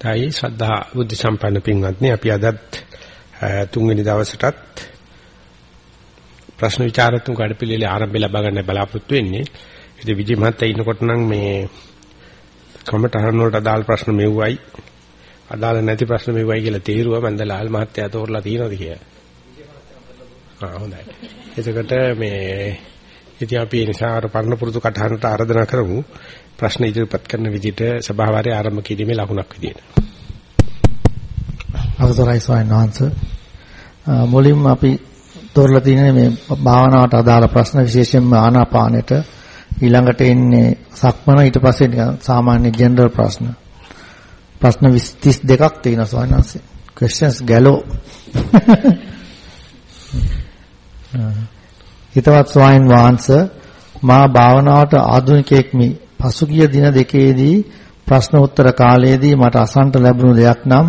තයි ශ්‍රද්ධා බුද්ධ සම්පන්න පින්වත්නි අපි අදත් තුන්වෙනි දවසටත් ප්‍රශ්න විචාරතුන් කඩපිළිලේ ආරම්භය ලබා ගන්න බලාපොරොත්තු වෙන්නේ. ඉතින් විජේ මහත්තයා ඉන්නකොට නම් මේ කමටහන් වලට අදාළ ප්‍රශ්න මෙව්වයි අදාළ නැති ප්‍රශ්න මෙව්වයි කියලා තීරුවා මන්ද ලාල් මහත්තයා තෝරලා තියෙනවද කියලා. ආ හොඳයි. එතකොට මේ ඉතින් අපි ඒ නිසා අර පරණ පුරුදු කටහඬට ආරාධනා කරමු. ප්‍රශ්න ඉදිරිපත් කරන විදිහට සභාවාරය ආරම්භ කිරීමේ ලකුණක් විදිහට. අවසරයි ස්වාමීන් වහන්සේ. මුලින්ම අපි තෝරලා තියෙන මේ භාවනාවට අදාළ ප්‍රශ්න විශේෂයෙන්ම ආනාපානෙට ඊළඟට එන්නේ සක්මන ඊට පස්සේ නිකන් සාමාන්‍ය ජෙනරල් ප්‍රශ්න. ප්‍රශ්න 32ක් තියෙනවා ස්වාමීන් වහන්සේ. questions galore. හිතවත් ස්වාමීන් වහන්සේ මා භාවනාවට ආධුනිකයෙක් මි පසුගිය දින දෙකේදී ප්‍රශ්න උත්තර කාලයේදී මට අසන්ට ලැබුණු දෙයක් නම්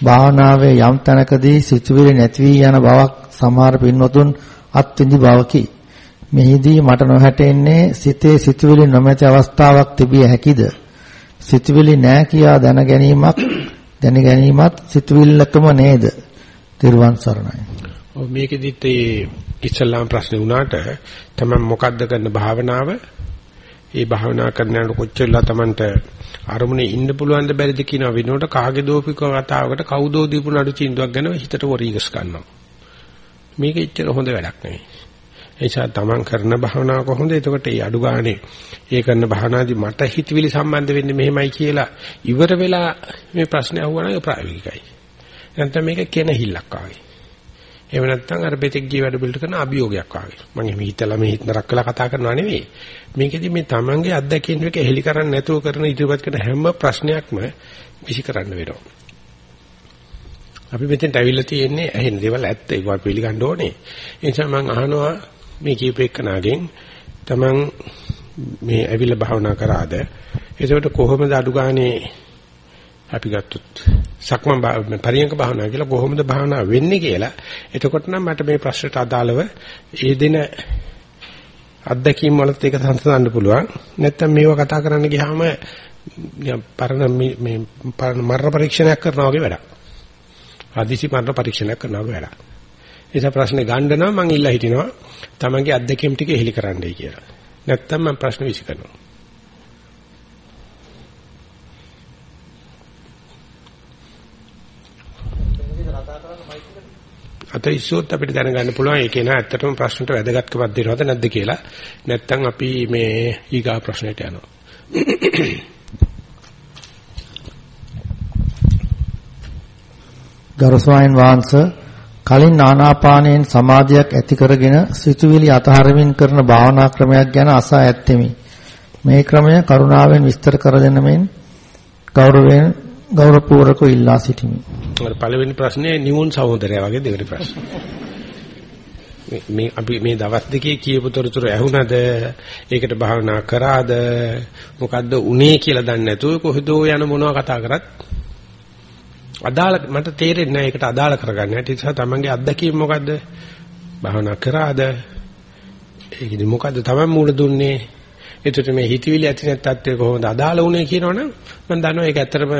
භාවනාවේ යම් තැනකදී සිතුවිලි නැති වී යන බවක් සමහර පින්වතුන් අත්විඳි බවකි. මෙහිදී මට නොහැටෙන්නේ සිතේ සිතුවිලි නොමැති අවස්ථාවක් තිබිය හැකිද? සිතුවිලි නැහැ කියා දැන ගැනීමක් දැන ගැනීමත් සිතුවිල්ලකම නේද? තිරුවන් සරණයි. ඔව් මේකෙදිත් ඒ ඉස්ලාම් ප්‍රශ්නේ වුණාට තමයි මොකද්ද කරන භාවනාව ඒ භාවනා කරනකොට කොච්චරලා Tamanට අරමුණේ ඉන්න පුළුවන්ද බැරිද කියන වෙනකොට කාගේ දෝපික කතාවකට කවුදෝ දීපු නඩු චින්දුවක් ගැන හිතට වරීගස් ගන්නවා. මේක එච්චර හොඳ වැඩක් නෙවෙයි. ඒ නිසා Taman කරන භාවනාව කොහොමද? එතකොට ඒ අඩු ගානේ ඒ කරන භාවනාදී මට හිතවිලි සම්බන්ධ වෙන්නේ මෙහෙමයි කියලා ඉවර වෙලා මේ ප්‍රශ්නේ අහුවනම් ඒ ප්‍රායෝගිකයි. නැත්නම් මේක කෙනහිල්ලක් ආවේ. එහෙම නැත්නම් අර බෙතෙක් ගිය වැඩ පිළිට කරන අභියෝගයක් වගේ. මම එහෙම හිතලා මේ හිත නරක කළා කතා කරනවා නෙවෙයි. මේකෙදි මේ Tamange අත්දැකීම් එක එහෙලි කරන්නේ නැතුව කරන ඉදිරිපත් කරන හැම ප්‍රශ්නයක්ම විසි කරන්න වෙනවා. අපි මෙතෙන්ට ඇවිල්ලා තියෙන්නේ ඇහෙන දේවල් ඇත්ත ඒක පිළිගන්න ඕනේ. ඒ නිසා මම අහනවා මේ කීපෙකනාගෙන් Taman මේ ඇවිල්ලා භාවනා කරාද? එතකොට කොහොමද අඩු ගානේ අපි ගත්තොත් සක්මන් පරියංක භාවනා කියලා කොහොමද භාවනා වෙන්නේ කියලා. එතකොට නම් මට මේ ප්‍රශ්නට අදාළව ඒ දින අත්දැකීම් වලත් ඒක සංසඳන්න පුළුවන්. නැත්තම් මේව කතා කරන්න ගියාම පරණ මේ පරණ මරණ පරීක්ෂණයක් කරනවා වගේ වැඩක්. ආදිසි මරණ පරීක්ෂණයක් කරනවා වගේ වැඩක්. ඒ නිසා ප්‍රශ්නේ ගන්න නම් මං ඉල්ලා හිටිනවා තමන්ගේ අත්දැකීම් ටික එහෙලි කරන්නයි කියලා. නැත්තම් මම ප්‍රශ්න විසඳනවා අත ඉස්සොත් අපිට දැනගන්න පුළුවන් ඒකේ නා ඇත්තටම ප්‍රශ්නට වැදගත්කමක් දෙනවද නැද්ද කියලා. නැත්තම් අපි මේ ඊගා ප්‍රශ්නයට යනවා. ගරුස්වාමීන් වහන්සේ කලින් ආනාපානයෙන් සමාධියක් ඇති කරගෙන සිතුවිලි අතහරමින් කරන භාවනා ක්‍රමයක් ගැන අසා ඇත්තෙමි. මේ ක්‍රමය කරුණාවෙන් විස්තර කර දෙන මෙන් ගෞරවයෙන් ගෞරවපූර්වකව ඉල්ලා සිටිමි. අර පළවෙනි ප්‍රශ්නේ නියුන් සහෝදරයා වගේ දෙවෙනි ප්‍රශ්න. මේ අපි මේ දවස් දෙකේ කියපු තොරතුරු ඇහුණද? ඒකට භාවනා කරාද? මොකද්ද උනේ කියලා දන්නේ නැතුව කොහෙදෝ යන මොනවා කතා කරත් අදාළ මට තේරෙන්නේ නැහැ ඒකට අදාළ කරගන්න. ඒ නිසා තමන්ගේ අත්දැකීම මොකද්ද? භාවනා කරාද? ඒකෙදි මොකද්ද තමන් මූල දුන්නේ? එතකොට මේ හිතවිලි ඇති නැත්නම් කොහොමද අදාළ උනේ කියනවනම් මම දන්නවා ඒක ඇත්තටම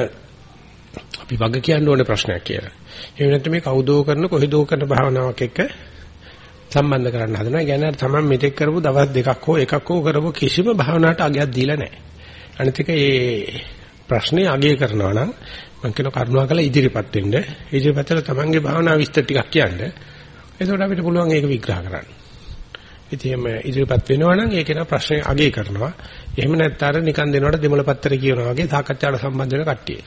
අපි වග කියන්න ඕනේ ප්‍රශ්නයක් කියලා. එහෙම නැත්නම් මේ කවුදෝ කරන කොහෙදෝ කරන භාවනාවක් එක්ක සම්බන්ධ කරන්න හදනවා. ඒ කියන්නේ තමයි මෙතෙක් කරපු දවස් දෙකක් හෝ එකක් හෝ කරපු කිසිම භාවනාවට අගයක් දීලා නැහැ. අනිත් එක මේ ප්‍රශ්නේ අගය කරනවා නම් මම කියන කරුණාකරලා ඉදිරිපත් වෙන්න. ඉදිරිපත් වෙලා තමන්ගේ භාවනා විස්තර ටිකක් කියන්න. එතකොට අපිට පුළුවන් ඒක විග්‍රහ කරන්න. ඉතින් එහම ඉදිරිපත් වෙනවා නම් ඒක නා ප්‍රශ්නේ අගය කරනවා. එහෙම නැත්නම් අර නිකන් දෙනකොට දෙමළ පත්‍රය කියනවා වගේ සාකච්ඡාවට සම්බන්ධ වෙන කට්ටිය.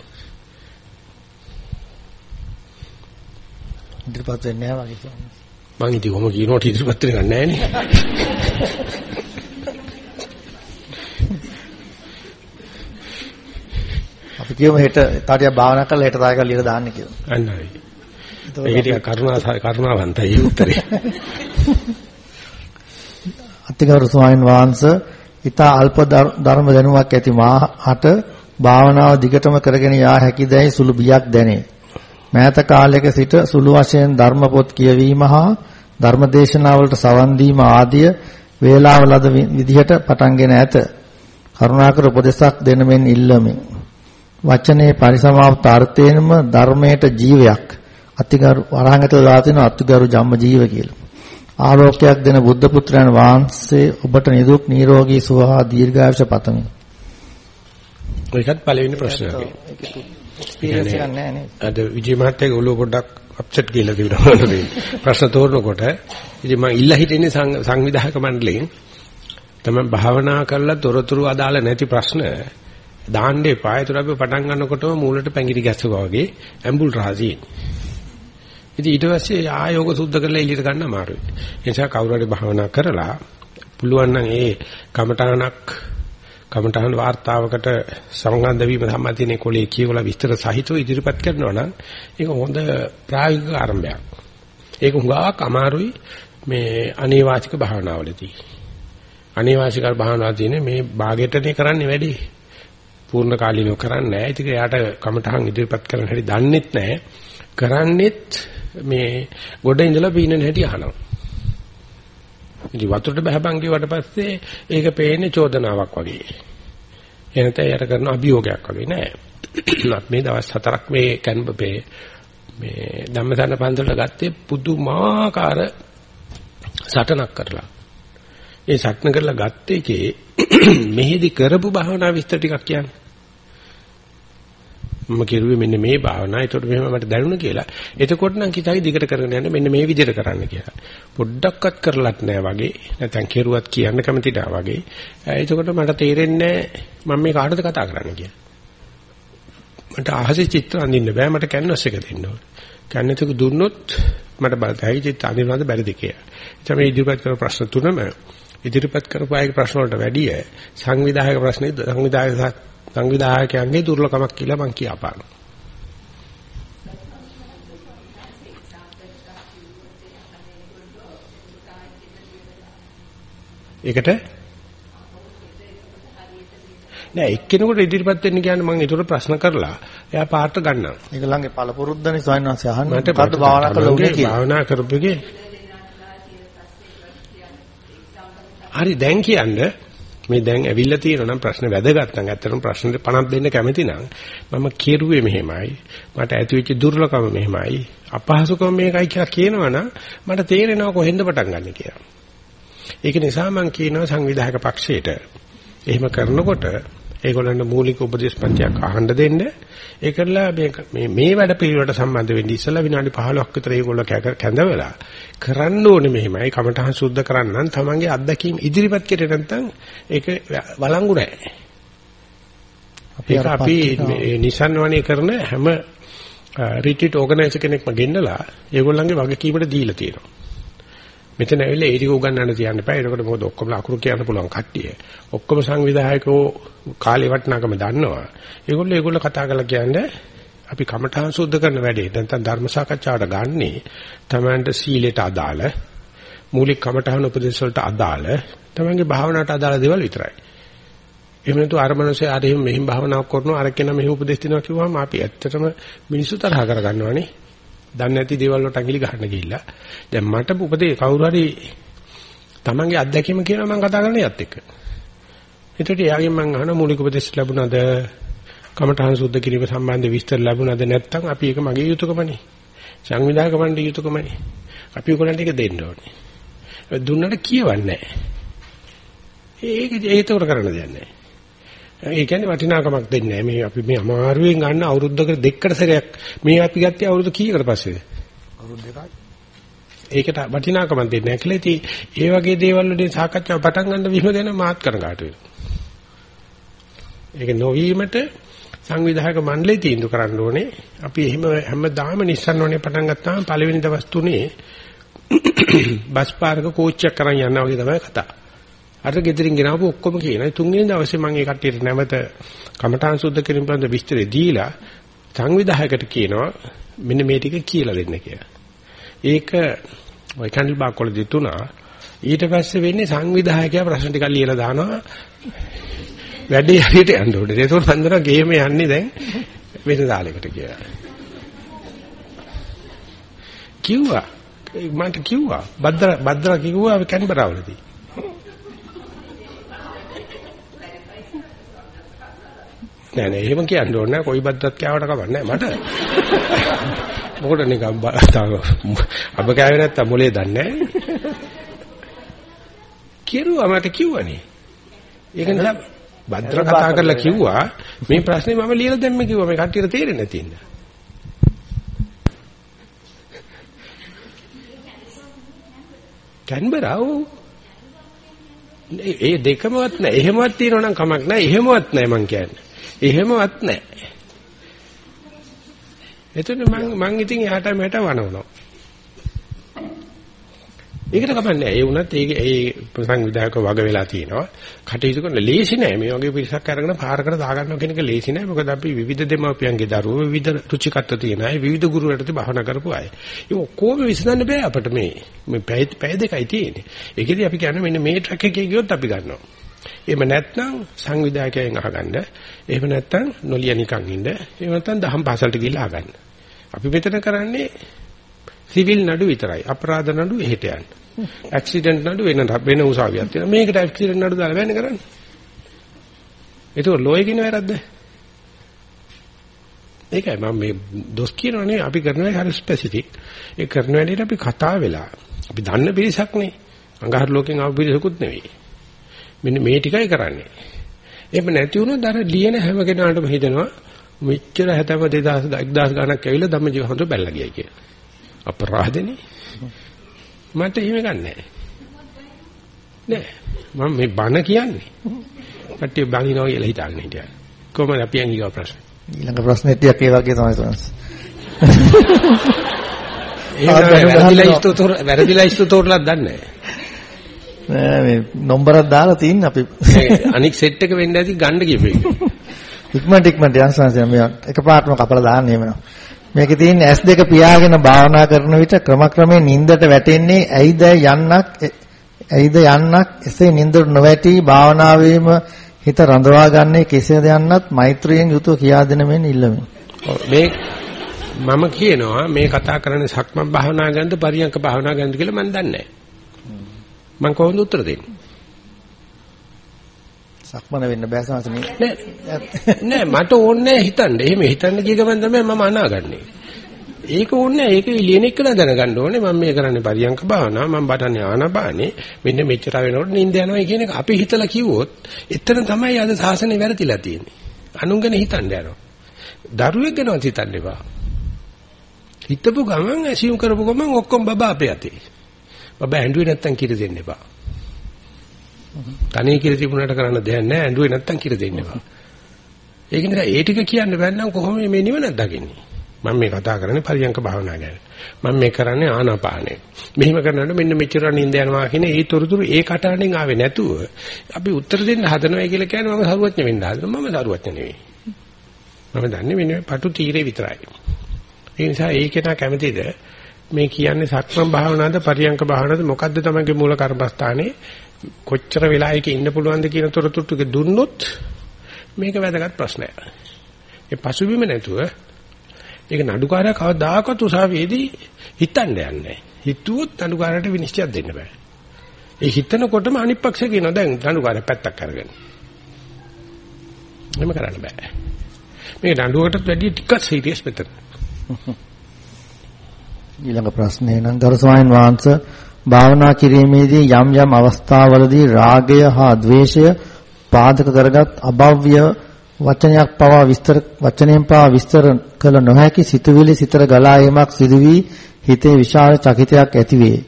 ඉදිරිපත් වෙන්නේ නැහැ වගේ කියන්නේ. මං ඉතින් කොහොම කියනකොට ඉදිරිපත් වෙන්නේ නැහැ නේ. අපි කියමු හෙට තාටියක් භාවනා කරලා හෙට තායක ලියලා දාන්න කියලා. අන්න හරි. ඒක ටික කරුණා කරුණාවන්තයි උත්තරේ. අතිගරු ස්වාමීන් වහන්සේ ඊට අල්ප ධර්ම දැනුමක් ඇති මාහට භාවනාව දිගටම කරගෙන යා හැකිදැයි සුළු බියක් දැනේ. මෑත කාලයක සිට සුළු වශයෙන් ධර්ම පොත් කියවීම හා ධර්මදේශනාවලට සවන් දීම ආදිය වේලාව ලද විදිහට පටන්ගෙන ඇත. කරුණාකර උපදේශක් දෙන මෙන් ඉල්ලමි. වචනේ පරිසමාප්ත අර්ථයෙන්ම ධර්මයට ජීවයක් අතිගරු වරහංගතල දාලා තියෙනවා අතිගරු ජම්ම ජීව කියලා. ආලෝකයක් දෙන බුද්ධ පුත්‍රයන් වහන්සේ ඔබට නිදුක් නිරෝගී සුව හා දීර්ඝායුෂ පතමි. ඒකත් පළවෙනි ප්‍රශ්නයක්. එක්ස්පීරියන්ස් එකක් නැහැ නේද? අද විජේ මහත්තයාගේ ඔළුව පොඩ්ඩක් අප්සෙට් කියලා තිබුණා මට ප්‍රශ්න තෝරනකොට ඉතින් මම ඉල්ලා හිටින්නේ සංවිධායක මණ්ඩලයෙන් තමයි භාවනා කරලා තොරතුරු අදාළ නැති ප්‍රශ්න දාන්න එපා. ඒතර අපි පටන් ගන්නකොටම මූලට පැංගිරි ගැස්සුවා වගේ ඇම්බුල් රාසියෙන්. ඉතින් ඊට පස්සේ ආයෝග සුද්ධ කරලා එළියට ගන්න අමාරුයි. ඒ නිසා කවුරු හරි භාවනා කරලා පුළුවන් නම් ඒ කමඨානක් කමඨාන වාර්තාවකට සමගන්ධ වීම සම්බන්ධයෙන් කොලේ කියවලා විස්තර සහිතව ඉදිරිපත් කරනවා නම් ඒක හොඳ ප්‍රායෝගික ආරම්භයක්. ඒක හුඟක් අමාරුයි මේ අනේවාසික භාවනාවලදී. අනේවාසික භාවනාවදී මේ භාගයටනේ කරන්නේ වැඩි. පූර්ණ කාලීනව කරන්නේ නැහැ. ඒක එයාට කමඨහන් ඉදිරිපත් කරන්න හැටි දන්නෙත් නැහැ. කරන්නෙත් මේ ගොඩ ඉඳලා පීනන හැටි අහනවා. ඉතින් වතුරට බහපන් කිව්වට පස්සේ ඒක පේන්නේ චෝදනාවක් වගේ. එනත යට කරන අභියෝගයක් වගේ නෑ. මේ දවස් හතරක් මේ කැන්බපේ මේ ධම්මසන පන්සලට ගත්තේ පුදුමාකාර සටනක් කරලා. ඒ සටන කරලා ගත්තේ එකේ මෙහෙදි කරපු භාවනා විස්තර ටිකක් කියන්නේ. මම කිරුවේ මෙන්න මේ භාවනා. ඒකට මෙහෙම මට දැනුණා කියලා. එතකොට නම් කිතයි දිගට කරගෙන යන්න මෙන්න මේ විදිහට කරන්න කියලා. පොඩ්ඩක්වත් කරලත් නෑ වගේ. නැත්නම් කෙරුවත් කියන්න කැමති නෑ වගේ. එතකොට මට තේරෙන්නේ මම මේ කාටද කතා කරන්න කියලා. මට අහසේ චිත්‍ර අඳින්න බෑ. මට කැන්වස් එක දෙන්න ඕනේ. කැන්වස් එක දුන්නොත් මට බලතයි චිත්‍ර අඳිනවද බැරිද කියලා. එතකොට මේ ඉදිරිපත් කරන ප්‍රශ්න තුනම ඉදිරිපත් කරපු අයගේ ප්‍රශ්න වලට වැඩිය සංවිධායක ප්‍රශ්නේ සංවිධායක සංවිධායකයන්ගේ දුර්ලභමක් කියලා මම කියපානවා. ඒකට නෑ එක්කෙනෙකුට ඉදිරිපත් වෙන්න කියන්නේ මම ඒතර ප්‍රශ්න කරලා එයා පාට ගන්නවා. ඒක ළඟේ පළපුරුද්දනේ ස්වාමීන් වහන්සේ අහන්නේ. මොකද්ද භාවනා කළා උනේ කියලා. භාවනා කරපුගේ හරි දැන් කියන්නේ මේ දැන් ඇවිල්ලා තියෙනවා නම් ප්‍රශ්න වැදගත් නම් ඇත්තටම ප්‍රශ්නෙට පණක් දෙන්න කැමති නම් මම කිරුවේ මෙහෙමයි. මට ඇතිවෙච්ච දුර්ලභකම මෙහෙමයි. අපහසුකම මේකයි කියලා කියනවනම් මට තේරෙනවා කොහෙන්ද පටන් ගන්න කියලා. ඒක නිසා මම කියනවා සංවිධායක පක්ෂයට. එහෙම කරනකොට ඒගොල්ලන්ට මූලික උපදේශ පන්තියක් අහන්න දෙන්න. ඒකලා මේ මේ වැඩ පිළිවෙලට සම්බන්ධ වෙන්න ඉස්සලා විනාඩි 15ක් විතර ඒගොල්ලෝ කැඳවලා කරන්න ඕනේ මෙහෙමයි. කමඨහන් සුද්ධ කරන්නම් තමන්ගේ අත්දැකීම් ඉදිරිපත් කරේ නැත්නම් ඒක වළංගු නැහැ. අපි නිසන් වණේ කරන හැම රිට්‍රීට් ඕගනයිසර් කෙනෙක්ම ගෙන්නලා ඒගොල්ලන්ගේ වගකීමට දීලා තියෙනවා. මෙතන ඇවිල්ලා ඒ ටික උගන්වන්න තියන්න එපා. එතකොට මොකද ඔක්කොම අකුරු කියන්න පුළුවන් කට්ටිය. ඔක්කොම සංවිධායකෝ කාලේ වටනකම දන්නවා. ඒගොල්ලෝ ඒගොල්ලෝ කතා කරලා කියන්නේ අපි කමඨාන් සුද්ධ කරන වැඩේ නැත්නම් ධර්ම සාකච්ඡාවට ගන්නේ තමන්ට සීලයට අදාළ මූලික කමඨාන් උපදේශ වලට අදාළ තමන්ගේ භාවනාවට අදාළ දේවල් විතරයි. එහෙම නැතු අර මනසේ අර එහෙම මෙහිම භාවනාවක් කරනවා අර කෙනා මෙහෙම උපදෙස් දෙනවා කිව්වම අපි ඇත්තටම මිනිස්සු තරහ කරගන්නවානේ. දන්නේ නැති දේවල් වලට අඟිලි ගහන්න ගිහිල්ලා. දැන් මට උපදේ කවුරු හරි තමන්ගේ අත්දැකීම කියනවා මම කතා කරන්නේ යත් එක්ක. එතකොට එයාගෙන් මම අහන මූලික උපදෙස් ලැබුණාද? කමඨහන් සුද්ධ කිරීම සම්බන්ධ විස්තර ලැබුණාද නැත්නම් අපි ඒක මගේ යුතුයකමනේ. සංවිධායක මණ්ඩල යුතුයකමනේ. අපි උගලන්ට ඒක දෙන්න ඕනේ. දුන්නට කියවන්නේ නැහැ. ඒක ඒක උතර කරන්න දෙයක් නැහැ. ඒ කියන්නේ වටිනාකමක් දෙන්නේ නැහැ. මේ අපි මේ අමාරුවෙන් ගන්න අවුරුද්දක දෙකකට සැරයක් මේ අපි ගත්තේ අවුරුදු කීයකට පස්සේද? අවුරුදු දෙකක්. ඒකට වටිනාකමක් දෙන්නේ නැහැ කියලා ඉතින් ඒ වගේ දේවල් වලින් සාකච්ඡාව පටන් ගන්න විහිම ගැන මාත් කරගාට වෙනවා. ඒක නොවීමට සංවිධායක මණ්ඩලය තීන්දුව කරන්න ඕනේ. අපි එහෙම හැමදාම නිස්සන්න ඕනේ පටන් ගත්තාම පළවෙනි දවස් තුනේ බස් පාරක කෝච්චියක් කරන් යනවා වගේ තමයි කතා. අර ගෙදරින් ගෙනාවු ඔක්කොම කියනවා. තුන්වෙනි දවසේ මම ඒ කට්ටියට නැවත කමඨාන් සුද්ධ කිරීම පිළිබඳ විස්තරය දීලා සංවිධායකට කියනවා මෙන්න මේ ටික කියලා දෙන්න කියලා. ඒක ඔය කැන්ඩල් බාක් වල දිතුණා. ඊට පස්සේ වෙන්නේ සංවිධායකයා ප්‍රශ්න ටිකක් ලියලා දානවා. වැඩේ හරියට යන්න ඕනේ. ඒක උන් හන්දන ගේම යන්නේ දැන් වෙන දාලයකට කියලා. කිව්වා මන්ට කිව්වා බද්දර බද්දර කිව්වා කැන්බරාවලදී. නෑ නෑ එහෙම කියන්න ඕනේ නෑ කොයි බද්දත් කෑවට කවන්නේ නෑ මට. මොකටද නිකන් අබ කෑවේ නැත්තම් මොලේ දන්නේ නෑ. කෙරුවා මට කිව්වනේ. ඒක නිසා භද්‍ර කතා කරලා කිව්වා මේ ප්‍රශ්නේ මම ලියලා දැම්ම කිව්වා මේ කට්ටියට තේරෙන්නේ නැති ඉන්න. කැන්බරා ඔව්. ඒ දෙකමවත් නැහැ. එහෙමවත් තියෙනවා නම් කමක් නැහැ. එහෙමවත් නැහැ මං කියන්නේ. එහෙමවත් නැහැ. එතන මං මං ඉතින් එහාට මෙහාට වනවනවා. ඒකට කමන්නේ. ඒ වුණත් ඒ ඒ සංවිධායක වග වෙලා තියෙනවා. කටයුතු කරන ලේසි නෑ. මේ වගේ පිරිසක් අරගෙන පාරකට දාගන්නවා කියන එක ලේසි නෑ. මොකද අපි විවිධ දෙමාපියන්ගේ දරුවෝ විවිධ රුචිකත්ව තියෙන අය, විවිධ ගුරුවරට භාවනා කරපු අය. ඒ ඔක්කොම විසඳන්න බෑ අපිට මේ. මේ පැය දෙකයි තියෙන්නේ. ඒකෙදි අපි කියන්නේ මෙන්න මේ ට්‍රැක් එකේ ගියොත් අපි ගන්නවා. එහෙම නැත්නම් සංවිධායකයන් අහගන්න. එහෙම නැත්නම් නොලිය නිකන් ඉන්න. එහෙම නැත්නම් දහම් පාසලට ගිහිල්ලා අහගන්න. අපි මෙතන කරන්නේ සිවිල් නඩු විතරයි. අපරාධ නඩු එහෙට යන්න. ඇක්සිඩන්ට් නඩු වෙන වෙන උසාවියක් තියෙනවා. මේකට ඇක්සිඩන්ට් නඩු දාලා වෙන්නේ කරන්නේ. ඒක ලෝයේ කියන වැරද්ද. ඒකයි මම මේ දොස් කියනවනේ අපි කරන වැඩේ හරි ස්පෙસિෆික්. ඒ කරන වැඩේට අපි කතා වෙලා අපි දන්න පිරිසක් නේ. අඟහරු ලෝකෙන් ආපු පිරිසකුත් නෙවෙයි. මෙන්න මේ ටිකයි කරන්නේ. එහෙම නැති වුණොත් අර ලියන හැම කෙනාටම හිතෙනවා මෙච්චර හැතම 2000 1000 ගණක් ඇවිල්ලා ධම්මජීව හඳු බැලලා ගියයි කියලා. අපරාධනේ. මට එහෙම ගන්නෑ. නෑ. මම මේ බන කියන්නේ. කට්ටිය බනිනවා කියලා හිතාගෙන හිටියා. කොහමද අපි යන් ඊගා ප්‍රශ්න? ඊළඟ ප්‍රශ්නේ ටිකක් ඒ වගේ තමයි සනස්. ඒක වැරදිලා වැරදිලා ඉස්තෝතරලා දන්නේ නෑ මේ නම්බරක් දාලා තින්න අපි අනික් සෙට් එක වෙන්න ඇති ගන්න කියපේ. ඉක්මනට ඉක්මනට යන් සංසය මේ එකපාරටම කපලා දාන්න එහෙමනම්. මේකේ තියෙන S2 පියාගෙන භාවනා කරන විට ක්‍රමක්‍රමයෙන් නිින්දට වැටෙන්නේ ඇයිද යන්නක් ඇයිද යන්නක් එසේ නිින්දට නොවැටි භාවනාවේම හිත රඳවා ගන්නේ කෙසේද යන්නත් මෛත්‍රියෙන් යුතුව කියා දෙන මෙන් ඉල්ලමි. මේ මම කියනවා මේ කතා කරන්නේ සක්මන් භාවනා ගැනද පරියංක භාවනා ගැනද කියලා මම දන්නේ නැහැ. මම කොහොමද උත්තර දෙන්නේ? සක්මන වෙන්න බෑ සාසනේ. නෑ නෑ මට ඕනේ හිතන්න. එහෙම හිතන්න කිය ගමන් තමයි මම අනාගන්නේ. ඒක ඕනේ ඒක ලියන එක දැනගන්න ඕනේ මම මේ කරන්නේ පරියංක භාවනා මම බටන්නේ ආනපානේ මෙන්න මෙච්චර වෙනකොට නිින්ද යනවා කියන එක අපි හිතලා කිව්වොත් එතන තමයි අද සාසනේ වැරදිලා තියෙන්නේ. අනුන්ගෙන හිතන්න යනවා. දරුවෙක් ගැනවත් හිතන්න එපා. හිතපු ගමන් ඇසියුම් කරපු ගමන් ඔක්කොම බබා අපේ අතේ. බබා ඇඬුවේ නැත්තම් කිරි දෙන්න එපා. තනිය කියලා තිබුණාට කරන්න දෙයක් නැහැ. ඇඬුවේ නැත්තම් කියලා දෙන්න එපා. ඒක නිසා ඒ ටික කියන්න බැන්නම් කොහොම මේ නිවන දකින්නේ? මම මේ කතා කරන්නේ පරියංක භාවනා ගැන. මම මේ කරන්නේ ආනාපානේ. මෙහිම කරනකොට මෙන්න මෙච්චර නිින්ද යනවා කියන ඒ තොරතුරු ඒ කටහඬෙන් ආවේ නැතුව අපි උත්තර දෙන්න හදනවා කියලා කියන්නේ මම සරුවඥ වෙන්න හදනවා. මම සරුවඥ නෙවෙයි. මම දන්නේ මෙන්න පටු තීරේ විතරයි. ඒ නිසා ඒකේන කැමතිද මේ කියන්නේ සක්මන් භාවනාවද පරියංක භාවනාවද මොකද්ද තමයිගේ මූල කර්මස්ථානේ කොච්චර වෙලා එකේ ඉන්න පුළුවන්ද කියන තොරතුරු ටික දුන්නොත් මේක වැදගත් ප්‍රශ්නයක්. ඒ පසුබිම නැතුව ඒක නඩුකාරයා කවදාකවත් උසාවියේදී හිතන්න යන්නේ හිතුවොත් නඩුකාරයට විනිශ්චයක් දෙන්න බෑ. ඒ හිතනකොටම අනිත් පක්ෂය කියනවා දැන් නඩුකාරයා පැත්තක් අරගෙන. එහෙම කරන්න බෑ. මේ නඩුවකටත් වැඩිය ටිකක් සීරියස් මෙතන. ඊළඟ ප්‍රශ්නේ නම් ගරු ස්වාමීන් වහන්සේ භාවනා කිරීමේදී යම් යම් අවස්ථාවලදී රාගය හා ద్వේෂය පාදක කරගත් අභව්‍ය වචනයක් පවා විස්තර වචනයෙන් පවා විස්තර කළ නොහැකි සිතුවිලි සිතර ගලා යමක් සිදු වී හිතේ විශාල චකිතයක් ඇතිවේ.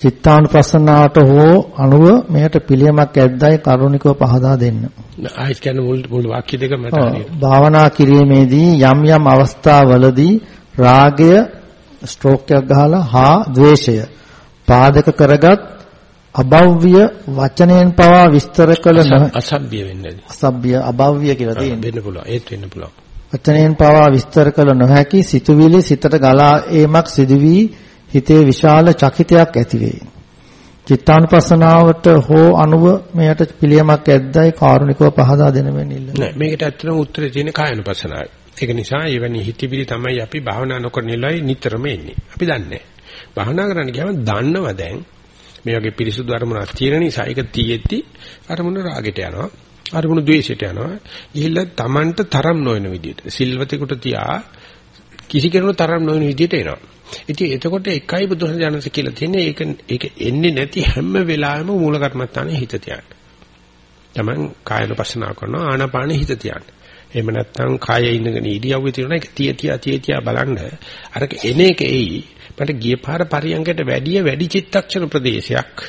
චිත්තානුපස්සනාවට හෝ අනුව මෙයට පිළියමක් ඇද්දයි කරුණිකව පහදා දෙන්න. ආයිත් කියන්නේ මුල් මුල් වාක්‍ය දෙක මට හරියට. භාවනා කිරීමේදී යම් යම් අවස්ථාවලදී රාගය ස්ට්‍රෝක් එකක් ගහලා හා ද්වේෂය පාදක කරගත් අභව්‍ය වචනයෙන් පවා විස්තර කළ අසභ්‍ය වෙන්නේ අසභ්‍ය අභව්‍ය කියලා තියෙනවා වෙන්න පුළුවන් ඒත් වෙන්න පුළුවන් වචනයෙන් පවා විස්තර කළ නොහැකි සිතුවිලි සිතට ගලා ඒමක් සිදු වී හිතේ විශාල චකිතයක් ඇති වේ. චිත්තානුපස්සනාවට හෝ අනුව මෙයට පිළියමක් ඇද්දයි කාරුණිකව පහදා දෙන මෙන්න ඉල්ල. නෑ මේකට ඇත්තටම උත්තරේ තියෙන්නේ කායනුපස්සනාවයි. ඒක නිසා එවැනි හිතවිලි තමයි අපි භාවනා නොකරන ඉලයි නිතරම එන්නේ. අපි දන්නේ භාවනා කරන්න ගියාම දන්නව දැන් මේ වගේ පිරිසුදු අරමුණක් තියෙන නිසා ඒක තියෙද්දි අරමුණ රාගෙට යනවා. අරමුණු ද්වේෂයට යනවා. ගිහිල්ලා Tamanට තරම් නොවන විදිහට සිල්වතෙකුට තියා කිසි කෙනෙකුට තරම් නොවන විදිහට එනවා. ඉතින් එතකොට එකයි බුදුහාමජානස කියලා තියෙන්නේ ඒක ඒක එන්නේ නැති හැම වෙලාවෙම මූල කර්මස්ථානේ හිත තියන්න. Taman කායන පස්සනා කරනවා ආනාපානෙ හිත තියන්න. එහෙම නැත්නම් කායේ ඉඳගෙන ඉරියව්වේ තියෙන එක තිය තියා තිය තියා බලන්න අරක එන එක එයි මට ගිය පාර පරියංගයට වැඩිය වැඩි චිත්තක්ෂණ ප්‍රදේශයක්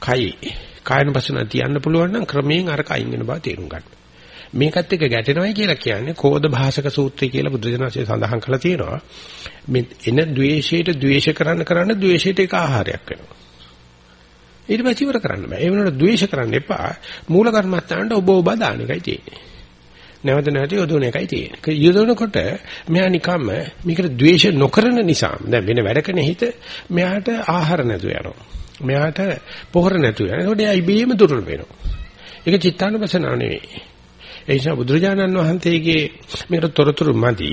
කායේ කායන පසුන තියන්න පුළුවන් නම් ක්‍රමයෙන් අරක අයින් වෙන බව තේරුම් ගන්න. මේකත් එක්ක ගැටෙනවයි කියලා කියන්නේ කෝධ භාෂක සූත්‍රය කියලා බුදුජනසයේ සඳහන් කරලා තියෙනවා. මේ එන द्वේෂයට द्वේෂ කරන්න කරන්න द्वේෂයට එක ආහාරයක් වෙනවා. ඊට පස්සේ ඉවර කරන්න බෑ. ඒ වෙනකොට ද්වේෂ කරන්න එපා. මූල කර්මස්ථානට ඔබ ඔබ දාන එකයි තියෙන්නේ. නැවත නැවත යොදවන එකයි තියෙන්නේ. යොදවනකොට මෙයා නිකම්ම මේකට ද්වේෂ නොකරන නිසා දැන් වෙන වැඩකනේ හිත මෙයාට ආහාර නැතුව යනවා. මෙයාට පොහොර නැතුව යනවා. ඒකට එයා ඉබේම දුර්වල වෙනවා. ඒක චිත්තානුපසනාව නෙවෙයි. ඒ නිසා බුදුරජාණන් වහන්සේගේ මේකට තොරතුරු මදි.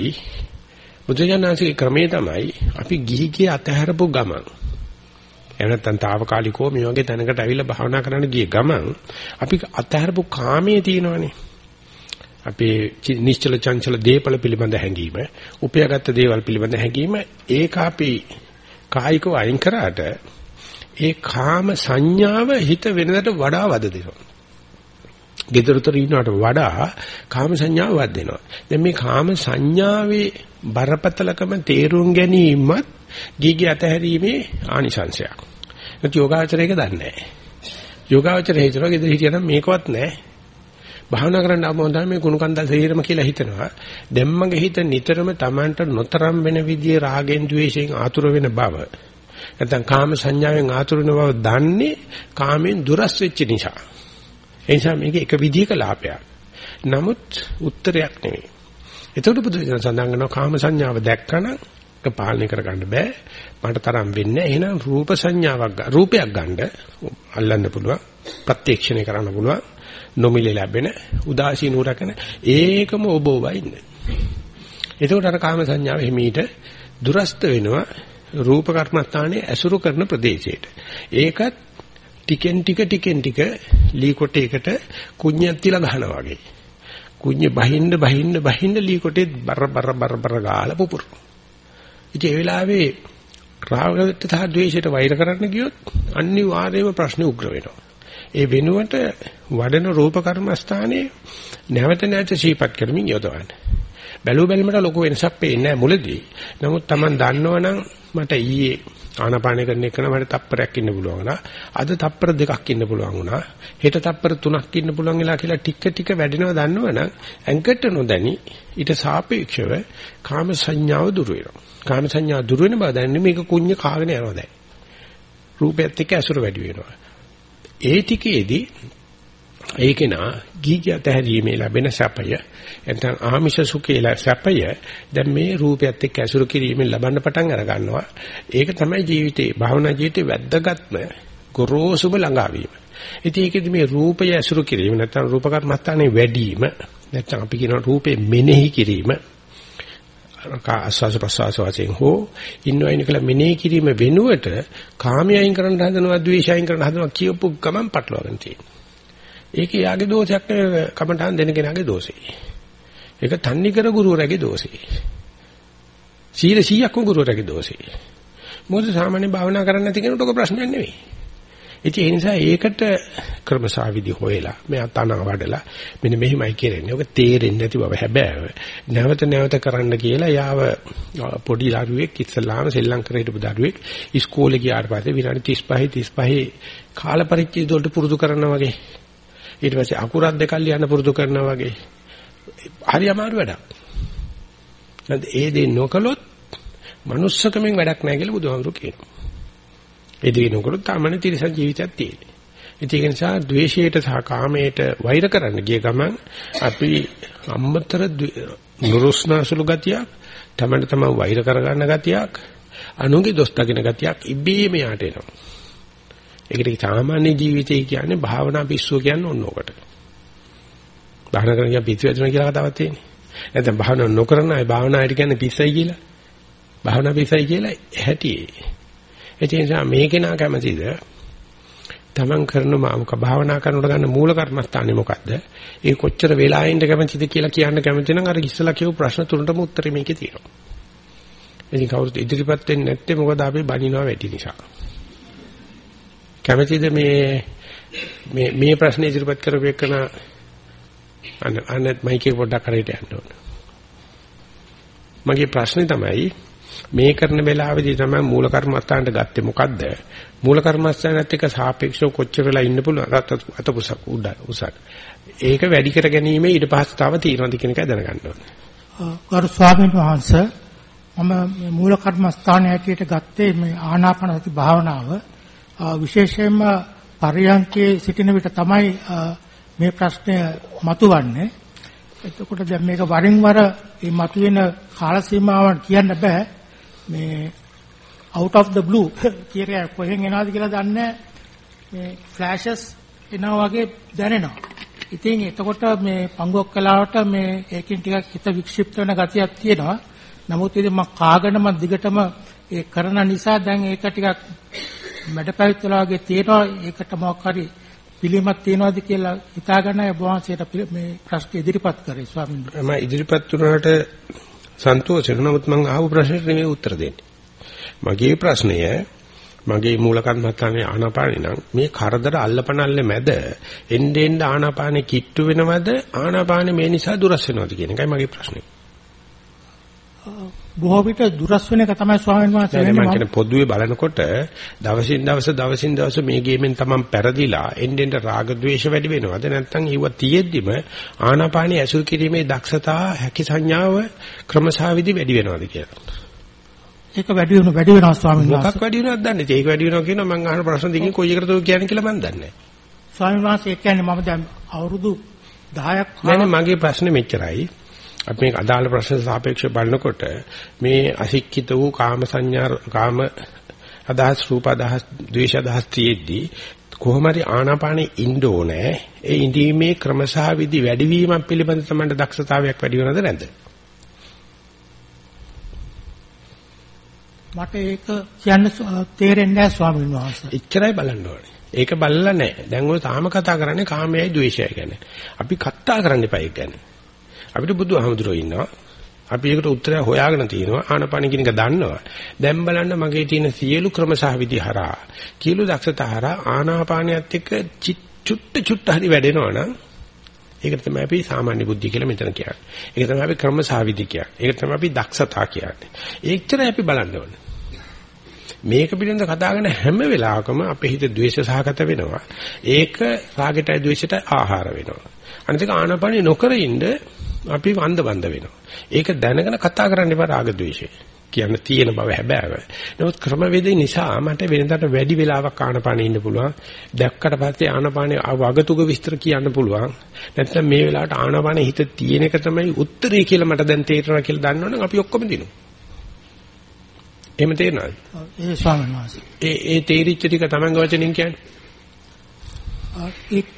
බුදුජානනාංශගේ ක්‍රමේ තමයි අපි ගිහි ගිය අතහැරපු ගමන්. එහෙම නැත්නම් తాවකාලිකව මේ වගේ තැනකට ඇවිල්ලා භාවනා කරන්න ගිය ගමන් අපි අතහැරපු කාමයේ තියෙනවනේ. අපේ නිශ්චල චංචල දේපල පිළිබඳ හැඟීම, උපයාගත් දේවල් පිළිබඳ හැඟීම ඒක අපි කායිකව අයින් කරාට ඒ කාම සංඥාව හිත වෙනදට වඩා වද දෙනවා. gedaruතර ඉන්නවට වඩා කාම සංඥාව වත් දෙනවා. දැන් මේ කාම සංඥාවේ බරපතලකම තේරුම් ගැනීමත් ගීගේ අතහැරීමේ ආනිසංශයක්. ඒත් යෝගාචරයක දන්නේ නැහැ. යෝගාචරය හිතනවා gedara හිටියනම් මේකවත් නැහැ. භාවනා කරන්න ආවම තමයි මේ කුණු කන්දල් සේරම කියලා හිතනවා. දැම්මගේ හිත නිතරම Tamanට නොතරම් වෙන විදිහේ රාගෙන් ద్వේෂයෙන් ආතුර වෙන බව. නැත්නම් කාම සංඥාවෙන් ආතුර වෙන බව දන්නේ කාමෙන් දුරස් වෙච්ච නිසා. ඒ නිසා මේක එක විදිහක ලාභයක්. නමුත් උත්තරයක් නෙවෙයි. එතකොට බුදුසසුන සඳහන් කරනවා කාම සංඥාව දැක්කම ඒක පාලනය කරගන්න බෑ. මට තරම් වෙන්නේ එහෙනම් රූප සංඥාවක් රූපයක් ගන්න අල්ලන්න පුළුවන්. ප්‍රත්‍යක්ෂණය කරන්න පුළුවන්. නොමිලේ ලැබෙන උදාසීන උරකන ඒකම ඔබ ඔබ ඉන්න. එතකොට අර කාම සංඥාව හිමීට දුරස්ත වෙනවා රූප කර්මස්ථානයේ ඇසුරු කරන ප්‍රදේශයට. ඒකත් ටිකෙන් ටික ටිකෙන් ටික ලී කොටයකට කුණ්‍යක් තියලා ගහනවා වගේ. කුණ්‍ය බහින්න බහින්න බහින්න ලී කොටේ බර බර බර බර ගාලා පුපුර. ඉතින් ඒ වෙලාවේ රාගයට සහ ද්වේෂයට වෛර කරන්න ගියොත් අනිවාර්යයෙන්ම ප්‍රශ්නේ උග්‍ර වෙනවා. ඒ වෙනුවට වඩන රූප කර්මස්ථානයේ නැවත නැවත ශීපත් කරමින් යොදවන්න. බැලුව බැලමට ලොකු වෙනසක් පේන්නේ නැහැ මුලදී. නමුත් Taman දන්නවනම් මට ඊයේ ආනාපානය කරන එක මට තප්පරයක් ඉන්න පුළුවන් වුණා. අද තප්පර දෙකක් ඉන්න පුළුවන් වුණා. හෙට තප්පර තුනක් ඉන්න පුළුවන් වෙලා කියලා ටික ටික වැඩෙනවා දන්නවනම් ඇඟට නොදැනි ඊට සාපේක්ෂව කාම සංඥාව දුර වෙනවා. කාම සංඥාව දුර වෙන බව දැනන්නේ මේක කුඤ්ඤ කාගෙන යනවා දැන්. රූපයත් එක්ක ඇසුර වැඩි වෙනවා. ඒ ටිකේදී ඒකේනා ගීගත හැරීමේ ලැබෙන සැපය නැත්නම් ආමිෂ සුඛේ සැපය දැන් මේ රූපයත් එක්ක ඇසුරු කිරීමෙන් ලබන්න පටන් අර ගන්නවා ඒක තමයි ජීවිතේ භාවනා ජීවිතේ වැද්දගත්ම ගොරෝසුම ළඟාවීම. ඉතින් ඒකෙදි මේ රූපය ඇසුරු කිරීම නැත්නම් රූප කර්මස්ථානේ වැඩිම නැත්නම් අපි කියන රූපේ මෙනෙහි කිරීම ආස්වාස ප්‍රසවාස වශයෙන් හෝ ඉන්නවයින් කියලා මෙනෙහි කිරීම වෙනුවට කාමයෙන් කරන්න හදනවා ද්වේෂයෙන් කරන්න හදනවා කියපු ගමන් පටලවාගෙන තියෙනවා ඒක යාගේ දෝෂයක් නෙවෙයි කමඨාන් දෙන කෙනාගේ දෝෂේ. ඒක තන්නේ කර ගුරුවරයාගේ දෝෂේ. සීල 100ක්ම ගුරුවරයාගේ දෝෂේ. මොකද සාමාන්‍ය භාවනා කරන්නේ නැති කෙනෙකුට ඔක ප්‍රශ්නයක් නෙවෙයි. ඉතින් ඒ නිසා ඒකට ක්‍රමසාවිදි හොයලා මෙයා තන වඩලා මෙන්න මෙහිමයි කරන්නේ. ඔක තේරෙන්නේ නැති බව හැබැයි නැවත නැවත කරන්න කියලා යාව පොඩි දරුවෙක් ඉස්සලාම සෙල්ලම් කර හිටපු දරුවෙක් ඉස්කෝලේ ගියාට පස්සේ විනාඩි 35 35 කාල පරිච්ඡේද වලට පුරුදු කරනවා වගේ ඊට පස්සේ අකුරක් දෙකක් ලියන්න පුරුදු කරනවා වගේ හරි අමාරු වැඩක්. නැත්නම් ඒ දේ නොකළොත් manussකමෙන් වැඩක් නැහැ කියලා බුදුහාමුදුරු කියනවා. ඒ දේ නොකළොත් තමයි තිරසන් ජීවිතයක් තියෙන්නේ. ඒක නිසා ද්වේෂයට සහ කාමයට වෛර කරන්න ගිය ගමන් අපි අම්මතර නුරුස්නාසුළු ගතියක් තමයි තමයි වෛර කරගන්න ගතියක් අනුගේ දොස් දකින ගතියක් ඉබේම යාට එනවා. ඒකට සාමාන්‍ය ජීවිතය කියන්නේ භාවනා පිස්සුව කියන්නේ ඕන ඔකට. භාවනා කරන කියන පිස්සු වැදුනා කියලා කතාවක් තියෙන්නේ. නැත්නම් භාවනා නොකරන අය භාවනායට කියන්නේ පිස්සයි කියලා. භාවනා පිස්සයි කියලා හැටි. ඒ නිසා මේකේ නා කැමතිද තමන් කරන මාමුක භාවනා කරනකොට ගන්න මූල කර්මස්ථානේ මොකද්ද? ඒ කොච්චර වෙලායින්ද කැමතිද කියලා කියන්න කැමති නම් අර ඉස්සලා කියපු ප්‍රශ්න තුනටම උත්තරේ මේකේ තියෙනවා. ඉතින් කවුරුත් ඉදිරිපත් වෙන්නේ නැත්තේ මොකද අපි බනිනවා වැඩි නිසා. කැමතිද මේ මේ මේ ප්‍රශ්නේ ඉදිරිපත් කරපු එකන අනත් මයිකේ පොඩ්ඩක් කරේට යන්න ඕන. මගේ ප්‍රශ්නේ තමයි මේ කරන වෙලාවේදී තමයි මූල කර්මස්ථානට ගත්තේ මොකද්ද? මූල කර්මස්ථානත් එක්ක සාපේක්ෂව කොච්චර වෙලා ඉන්න පුළුවන් අත පුසක් උඩ උසක්. ඒක වැඩි කර ගැනීම ඊට පස්සතාව තියෙනවද කියන එක දැනගන්න ඕනේ. ගරු ස්වාමීන් වහන්සේ මම මූල කර්මස්ථානයේ හැටියට ගත්තේ මේ ආනාපාන සති භාවනාව විශේෂයෙන්ම පරියන්කේ සිටින විට තමයි මේ ප්‍රශ්නය මතුවන්නේ. එතකොට දැන් මේක වරින් වර මේ මතුවෙන කාල සීමාවන් කියන්න බෑ. මේ out of the blue කියන කොහෙන් එනවද කියලා දන්නේ මේ flashes එනවා වගේ දැනෙනවා. ඉතින් එතකොට මේ පංගුවක් කලාවට මේ ඒකෙන් ටිකක් හිත වික්ෂිප්ත වෙන ගතියක් තියෙනවා. නමුත් ඉතින් මම කාගෙන මම දිගටම ඒ කරන නිසා දැන් ඒක ටිකක් මැඩපැවිත්තුලා වගේ තියෙනවා. ඒකට මොකක් හරි පිළිමක් තියනවාද කියලා හිතාගන්න ඔබ වහන්සේට මේ ප්‍රශ්න ඉදිරිපත් කරේ ස්වාමීන් වහන්සේ. මම ඉදිරිපත් වුණාට සන්තෝෂ වෙනවා. නමුත් මම අහපු ප්‍රශ්නෙට නෙමෙයි උත්තර දෙන්නේ. මගේ ප්‍රශ්නය මගේ මූල කර්මස්ථානයේ ආනාපානේ නම් මේ කරදර අල්ලපනල්ලේ මැද එන්නේ එන්නේ ආනාපානේ කිට්ටු වෙනවද ආනාපානේ මේ නිසා දුරස් වෙනවද කියන එකයි මගේ ප්‍රශ්නේ. බොහෝ විට දුරස් වෙන එක තමයි ස්වාමීන් වහන්සේ වෙන්නේ මම කියන්නේ පොදුවේ බලනකොට දවසින් දවස දවසින් දවස මේ ගේමෙන් තමන් පෙරදිලා එන්නේ එන්නේ රාග ద్వේෂ වැඩි වෙනවද නැත්නම් ඊව තියෙද්දිම ආනාපානේ ඇසුරු කිරීමේ දක්ෂතා හැකි සංඥාව ක්‍රමසාවිදි වැඩි වෙනවද කියලා. ඒක වැඩි වෙන වැඩි වෙනවා ස්වාමීන් වහන්සේ. මොකක් වැඩි වෙනවද දන්නේ. ඒක වැඩි වෙනවා කියනවා මම අහන ප්‍රශ්න දෙකකින් කොයි එකටද කියන්නේ කියලා මම දන්නේ නැහැ. ස්වාමීන් වහන්සේ කියන්නේ මම දැන් අවුරුදු 10ක් නෑ නෑ මගේ ප්‍රශ්නේ මෙච්චරයි. අපි මේ අදාළ ප්‍රශ්න සාපේක්ෂව බලනකොට මේ අශික්කිත වූ කාම සංඥා කාම අදහස් රූප අදහස් ද්වේෂ අදහස් තියෙද්දී කොහොම හරි ආනාපානෙ ඉන්න ඕනේ. ඒ ඉඳීමේ ක්‍රමසහ විදි වැඩිවීමක් පිළිබඳ තමයි දක්ෂතාවයක් වැඩි වෙනවද නැද්ද? මට ඒක කියන්න තේරෙන්නේ නැහැ ස්වාමීන් වහන්සේ. එච්චරයි බලන්න ඕනේ. ඒක බලලා නැහැ. දැන් ඔය තාම කතා කරන්නේ කාමයයි ද්වේෂයයි ගැන. අපි කතා කරන්න එපා ඒක ගැන. අපිට බුදුහාමුදුරුවෝ ඉන්නවා. අපි ඒකට උත්තරය හොයාගෙන තිනවා ආනපාන කියන එක දන්නවා. දැන් බලන්න මගේ තියෙන සියලු ක්‍රම සහ විදි හරහා කීලු දක්ෂතා හරහා ආනාපානියත් එක්ක චුට්ට චුට්ට හරි වැඩෙනවා නම් ඒක තමයි අපි සාමාන්‍ය බුද්ධිය කියලා මෙතන කියන්නේ. ඒක තමයි අපි ක්‍රම සහ විදි කියන්නේ. ඒක තමයි අපි දක්ෂතා කියන්නේ. ඒච්චරයි අපි බලන්න ඕනේ. මේක පිළිබඳව කතා කරන හැම වෙලාවකම අපේ හිත ද්වේෂ සහගත වෙනවා. ඒක රාගයටයි ද්වේෂයටයි ආහාර වෙනවා. අනිත් ආනපනිය නොකර ඉන්න අපි වන්ද වන්ද වෙනවා. ඒක දැනගෙන කතා කරන්න එපා රාග ద్వේෂය. කියන්න තියෙන බව හැබෑව. නමුත් ක්‍රමවේදේ නිසා මට වෙනදාට වැඩි වෙලාවක් ආනපානෙ ඉන්න පුළුවන්. දැක්කට පස්සේ ආනපානෙ වගතුග විස්තර කියන්න පුළුවන්. නැත්නම් මේ වෙලාවට ආනපානෙ හිත තියෙන එක තමයි උත්තරේ කියලා මට දැන් තේරෙනවා කියලා දන්නවනම් අපි ඔක්කොම දිනුවා. එහෙම තේරෙනවද? ඒ ස්වාමීන් වහන්සේ. ඒ ඒ තේරිච්ච ටික තමන්ගේ වචනින් කියන්නේ.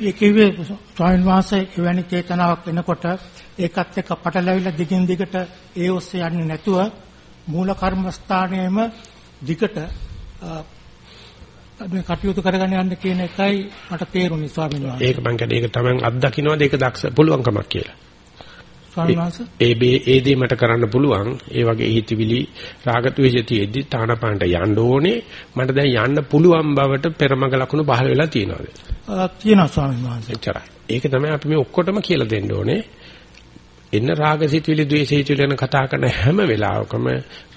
ඒකේ ස්වාමීන් වහන්සේ එවැනි චේතනාවක් එනකොට ඒකත් එක්ක පටලැවිලා දිගින් දිගට ඒ ඔස්සේ යන්නේ නැතුව මූල කර්මස්ථානයේම දිගට මේ කටයුතු කරගෙන යන්න කියන එකයි මට තේරුණේ ස්වාමීන් වහන්සේ. ඒක මං කියන්නේ ඒක තමයි අත්දකින්නවද ඒක දක්ෂ පුළුවන්කමක් කියලා. ඒ ඒ දේ මට කරන්න පුළුවන්. ඒ වගේ හිතවිලි රාගතුවිජතියෙදි තානපාන්ට යන්න ඕනේ. මට දැන් යන්න පුළුවන් බවට පෙරමග ලකුණු පහළ වෙලා තියෙනවාද? තියෙනවා ස්වාමීන් වහන්සේ. එච්චරයි. ඒක තමයි අපි මේ ඔක්කොටම කියලා දෙන්න ඕනේ. එන්න රාගසිතවිලි ද්වේෂසිතවිලි ගැන කතා කරන හැම වෙලාවකම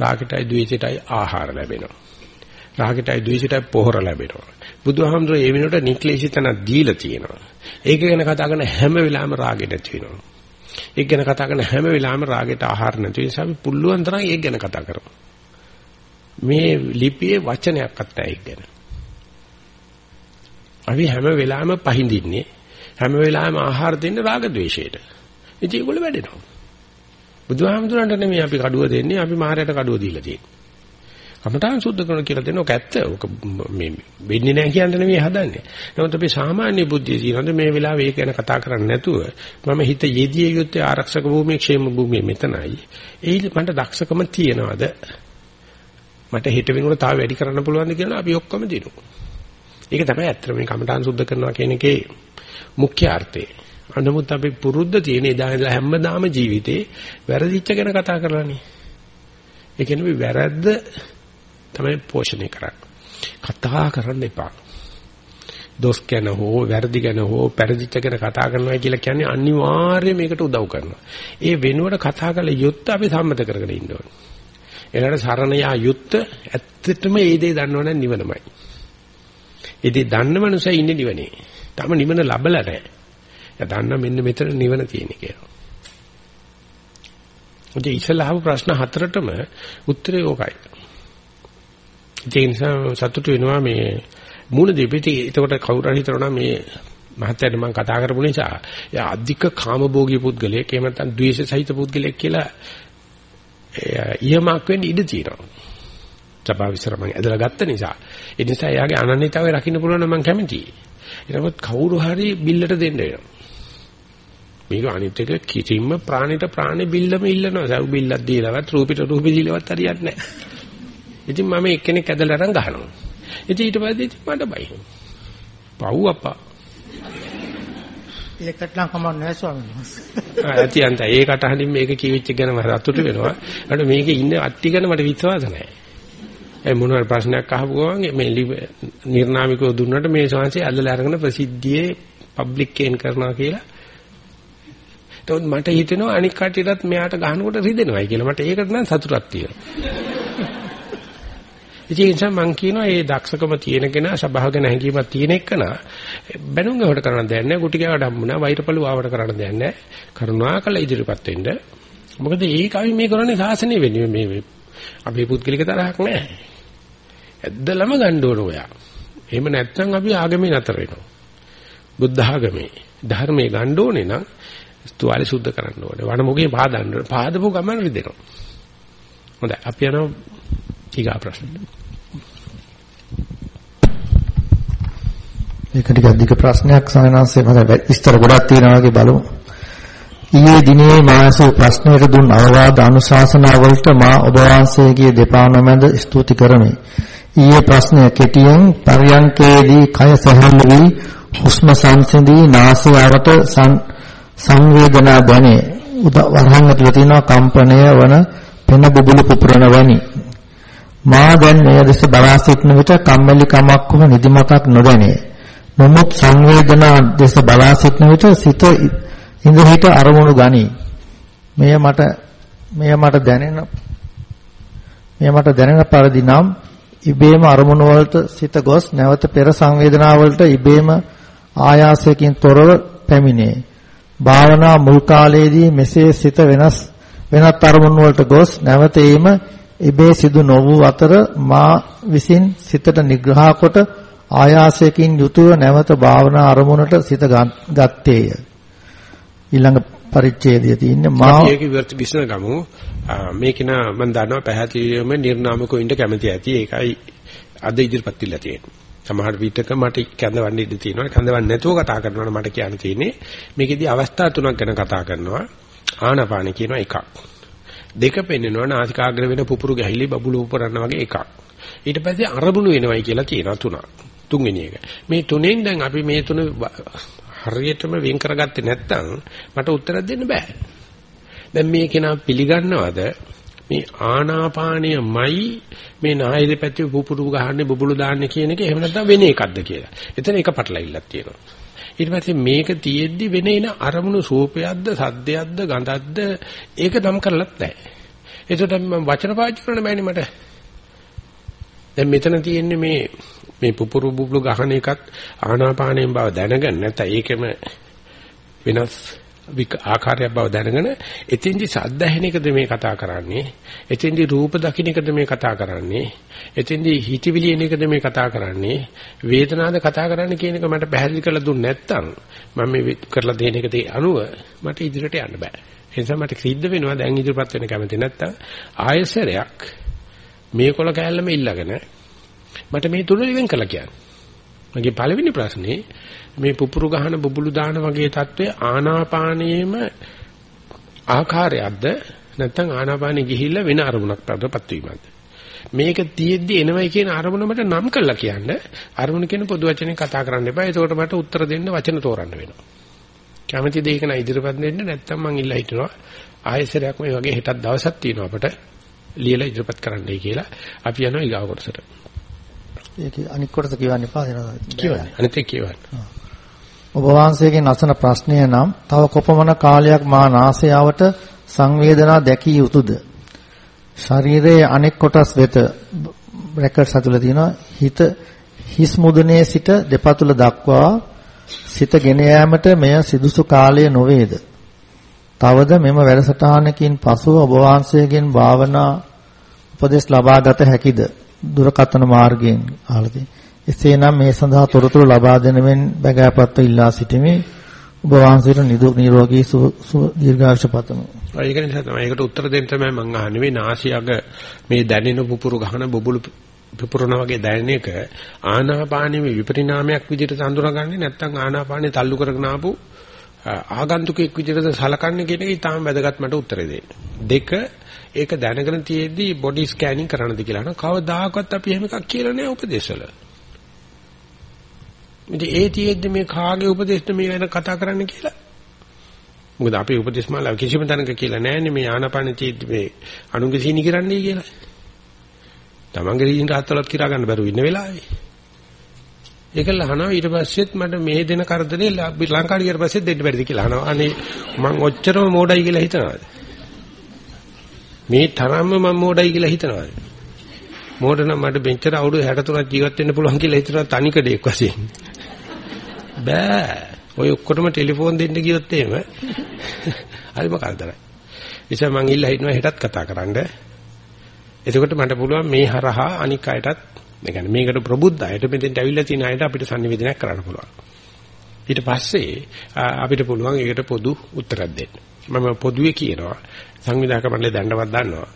රාගයටයි ද්වේෂයටයි ආහාර ලැබෙනවා. රාගයටයි ද්වේෂයටයි පොහොර ලැබෙනවා. බුදුහාමුදුරේ ඒ වෙනුවට නික්ලේශිතන දීලා තියෙනවා. ඒක ගැන කතා කරන හැම වෙලාවෙම රාගෙ නැති වෙනවා. ඒක ගැන කතා කරන හැම වෙලාවෙම රාගයට ආහාර නැති නිසා අපි පුළුවන් තරම් ඒක ගැන කතා කරමු. මේ ලිපියේ වචනයක්වත් නැහැ ඒක ගැන. අපි හැම වෙලාවෙම පහඳින්නේ හැම වෙලාවෙම ආහාර දෙන්න රාග ద్వේෂයට. ඉතින් ඒගොල්ල වැඩෙනවා. බුදුහාමුදුරන්ට නෙමෙයි අපි කඩුව දෙන්නේ අපි මාහරයට කඩුව දීලා තියෙන්නේ. කමඨාන් සුද්ධ කරන කියලා දෙන ඔක ඇත්ත. ඔක මේ වෙන්නේ නැහැ කියන්න නෙමෙයි හදන්නේ. නමුත් අපි සාමාන්‍ය බුද්ධිය තියෙනවද මේ වෙලාවේ ඒක ගැන කතා කරන්නේ නැතුව මම හිත යෙදිය යුත්තේ ආරක්ෂක භූමියේ ക്ഷേම භූමියේ මෙතනයි. ඒ මට දක්ෂකම තියනවාද? මට හිත වෙනකොට තව වැඩි කරන්න පුළුවන්ද කියලා අපි ඔක්කොම දිනුවා. ඒක තමයි ඇත්තට මේ කමඨාන් සුද්ධ කරනවා කියන එකේ මුඛ්‍ය අර්ථය. නමුත් අපි පුරුද්ද තියෙන එදා ඉඳලා හැමදාම ජීවිතේ වැරදිච්ච ගැන කතා කරලානේ. ඒ කියන්නේ මේ වැරද්ද තමයි පෝෂණය කරන්නේ. කතා කරන්න එපා. දොස් ගැන හෝ වැරදි ගැන හෝ පෙරදිච්ච ගැන කතා කරනවා කියලා කියන්නේ අනිවාර්යයෙන් මේකට උදව් කරනවා. ඒ වෙනුවට කතා කළ යුත්ත අපි සම්මත කරගෙන ඉන්න ඕනේ. එනකට සරණ යා යුත්ත ඇත්තටම ඒ දේ දන්නවනම් නිවනමයි. ඒ දේ දන්න මනුස්සය ඉන්නේ නිවනේ. තාම නිවන ලබලා නැහැ. එයා දන්න මෙන්න මෙතන නිවන තියෙන කියලා. ඔතේ ඉස්සලා අහපු ප්‍රශ්න හතරටම උත්තරේ ඕකයි. ඒ නිසා සතුටු වෙනවා මේ මූණ දෙපිටි එතකොට කවුරු හරි හිතනවා මේ මහත්තයාට මම කතා කරපු නිසා එයා අධික කාමභෝගී පුද්ගලයෙක් එහෙම නැත්නම් ද්වේෂ සහිත පුද්ගලයෙක් කියලා ඊයමක් වෙන්න ඉඩ තියෙනවා. සබා විසර මම ඇදලා ගත්ත නිසා. ඒ නිසා එයාගේ අනන්‍යතාවය රකින්න පුළුවන් නම් මම කැමතියි. ඊට කවුරු හරි බිල්ලට දෙන්න වෙනවා. මේක අනිත් එක කිසිම ප්‍රාණිත ප්‍රාණි බිල්ලම ඉල්ලනවා. සව් බිල්ලක් දීලවත් රූපිට රූපෙ දීලවත් හරියන්නේ නැහැ. ඉතින් මම එක්කෙනෙක් ඇදලා අරන් ගහනවා. ඉතින් ඊට පස්සේ ඉතින් මට බයි. පව් අප්පා. ඒකට නම් කමක් නැහැ ස්වාමීන් වහන්සේ. ඇති අන්ත ඒකට හඳින් මේක කිවිච්ච ගැන මම රතුට වෙනවා. අර මේකේ ඉන්න අට්ටි ගැන මට විශ්වාස නැහැ. ඒ මොනවාරි ප්‍රශ්නයක් අහපු ගමන් මේ නිර්නාමිකව දුන්නට මේ ශාංශය අල්ලලා අරගෙන ප්‍රසිද්ධියේ පබ්ලික් කේන් කරනවා කියලා. එතකොට මට හිතෙනවා අනික් කට්ටියටත් මෙයාට ගහනකොට රිදෙනවයි කියලා. මට ඒකට නම් සතුටක් තියෙනවා. ඉතින් ඒ නිසා මම කියනවා මේ දක්ෂකම තියෙන කෙනා සබහාගෙන හැංගීමක් තියෙන එකනා බැනුම් ගවට කරන්න දෙයක් නැහැ. කුටි කෑවට හම්බුණා. වෛරපළු ආවට කරන්න දෙයක් නැහැ. කරුණාකර ඉදිරියපත් වෙන්න. මොකද ඒක අපි මේ කරන්නේ සාසනය වෙනුවෙන් මේ අපේ පුද්ගලික තරහක් නැහැ. ඇද්දලම ගන්න ඕන ඔයා. එහෙම නැත්නම් අපි ආගමේ නතර වෙනවා. බුද්ධ ආගමේ ධර්මයේ ගන්න ඕනේ නම් තුවාලේ සුද්ධ කරන්න ඕනේ. වනමුගේ පාදන්න. පාදපු ගමන රිදෙනවා. හොඳයි. අපි යනවා ඊගා ප්‍රශ්න. මේක ටිකක් අධික ප්‍රශ්නයක් සමනන්සේ මම විස්තර ගොඩක් තියෙනවා වගේ බලමු. ඊයේ දිනේ මාසු ප්‍රශ්නයට දුන් අවවාද අනුශාසනා වලට මා ඔබ වහන්සේගේ දෙපා නමැද ස්තුති කරමි. ඊයේ ප්‍රශ්නය කෙටියෙන් පරියංකේදී කය සැහැල්ලු වී හුස්ම සංසිඳී නාසය අවට සංවේදනා දැනේ. වරහන් ඇතුළේ තියෙන කම්පණය වන පෙන බුබුලු පුපුරන වැනි මා දැන් මෙය දෙස බලා සිටන විට කම්මැලි කමක් හෝ නිදිමතක් නොදැනේ. නමුත් සංවේදනා දෙස බලා සිටන විට සිත ඉඳහිට අරමුණු ගනී. මෙය මට මෙය මට දැනෙන මෙය මට දැනෙන පරිදි නම් ඉබේම අරමුණු වලට සිත ගොස් නැවත පෙර සංවේදනා වලට ඉබේම ආයාසයෙන් තොරව පැමිණේ. භාවනා මුල් කාලයේදී මෙසේ සිත වෙනස් වෙනත් අරමුණු වලට ගොස් නැවත ඒම ඉබේ සිදු නොවූ අතර මා විසින් සිතට නිග්‍රහ කොට ආයාසයෙන් යුතුව නැවත භාවනා අරමුණට සිත ගත්තේය. ඊළඟ පරිච්ඡේදයේ තියෙන්නේ මා මේක විවෘත විශ්න ගමු මේක නා මම දන්නවා පැහැදිලිවම නිර්නාමකව ඉන්න කැමති ඇති ඒකයි අද ඉදිරිපත් වෙලා තියෙන්නේ. සමහර විටක මට කැඳවන්න ඉඩ තියෙනවා. කැඳවන්න නැතුව කතා කරනවා මට කියන්න තියෙන්නේ. මේකෙදි අවස්ථා තුනක් ගැන කතා කරනවා. ආනාපාන කියනවා එකක්. දෙක පෙන්නනවා නාසිකාග්‍ර වෙන පුපුරු ගැහිලි බබුලු උපරන්න වගේ එකක්. ඊට පස්සේ අරමුණු වෙනවයි කියලා කියනවා තුනක්. තුන්වෙනි එක. මේ තුනෙන් දැන් අපි මේ තුන හරියටම වෙන් කරගත්තේ නැත්නම් මට උත්තර දෙන්න බෑ. දැන් මේ කෙනා පිළිගන්නවද මේ ආනාපානයමයි මේ නායදේ පැත්තේ පුපුරු ගහන්නේ බුබුලු දාන්නේ කියන එක එහෙම නැත්නම් වෙන එකක්ද කියලා. එතන එක පටලවිල්ලක් තියෙනවා. ඊට පස්සේ මේක තියෙද්දි වෙන එන අරමුණු රූපයක්ද සද්දයක්ද ගඳක්ද ඒක නම් කරලත් නැහැ. ඒකට මම වචන පාවිච්චි කරන්න බෑනේ මට. දැන් මෙතන තියෙන්නේ මේ මේ පුපුරු බුබ්ලු ගහන එකත් ආනාපානයෙන් බව දැනගන්න නැත්නම් ඒකෙම වෙනස් ආකාරයක් බව දැනගෙන එතෙන්දි සද්ද ඇහෙන එකද මේ කතා කරන්නේ? එතෙන්දි රූප දකින්න එකද මේ කතා කරන්නේ? එතෙන්දි හිතවිලි එන එකද මේ කතා කරන්නේ? වේදනාවද කතා කරන්නේ කියන එක මට පැහැදිලි කරලා දුන්නේ නැත්නම් මම මේ කරලා දෙන එකට අනුව මට ඉදිරියට යන්න බෑ. ඒ නිසා මට සිද්ධ වෙනවා දැන් ඉදිරියපත් වෙන්න කැමති නැත්නම් ආයසරයක් මේ කොල කෑල්ලම ඉල්ලගෙන මට මේ තුන ඉවෙන් කළා කියන්නේ මගේ පළවෙනි ප්‍රශ්නේ මේ පුපුරු ගහන බුබුලු දාන වගේ தત્ත්වය ආනාපානයේම ආකාරයක්ද නැත්නම් ආනාපානෙ ගිහිල්ලා වෙන අරමුණක් පදපත් වීමක්ද මේක තියෙද්දි එනවයි කියන අරමුණ මට නම් කළා කියන්නේ අරමුණ කියන පොදු වචනේ කතා කරන්න එපා. ඒකට මට උත්තර දෙන්න වචන තෝරන්න වෙනවා. කැමති දෙයක නා ඉදිරිපත් දෙන්න නැත්තම් මං ඉල්ලා හිටනවා. ආයෙසරයක් මේ වගේ හෙටක් දවසක් තියෙනවා අපට ලියලා ඉදිරිපත් කරන්නයි කියලා අපි යනවා ඊගාව කොටසට. ඒක අනික් කොටස කියවන්න එපා දෙනවා. කියවන්න. අනිත් එක කියවන්න. ඔබ වහන්සේගෙන් අසන ප්‍රශ්නය නම් තව කොපමණ කාලයක් මා නාසයාවට සංවේදනා දැකිය යුතුද? ශරීරයේ අනෙක් කොටස් වෙත බ්‍රැකට්ස් අතුල තියෙනවා හිත හිස් මුදුනේ සිට දෙපතුල දක්වා සිත ගෙන යාමට මෙය සිදුසු කාලය නොවේද? තවද මෙම වැඩසටහනකින් පසුව ඔබ වහන්සේගෙන් භාවනා උපදෙස් ලබා ගත හැකිද? දුරකථන මාර්ගයෙන් අහලා එසේනම් මේ සඳහා තොරතුරු ලබා දෙන මෙන් බගෑපත්ව ඉල්ලා සිටිමි. ඔබ වහන්සේට නිදුක් නිරෝගී සුව දීර්ඝායුෂ පතමු. ඒක නිසා තමයි ඒකට උත්තර දෙන්න තමයි මම අහන්නේ මේ නාසියග මේ දැනෙන පුපුරු ගහන බබුලු පුපුරන වගේ දැනෙන එක ආනාපානෙම විපරිණාමයක් විදිහට හඳුනාගන්නේ නැත්නම් ආනාපානෙ තල්ලු කරගෙන ආපු ආගන්තුකෙක් විදිහට සලකන්නේ කියන එක ඊටාම වැදගත් මට උත්තරේ දෙන්න. දෙක ඒක දැනගෙන තියෙද්දි බොඩි ස්කෑනින් කරන්නද කියලා නෝ කවදාකවත් අපි එහෙම එකක් කියලා නෑ උපදේශවල. ඉතින් ඒ තියෙද්දි මේ කාගේ උපදේශද මේ වෙන කතා කරන්න කියලා. මොකද අපේ උපදේශ මාලාව කිසිම තැනක කියලා නෑනේ මේ ආනාපාන තියෙද්දි මේ අනුන්ගේ සීනි කරන්නයි කියලා. තමන්ගේ රීන් රහත්වලත් කිරා ගන්න බැරුව ඉන්න වෙලාවේ. ඒකල අහනවා ඊට පස්සෙත් මට මේ දෙන කරදරේ ලංකාවට ගියට පස්සෙත් දෙන්න බැරිද කියලා අහනවා. අනේ මං ඔච්චරම මෝඩයි කියලා හිතනවාද? මේ තරම්ම මම මෝඩයි කියලා හිතනවාද? මෝඩ නම් මට මෙච්චර අවුරුදු 63ක් ජීවත් වෙන්න පුළුවන් කියලා හිතනවා තනිකඩේක් වශයෙන්. බෑ. ඔය ඔක්කොටම ටෙලිෆෝන් දෙන්න ගියොත් එහෙම හරිම කරදරයි. නිසා මං ඉල්ලා හිටනවා හෙටත් කතා කරන්න. එතකොට මට පුළුවන් මේ හරහා අනික් අයටත් ඒ කියන්නේ මේකට ප්‍රබුද්ධයට මෙතෙන්ට ඇවිල්ලා තියෙන අයට අපිට sannivedanayak කරන්න පුළුවන්. ඊට පස්සේ අපිට පුළුවන් ඒකට පොදු උත්තරයක් දෙන්න. මම පොදුවේ කියනවා සංවිධායක මණ්ඩලය දඬවත් දන්නවා.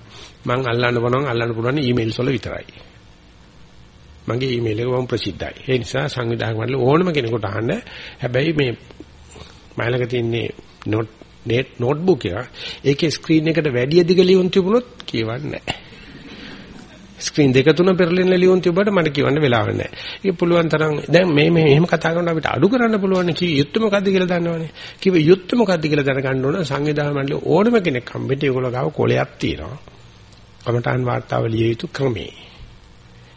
මං අල්ලන්න බලනවා අල්ලන්න පුළුවන් ඊමේල්ස් වල විතරයි. මගේ ඊමේල් එක මම ප්‍රසිද්ධයි. ඒ නිසා සංවිධායක මණ්ඩල ඕනම කෙනෙකුට අහන්න. හැබැයි මේ මයිලක තියන්නේ නෝට් නේට් නෝට්බුක් එක ඒකේ ස්ක්‍රීන් එකට වැඩි දිග ලියුම් තිබුණොත් කියවන්නේ නැහැ. ස්ක්‍රීන් දෙක තුන පෙරලෙන ලියුම් තිබ්බට මට කියවන්න වෙලාවක් නැහැ. ඒක පුළුවන් තරම් දැන් මේ මේ එහෙම කතා කරනකොට අපිට අඩු කරන්න පුළුවන් කී යුත්තේ මොකද්ද කියලා දන්නවනේ. කිව්ව යුත්තේ මොකද්ද කියලා දැනගන්න ඕන සංවිධාන මණ්ඩලයේ ඕනම කෙනෙක් හම්බෙන්න ඒගොල්ලෝ ගාව කොලයක් තියෙනවා. කමඨාන් වාර්තාව ලිය යුතු ක්‍රමේ.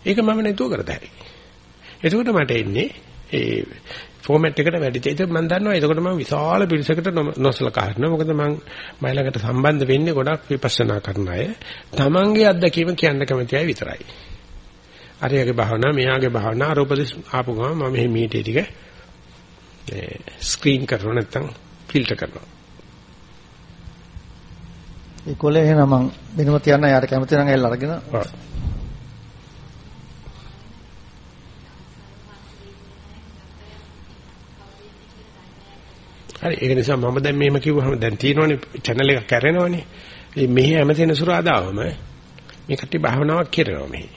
ඒක මම නේතුව කරතයි. එතකොට මට එන්නේ ඒ ෆෝමැට් එකට වැඩි. ඒක මම දන්නවා. එතකොට මම විශාල පිරිසකට නොසලකා හරිනවා. මොකද මම මයිලකට සම්බන්ධ වෙන්නේ ගොඩක් විපස්සනා කරන අය. Tamange අත්දැකීම කියන්න කැමති අය විතරයි. අරයාගේ භාවනා, මෙයාගේ භාවනා ආරෝපදෙස් ආපු ගමන් මම මේ මීටේ ටික ස්ක්‍රීන් කරනවා නැත්නම් ෆිල්ටර් කරනවා. ඒ කොලේ එහෙනම් මම වෙනම තියන්න යාට කැමති නම් එල්ල අරගෙන හරි ඒක නිසා මම දැන් මෙහෙම කිව්වහම දැන් තියෙනවනේ channel එකක් කැරෙනවනේ. මේ මෙහි හැමතැන සුරාදාවම මේ කට්ටිය භාවනාවක් කරනවා මෙහි.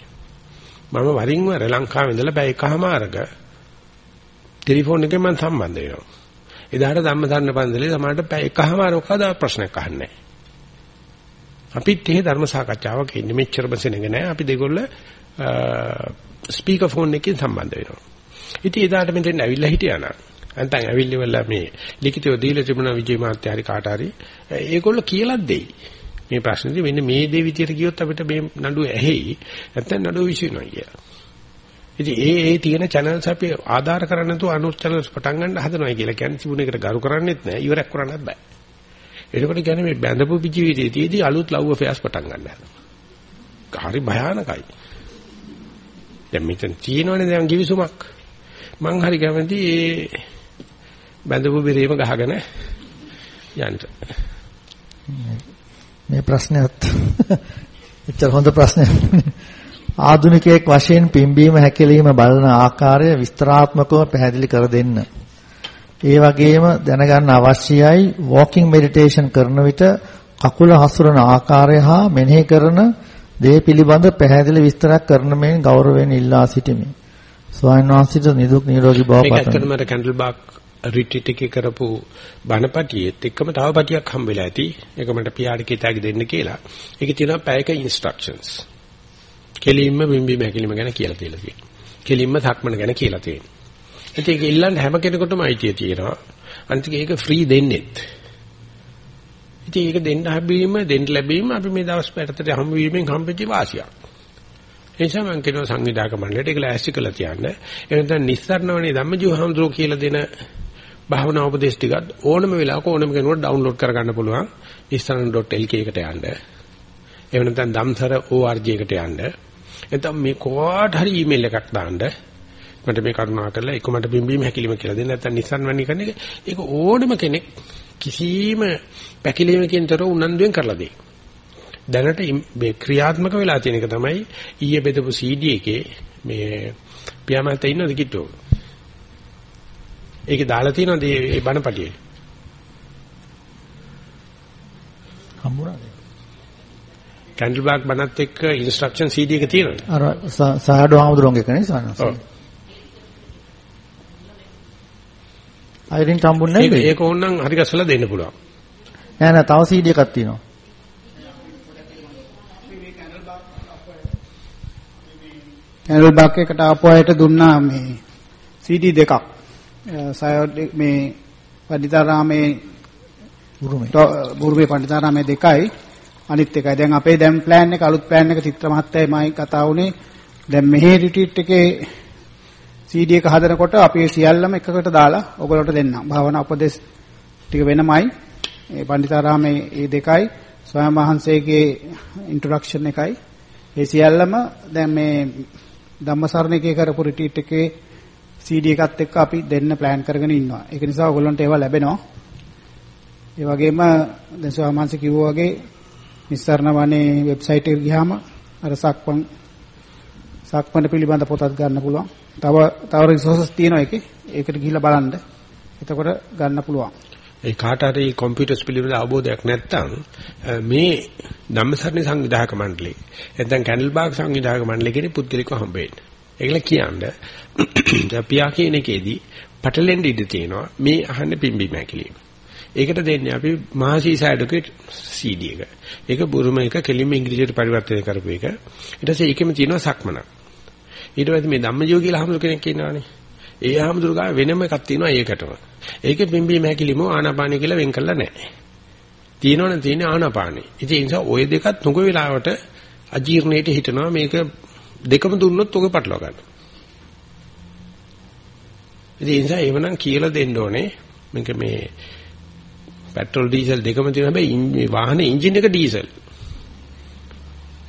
මම වරින් වර ලංකාවේ ඉඳලා බෑ එකමාරක ටෙලිෆෝන් එකෙන් මම සම්බන්ධ වෙනවා. එදාට ධම්මසරණ පන්සලේ සමහරට පැය එකමාරක කදා ප්‍රශ්නයක් අහන්නේ අපිත් එහෙ ධර්ම සාකච්ඡාවක ඉන්නේ මෙච්චර බසෙනග නෑ අපි දෙගොල්ල ස්පීකර් ෆෝන් එකකින් සම්බන්ධ වෙනවා. ඉතින් එදාට මෙතෙන් ඇවිල්ලා හිටියා නම් නැත්නම් ඇවිල්ලිවල මේ ලිඛිතව දීලා තිබුණා විජේ මහත්තයා හරි කාට හරි ඒගොල්ලෝ කියලා දෙයි. මේ ප්‍රශ්නේදී මෙන්න මේ දේ විදියට කියොත් අපිට මේ නඩුව ඇහෙයි. නැත්නම් නඩුව විශ්ිනවා කියලා. ඉතින් ඒ ඒ තියෙන channels අපි ආධාර කරන්නේ නැතුව අනුත් channels පටන් ගන්න හදනවා කියලා කියන්නේ තිබුණ එකට ගරු කරන්නේත් නැහැ. ඉවරයක් කරන්නත් බෑ. එතකොට කියන්නේ මේ බැඳපු ජීවිතයේදී අලුත් ලව් affairs පටන් ගන්න හදනවා. හරි භයානකයි. දැන් මෙතන තියෙනවනේ දැන් givisුමක්. මං හරි කැමති ඒ බැඳපු බිරීම ගහගෙන යන්න. මේ ප්‍රශ්නයත් එච්චර හොඳ ප්‍රශ්නයක්. ආධුනිකයෙක් වශයෙන් පිම්බීම හැකිලිම බලන ආකාරය විස්තරාත්මකව පැහැදිලි කර දෙන්න. ඒ වගේම දැනගන්න අවශ්‍යයි walking meditation කරන විට කකුල හසුරන ආකාරය හා මෙනෙහි කරන දේ පිළිබඳ පැහැදිලි විස්තරයක් කරන මෙන් ගෞරවයෙන් ඉල්ලා සිටිමි. ස්වාමීන් වහන්සේට නිදුක් නිරෝගී බව පතමි. මේක ඇත්තටම කැන්ඩල් බාක් රිට්‍රීට් එකේ කරපු බණපටියෙත් එක්කම තව පටියක් හම්බෙලා ඇති. ඒක මට පියාට කීතාගේ දෙන්න කියලා. ඒකේ තියෙනවා පැයක ඉන්ස්ට්‍රක්ෂන්ස්. කෙලින්ම බිම්බි මැකිලිම ගැන කියලා තියලා තියෙනවා. කෙලින්ම සක්මන ගැන කියලා තියෙනවා. ඉතින් ඒක ඉල්ලන්න හැම කෙනෙකුටම අයිතිය තියෙනවා. අනිත් ඒක ෆ්‍රී දෙන්නෙත්. ඉතින් ඒක දෙන්න හැබීම දෙන්න ලැබීම අපි මේ දවස් පැත්තට හමු වීමෙන් හම්බෙච්ච වාසියක්. ඒ නිසා මම කියනවා සංවිධායක මණ්ඩලයට ඒක ලෑස්ති කරලා තියන්න. ඒ නැත්නම් නිස්සාරණවනේ ධම්මජීව හම්දුරෝ කියලා දෙන භාවනා උපදේශ ටිකත් ඕනම වෙලාවක ඕනම කෙනෙකුට ඩවුන්ලෝඩ් කරගන්න පුළුවන් isran.lk එකට යන්න. එහෙම නැත්නම් ධම්සර org එකට යන්න. එතන මේ කොහොට හරි ඊමේල් එකක් දාන්න. මට මේ කරුණා කරලා එක මට බිම්බීම හැකිලිම කියලා දෙන්න නැත්නම් නිසන් වන්නේ කරන එක ඒක ඕනම කෙනෙක් කිසිම පැකිලීමකින් තොර උනන්දුවෙන් කරලා දෙයි. දැනට මේ ක්‍රියාත්මක වෙලා තියෙන එක තමයි ඊයේ බෙදපු CD එකේ මේ පියාමත ඉන්නද කිට්ටෝ. ඒකේ දාලා තියෙනවද මේ බණපටියේ? හම්බුණාද? කැන්ඩල් බෑග් බණත් එක්ක ඉන්ස්ට්‍රක්ෂන් CD එක තියෙනවද? අර සාඩෝ හාමුදුරුවන්ගේ කනේ සානස. ඔව්. අයිරින් හම්බුන්නේ නැහැ. ඒක ඕනනම් හරි ගස්සලා දෙන්න පුළුවන්. නෑ නෑ තව CD එකක් තියෙනවා. කැනල් බක් එකට ආපු අයට දුන්නා මේ CD දෙකක්. සයෝඩ් මේ පණ්ඩිතාරාමේ උරුමේ. බුරුමේ පණ්ඩිතාරාමේ දෙකයි අනිත් එකයි. දැන් අපේ දැන් ප්ලෑන් එක අලුත් ප්ලෑන් එක චිත්‍ර මහත්තයමයි කතා වුණේ. දැන් මෙහි රිට්‍රීට් එකේ CD එක හදනකොට අපි සියල්ලම එකකට දාලා ඔයගොල්ලන්ට දෙන්නම්. භාවනා උපදේශ ටික වෙනමයි. ඒ පණ්ඩිතාරාමේ මේ දෙකයි ස්වයං වහන්සේගේ ඉන්ට්‍රොඩක්ෂන් එකයි. ඒ සියල්ලම දැන් මේ ධම්මසරණ එකේ කරපු රිට්‍රීට් එකේ CD එකත් එක්ක අපි දෙන්න ප්ලෑන් කරගෙන ඉන්නවා. ඒක නිසා ඔයගොල්ලන්ට ඒවා ලැබෙනවා. ඒ වගේම දැන් ස්වාමීන් කිව්වා වගේ නිස්සාරණ වනේ වෙබ්සයිට් එකට ගියාම අර සක්මන් සක්මන පිළිබඳ පොතක් ගන්න පුළුවන්. තව තව රිසෝසස් තියෙනවා ඒකේ. ඒකට ගිහිල්ලා බලන්න. එතකොට ගන්න පුළුවන්. ඒ කාට හරි කම්පියුටර්ස් පිළිබඳ අවබෝධයක් නැත්නම් මේ ධම්මසරණ සංවිධායක මණ්ඩලේ නැත්නම් කැනල් බාග් සංවිධායක මණ්ඩලේ කියන පුද්ගලිකව හම්බ වෙන්න. ඒකල කියන්නේ පියා කියන එකේදී පටලෙන් ඉඳ තියෙනවා මේ අහන්නේ පිම්බි මැකිලිම. ඒකට දෙන්නේ අපි මහසී සයිඩ්කේ CD එක. ඒක බුරුම එක කෙලින්ම ඉංග්‍රීසියට පරිවර්තනය කරපු එක. ඊට පස්සේ ඒකෙම තියෙනවා සක්මනක්. ඊට පස්සේ මේ ධම්මජීව කියලා හමුදු කෙනෙක් ඉන්නවනේ. ඒ හමුදුරු ගා වෙනම එකක් තියෙනවා ඒකටම. ඒකේ පිම්බි මැකිලිම ආනාපානිය කියලා වෙන් කරලා නැහැ. තියෙනවනේ තියෙන්නේ ආනාපානිය. ඉතින් ඒ නිසා ওই දෙකත් නුග වෙලාවට අජීර්ණයට හිටනවා මේක දෙකම දුන්නොත් ඔක පටලවා ගන්න. ඉතින් ඒ නිසා එවනම් කියලා දෙන්න ඕනේ මේක මේ පෙට්‍රල් ඩීසල් දෙකම තියෙන හැබැයි මේ වාහනේ එන්ජින් එක ඩීසල්.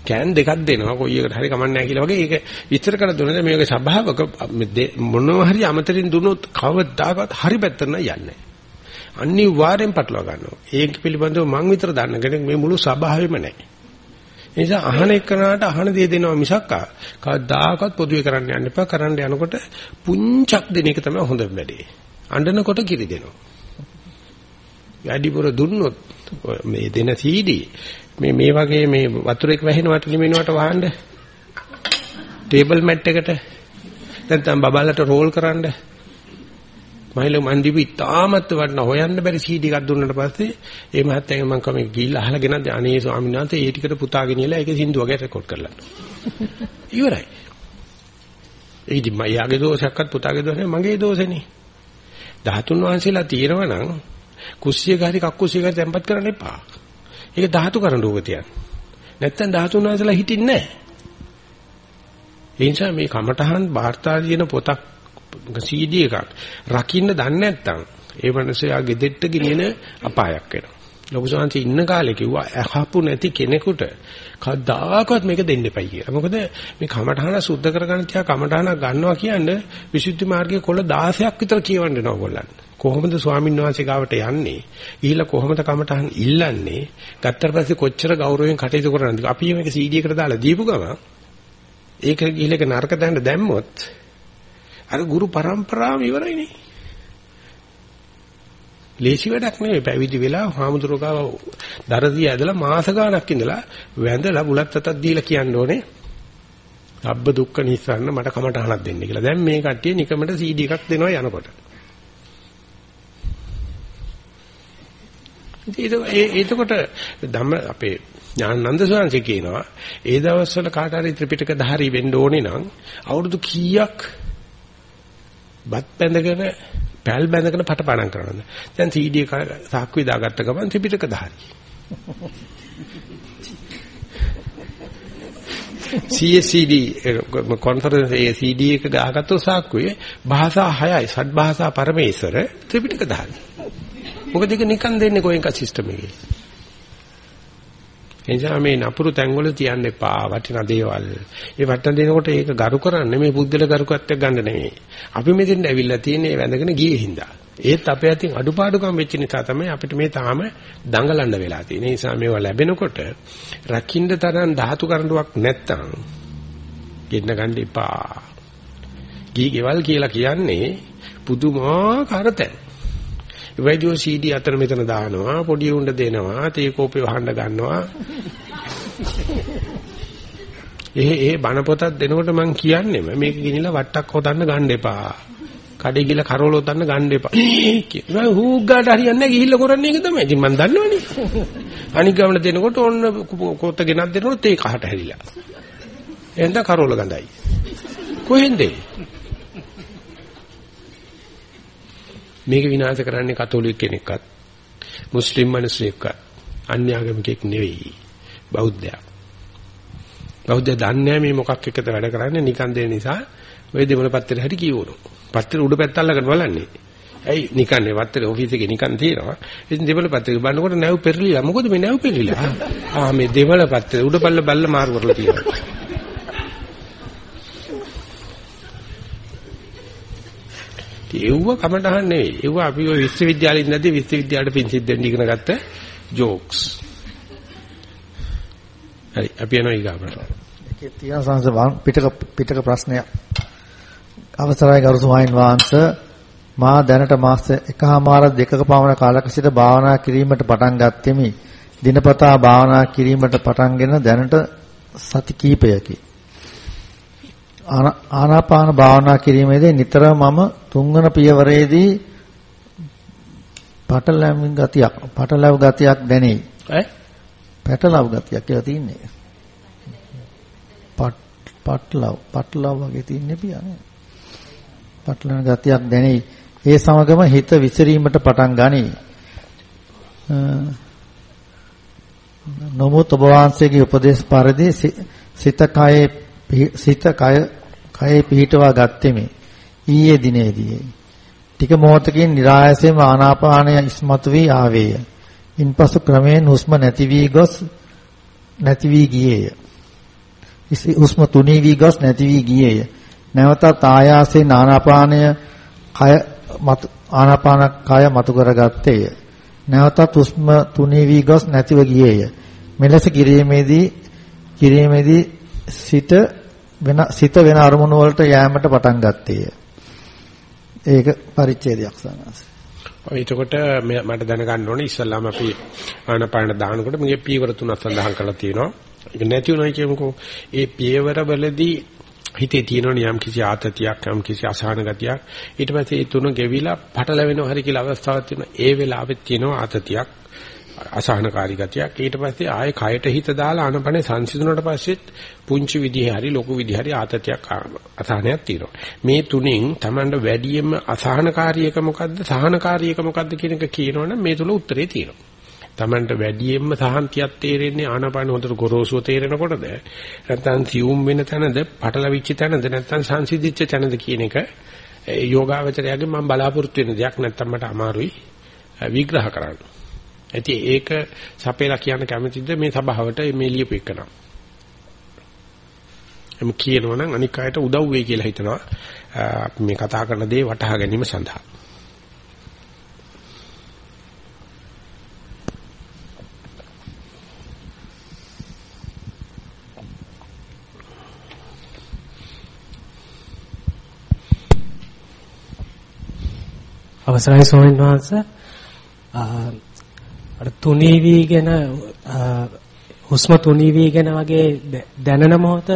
කෑන් දෙකක් දෙනවා කොයි එකට හරි කමන්නේ නැහැ කියලා වගේ ඒක විස්තර කරලා දුන්නද මේක ස්වභාවක මොනවා හරි අමතරින් දුන්නොත් කවදාකවත් හරි පැත්තට යන්නේ අනිවාර්යෙන් පටලවා ගන්නවා. ඒක පිළිබඳව මම විතර දන්න කෙනෙක් මේ මුළු සභාවෙම නැහැ. ඒ නිසා අහන එක්කනට අහන දේ දෙනවා මිසක් කවදාකවත් පොදුවේ කරන්න යන්න එපා. කරන්න යනකොට පුංචක් දෙන එක තමයි හොඳ වැඩේ. අඬනකොට කිරි දෙනවා. වැඩිපුර දුන්නොත් මේ දෙන CD මේ මේ වගේ මේ වතුරේක වැහෙනවට ලිමිනවට වහන්න ටේබල් මැට් එකට නැත්නම් බබලට රෝල් කරන්න මයිල මන් දීපු ඉතාමත් වටන. හොයන්න බැරි CD එකක් දුන්නාට පස්සේ ඒ මහත්තයාගෙන් මම කම ගිහිල්ලා අහලා ගෙනත් අනේ ස්වාමීන් වහන්සේ ඒ ටිකට පුතා ගෙනියලා ඒක සින්දුවකට රෙකෝඩ් කරලා. ඉවරයි. ඒ ඉතින් මයාගේ දෝෂයක්වත් පුතාගේ දෝෂයක් මගේ දෝෂෙනේ. ධාතුන් වහන්සේලා තියෙනවා නම් කුස්සියක හරි කක්කුස්සියක හරි තැම්පත් කරන්න එපා. ඒක ධාතු කරන්න ඕක තියන්න නැත්තම් ධාතුන් වහන්සේලා හිටින්නේ නැහැ. ඒ නිසා මේ කමඨහන් වාර්තා දින පොතක් CD එකක් රකින්න දන්නේ නැත්නම් ඒ මනුස්සයා ගෙදෙට්ට ගෙනියන අපායක් වෙනවා. ලොකු සංහති ඉන්න කාලේ කිව්වා අහපු නැති කෙනෙකුට කවදාකවත් මේක දෙන්න එපයි කියලා. මොකද මේ කමඨහන සුද්ධ කරගන්න තියා කමඨහන ගන්නවා කියන්නේ විසුද්ධි මාර්ගයේ කොළ 16ක් විතර කියවන්න වෙනවා ඔයගොල්ලන්. කොහොමද ස්වාමීන් වහන්සේ ගාවට යන්නේ? ගිහිල්ලා කොහොමද කමඨහන් ඉල්ලන්නේ? ගත්තට පස්සේ කොච්චර ගෞරවයෙන් කටයුතු කරනවද? අපි මේක CD එකට දාලා දීපු ගමන් ඒක ගිහිල්ලා ඒක නරක දැන්න දැම්මොත් අර ගුරු પરම්පරාවම ඉවරයිනේ. ලේසි වැඩක් නෙවෙයි පැවිදි වෙලා හාමුදුරුවෝ ගාව දරදී ඇදලා මාස ගාණක් ඉඳලා වැඳලා බුලත් අතක් දීලා කියන්න ඕනේ. අබ්බ දුක්ඛ නිස්සන්න මට කමටහනක් දෙන්න කියලා. දැන් මේ කට්ටිය නිකමට CD එකක් දෙනවා යනකොට. එතකොට ධම්ම අපේ ඥානানন্দ ස්වාමීන් කියනවා ඒ දවස්වල කාට හරි ත්‍රිපිටක ධාරී වෙන්න ඕනේ නම් අවුරුදු කීයක් බත් බැඳගෙන පැල් බැඳගෙන පටපාඩම් කරනද දැන් CD එක සාක්කුවේ දාගත්ත ගමන් ත්‍රිපිටක ධාරී. CSCD කොන්ෆරන්ස් ඒ CD එක ගහගත්තු සාක්කුවේ භාෂා 6යි සත් භාෂා පරමේශ්වර ත්‍රිපිටක ධාරී. මොකද ඒක නිකන් දෙන්නේ කොහෙන්ක සිස්ටම් එකේ? එනිසා මේ නපුරු තැන්වල තියන්න එපා වටිනා දේවල්. ඒ වටන දෙනකොට ඒක ගරු කරන්නේ මේ බුද්ධල ගරුකත්වයක් ගන්න නෙමෙයි. අපි මෙතෙන් ඇවිල්ලා තියෙන්නේ වැඳගෙන ගියේ හින්දා. ඒත් අපේ අතින් අඩුපාඩුකම් වෙච්ච නිසා තමයි අපිට මේ තාම දඟලන්න වෙලා තියෙන්නේ. ඒ නිසා මේවා ලැබෙනකොට රකින්න තරම් ධාතු කරඬුවක් නැත්තම් ගෙන්න ගන්න එපා. ගී ගෙවල් කියලා කියන්නේ පුදුමාකාර තැන. වෛද්‍යෝ CD අතර මෙතන දානවා පොඩි උණ්ඩ දෙනවා තේ කෝපේ වහන්න ගන්නවා. ඒ ඒ බණ පොතක් දෙනකොට මම කියන්නේම මේක ගිනිලා වට්ටක් හොදන්න ගන්න එපා. කඩේ ගිහලා කරවල හොදන්න ගන්න එපා. කියලා හූග්ගාට හරියන්නේ නැහැ ගිහිල්ලා කරන්නේ ඒක තමයි. ඉතින් මම දන්නවනේ. අනික් ගමන දෙනකොට ඔන්න කොත්ත ගෙනත් දෙනකොට තේ කහට හැරිලා. එහෙනම් කරවල ගඳයි. කොහෙන්ද? මේක විනාශ කරන්නේ කතෝලික කෙනෙක්වත් මුස්ලිම් මිනිස්සෙක්වත් අන්‍යාගමිකෙක් නෙවෙයි බෞද්ධයා. බෞද්ධ දන්නේ මේ මොකක් එක්කද වැඩ කරන්නේ නිකන් දෙන නිසා ඔය දෙමළ පත්‍රේ හැටි කියවනවා. පත්‍රේ උඩ පැත්ත අල්ලගෙන බලන්නේ. ඇයි නිකන් නේ පත්‍රේ ඔෆිස් එකේ නිකන් තියෙනවා. ඉතින් දෙමළ පත්‍රේ බලනකොට නැව් පෙරලිලා. මොකද මේ නැව් පෙරලිලා? ආ මේ දෙමළ පත්‍රේ උඩ බල්ල බල්ල මාරු කරලා තියෙනවා. ඒව කමටහන් නෙවෙයි. ඒව අපි ඔය විශ්වවිද්‍යාලෙින් නැති විශ්වවිද්‍යාලයට පින් සිද්දෙන් ඉගෙන ගත්ත ජෝක්ස්. හරි අපි යනවා ඊගාවට. ඒකේ තියෙන සංස පිටක පිටක ප්‍රශ්නයක්. අවසරයි ගරු සුමයින් වහන්සේ මා දැනට මාස එකහමාර දෙකක පමණ කාලයක සිට භාවනා කිරීමට පටන් ගත්තෙමි. දිනපතා භාවනා කිරීමට පටන්ගෙන දැනට සති කීපයකි. ආනාපාන භාවනා කිරීමේදී නිතරම මම තුන්වන පියවරේදී පටලැවින් ගතියක් පටලැව ගතියක් දැනේ. ඈ? පටලැව ගතියක් කියලා තින්නේ. පට් පටලව පටලව වගේ තින්නේ පියානේ. පටලැන ගතියක් දැනේ. ඒ සමගම හිත විසිරීමට පටන් ගනී. නමුත් ඔබ වහන්සේගේ උපදේශ පරිදි සිත කයේ සිත කය කයේ පිහිටවා ගත්තෙමි. ඊයේ දිනේදී. ටික මොහොතකින් નિરાයසෙම ආනාපානය ඉස්මතු වී ආවේය. ඉන්පසු ක්‍රමයෙන් හුස්ම නැති වී ගොස් නැති වී ගියේය. හුස්ම තුනී වී ගොස් නැති වී ගියේය. නැවතත් ආයාසයෙන් ආනාපානය කය මතු ආනාපාන කය මතු කරගත්තේය. නැවතත් හුස්ම තුනී වී ගොස් නැතිව ගියේය. මෙලෙස කිරීමේදී කිරීමේදී සිත වෙන සිත වෙන අරමුණු වලට යෑමට පටන් ගත්තේය. ඒක පරිච්ඡේදයක් සනස්. ඔය එතකොට මට දැනගන්න ඕනේ ඉස්සල්ලාම අපි ආනපාන දානකොට මගේ පීවර තුනක් සඳහන් කරලා තියෙනවා. ඒක නැති උනායි කියමුකෝ. ඒ පීවර වලදී හිතේ තියෙන යම් කිසි ආතතියක් යම් කිසි අසහන ගතියක් ඊට පස්සේ ඒ තුන ගෙවිලා පටලැවෙනවා හරි කියලා අවස්ථාවක් තියෙනවා. ඒ වෙලාවෙත් තියෙනවා ආතතියක් අසහනකාරී ගතියක්. ඊට පස්සේ ආයෙ කයට හිත දාලා ආනපනේ සංසිඳුණාට පස්සෙත් පුංචි විදිහේ හරි ලොකු විදිහේ හරි ආතතියක් අසහනයක් තියෙනවා. මේ තුنين Tamanට වැඩියෙන්ම අසහනකාරීක මොකද්ද? සහනකාරීක මොකද්ද කියන එක කියනවනම් මේ තුල උත්තරේ තියෙනවා. Tamanට වැඩියෙන්ම සහන්තියක් තේරෙන්නේ ආනපන හොඳට ගොරෝසුව තේරෙනකොටද? නැත්නම් සියුම් වෙන තැනද, පටලවිච්ච තැනද, නැත්නම් සංසිඳිච්ච තැනද කියන එක යෝගාවචරයාගෙන් මම බලාපොරොත්තු වෙන දෙයක් නැත්තම් මට අමාරුයි විග්‍රහ කරන්න. ඇති ඒක සපේලා කියන්න කැමතිද මේ සභාවට මේ ලියපු එකන. එම් කියනවනම් අනික් අයට උදව් වෙයි කියලා හිතනවා. අපි මේ කතා කරන දේ වටහා ගැනීම සඳහා. අවසරයි ස්වාමීන් වහන්සේ අර තුනී වීගෙන හුස්ම තුනී වීගෙන වගේ දැනෙන මොහොත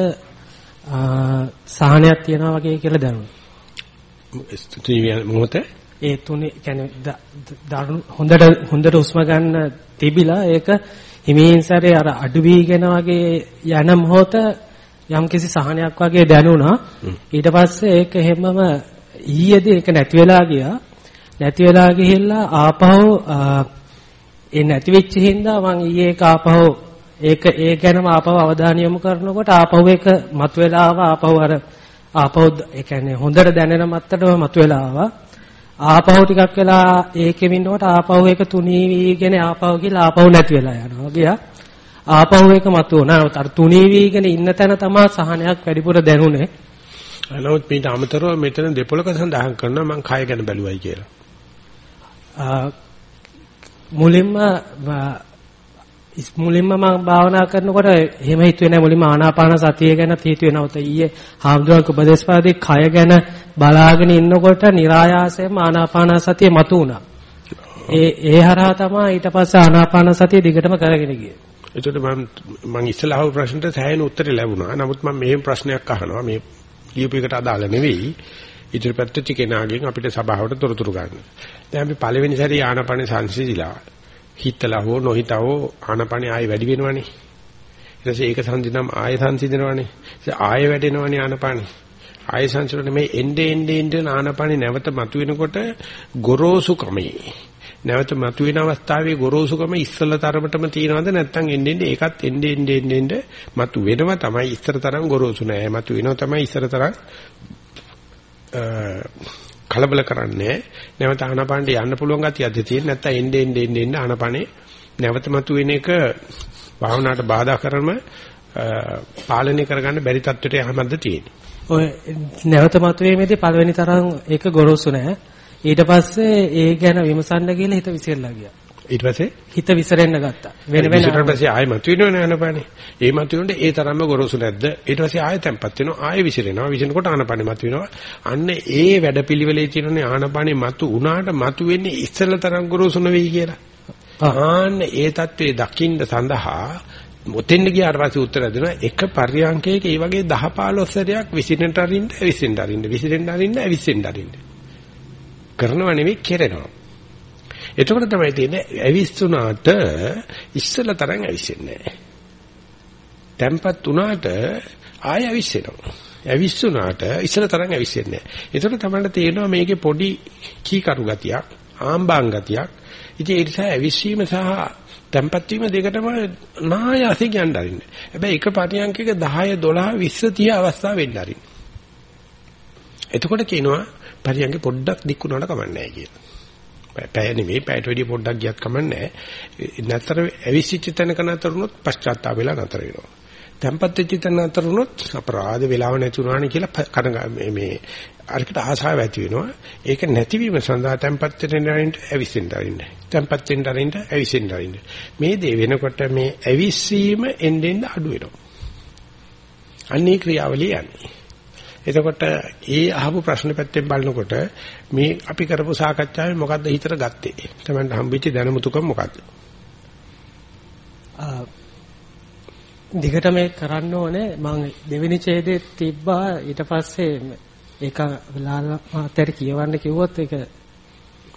සහනයක් තියනවා වගේ කියලා දැනුණා. තුනී වීගෙන මොහොත ඒ තුනේ කියන්නේ දරුණු හොඳට හොඳට උස්ම ගන්න තිබිලා ඒක හිමින් සැරේ අර අඩු වීගෙන වගේ යන මොහොත යම්කිසි සහනයක් වගේ දැනුණා. ඊට පස්සේ ඒක හැමම ඊයේදී ඒක නැති වෙලා ගියා. නැති වෙලා ගිහිල්ලා ආපහු ඒ නැති වෙච්ච හින්දා මං ඊයේ ඒක ආපහු ඒක ඒ ගැනම ආපහු අවධානය යොමු කරනකොට ආපහු ඒක මතුවලා ආවා. ආපහු අර ආපහු ඒ කියන්නේ හොඳට දැනෙන මත්තටම මතුවලා ආවා. ආපහු ටිකක් වෙලා ඒකෙම ඉන්නකොට ආපහු ඒක තුනී වීගෙන ආපහු ගිහලා ආපහු නැති වෙලා යනවා ගියා. ආපහු ඒක මතුවනා අර තුනී වීගෙන ඉන්න තැන තමයි සහනයක් වැඩිපුර දැනුනේ. නමුත් මේට අමතරව මෙතන දෙපොලක සඳහන් කරනවා මං කය ගැන බැලුවයි කියලා මුලින්ම මුලින්ම මම භාවනා කරනකොට එහෙම හිතුවේ නැහැ මුලින්ම ආනාපාන සතිය ගැන හිතුවේ නැවත ඊයේ හාමුදුරුවෝ උපදේශපාදී කය ගැන බලාගෙන ඉන්නකොට નિરાයාසයෙන්ම ආනාපාන සතිය මතු වුණා. ඒ ඒ හරහා තමයි ඊට පස්සේ ආනාපාන සතිය දිගටම කරගෙන ගියේ. එතකොට මම මම ඉස්සලා අහපු ප්‍රශ්නට සෑහෙන උත්තරේ ලැබුණා. නමුත් මම මෙහෙම ප්‍රශ්නයක් අහනවා. මේ ලියුපයකට අදාළ නෙවෙයි. ඉදිරිපත් වෙච්ච කෙනාගෙන් අපිට සභාවට තොරතුරු ගන්න. දැන් අපි පළවෙනි සැරේ ආනාපාන සංසිඳිලා හිතලා හෝ නොහිතා හෝ ආනපනේ ආයෙ වැඩි වෙනවනේ. ඊට පස්සේ ඒක සංසිඳනම ආයෙ සංසිඳනවනේ. ඊට ආයෙ වැඩෙනවනේ ආනපනේ. ආයෙ සංසිඳන මේ එnde ende ende ආනපනේ නැවත මතුවෙනකොට ගොරෝසු කමේ. නැවත මතුවෙන අවස්ථාවේ ගොරෝසුකම ඉස්සල තරමටම තියෙනවද නැත්නම් එන්නේ එන්නේ ඒකත් එන්නේ එන්නේ එන්නේ මතු වෙනව තමයි ඉස්සර තරම් ගොරෝසු නෑ මතු වෙනව තමයි ඉස්සර තරම් කලබල කරන්නේ නැවත ආනපානට යන්න පුළුවන් ගතියක්ද තියෙන්නේ නැත්නම් එන්නේ එන්නේ එන්නේ ආනපානේ නැවත මතුවෙන එක භාවනාවට බාධා කරම පාලනය කරගන්න බැරි තත්ත්වයට යහමද්ද තියෙන්නේ. ඔය නැවත මතුවීමේදී පළවෙනි තරම් ඒක ගොරෝසු නෑ. ඊට පස්සේ ඒ ගැන විමසන්න කියලා හිත විසිරලා ගියා. ඊට පස්සේ හිත විසිරෙන්න ගත්තා. වෙන වෙන ඊට පස්සේ ආයෙ මතුවෙනවනේ ආනපානේ. ඒ මතුවෙනකොට ඒ තරම්ම ගොරෝසු නැද්ද? ඊට පස්සේ ආයෙ තැම්පත් වෙනවා. ආයෙ විසිරෙනවා. විසිරෙනකොට ආනපානේ මතුවෙනවා. අන්න ඒ වැඩපිළිවෙලේ තියෙනනේ ආනපානේ මතු උනාට මතු වෙන්නේ ඉස්සෙල්ල තරම් ගොරෝසු නෙවෙයි කියලා. ආන්න ඒ தત્ත්වයේ දකින්න සඳහා මොතෙන්ද ගියාට පස්සේ උත්තර දෙනවා එක පර්යාංකයක ඒ වගේ 10 15 සැරයක් විසිරෙන්න අරින්න විසිරෙන්න අරින්න විසිරෙන්න අරින්න විසිරෙන්න අරින්න කරනව නෙවෙයි කෙරෙනවා එතකොට තමයි තියෙන්නේ ඇවිස්සුනාට ඉස්සල තරම් ඇවිස්සෙන්නේ නැහැ. තැම්පත් උනාට ආය ඇවිස්සෙනවා. ඇවිස්සුනාට ඉස්සල තරම් ඇවිස්සෙන්නේ නැහැ. එතකොට තමයි තේරෙනවා මේකේ පොඩි කීකරු ගතියක්, ආම්බාන් ගතියක්. ඉතින් ඒ නිසා ඇවිස්සීම සහ තැම්පත් වීම දෙකටම නායසේ යන්න අරින්න. හැබැයි එක පරියන්කක 10 12 20 30 අවස්ථා වෙන්න අරින්න. එතකොට කියනවා පරියන්ක පොඩ්ඩක් දික් වුණාට කමන්නේ නැහැ කියලා. පැය නෙමෙයි පැයට වැඩිය පොඩ්ඩක් ගියත් කමන්නේ නැතර ඇවිසිච්ච තැනක නතර වුණොත් පශ්චාත්තාප වෙලා නතර වෙනවා. තැම්පත් වෙච්ච තැන නතර වුණොත් අපරාධ වෙලාව නැති වුණානේ කියලා කන මේ අරකට ආසාව ඇති වෙනවා. ඒක නැතිවීම සඳහා තැම්පත් වෙන්න අරින්න ඇවිසින්න අරින්න. තැම්පත් වෙන්න අරින්න ඇවිසින්න අරින්න. මේ දේ වෙනකොට මේ ඇවිස්සීම එන්නෙන් අඩු වෙනවා. අන්නේ ක්‍රියාවලිය යන්නේ. එතකොට ඒ අහපු ප්‍රශ්න පැත්තෙන් බලනකොට මේ අපි කරපු සාකච්ඡාවේ මොකද්ද හිතට ගත්තේ? තමන්ට හම්බෙච්ච දැනුමුතුකම මොකද්ද? දිගට මේ කරන්න ඕනේ මම දෙවෙනි ඡේදයේ තිබ්බා ඊට පස්සේ ඒක ලාල මාතර කියවන්න කිව්වොත් ඒක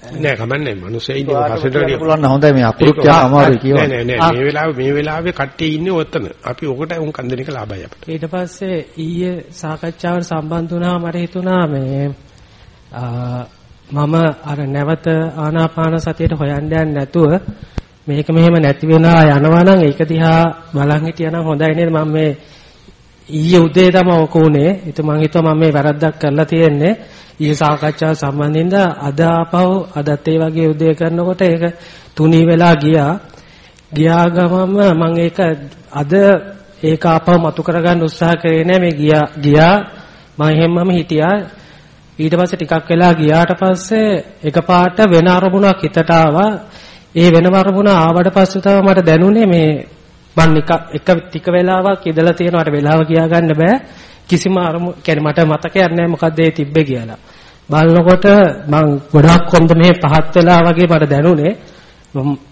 නෑ කමන්නේ මිනිස්සෙ ඉන්නේ වැඩි පුළුවන් හොඳයි මේ අපුරුක් යන අමාරුයි කියවන්න. නෑ නෑ මේ වෙලාවේ මේ වෙලාවේ කට්ටිය ඉන්නේ ඔතන. අපි ඔකට උන් කන්දෙනික ලාභයි අපිට. ඊට පස්සේ ඊයේ සාකච්ඡාවට සම්බන්ධ වුණා මට හිතුණා මේ මම අර නැවත ආනාපාන සතියට හොයන්න යන්නේ නැතුව මේක මෙහෙම නැති වෙනා යනවා නම් ඒක දිහා බලන් හිටියනම් හොඳයි නේද? මම මේ ඊයේ උදේ තමයි ඔක උනේ. ඒක මම හිතුවා මම මේ වැරද්දක් කරලා තියෙන්නේ. ඊයේ සාකච්ඡාව සම්බන්ධින්ද අද ආපහු අදත් ඒ වගේ උදේ කරනකොට ඒක තුනී වෙලා ගියා. ගියා ගමම මම ඒක අද ඒක ආපහු මතු කරගන්න උත්සාහ කරේ නෑ මේ ගියා ගියා මම හැමම හිටියා. ඊට පස්සේ ටිකක් වෙලා ගියාට පස්සේ එකපාරට වෙන අරමුණක් හිතට ආවා. ඒ වෙන අරමුණ ආවට පස්සේ තමයි මට දැනුනේ මේ මම එක එක ටික වෙලාවක් ඉඳලා තියෙනවට වෙලාව කියා ගන්න බෑ. කිසිම අරමු කියන්නේ මට මතකයක් නැහැ මොකද්ද ඒ තිබ්බේ කියලා. බලනකොට මම ගොඩාක් කොන්ද මේ පහත් වෙලා වගේ මට දැනුනේ.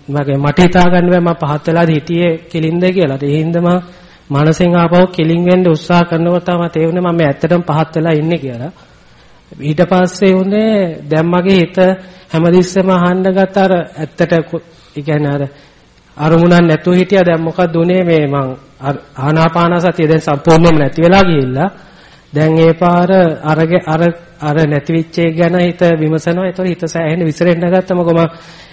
මගේ මට හිතා ගන්න බෑ මම පහත් වෙලාද හිටියේ කෙලින්ද කියලා. ඒ හින්දා මම මනසෙන් ආපහු කෙලින් වෙන්න උත්සාහ කරනකොට තමයි තේරුනේ මම ඇත්තටම පහත් වෙලා ඉන්නේ කියලා. ඊට පස්සේ උනේ දැන් මගේ හිත හැමතිස්සෙම අහන්න ගත්ත අර ඇත්තට ඒ කියන්නේ අර අරමුණක් නැතුව හිටියා දැන් මොකක්ද උනේ මේ මං ආනාපාන සතිය දැන් සම්පූර්ණයෙන්ම නැති වෙලා ගිහිල්ලා දැන් ඒ පාර අරගේ අර අර නැති වෙච්ච එක ගැන හිත විමසනවා ඒතකොට හිත සෑහෙන විසිරෙන්න ගත්තා මොකද මම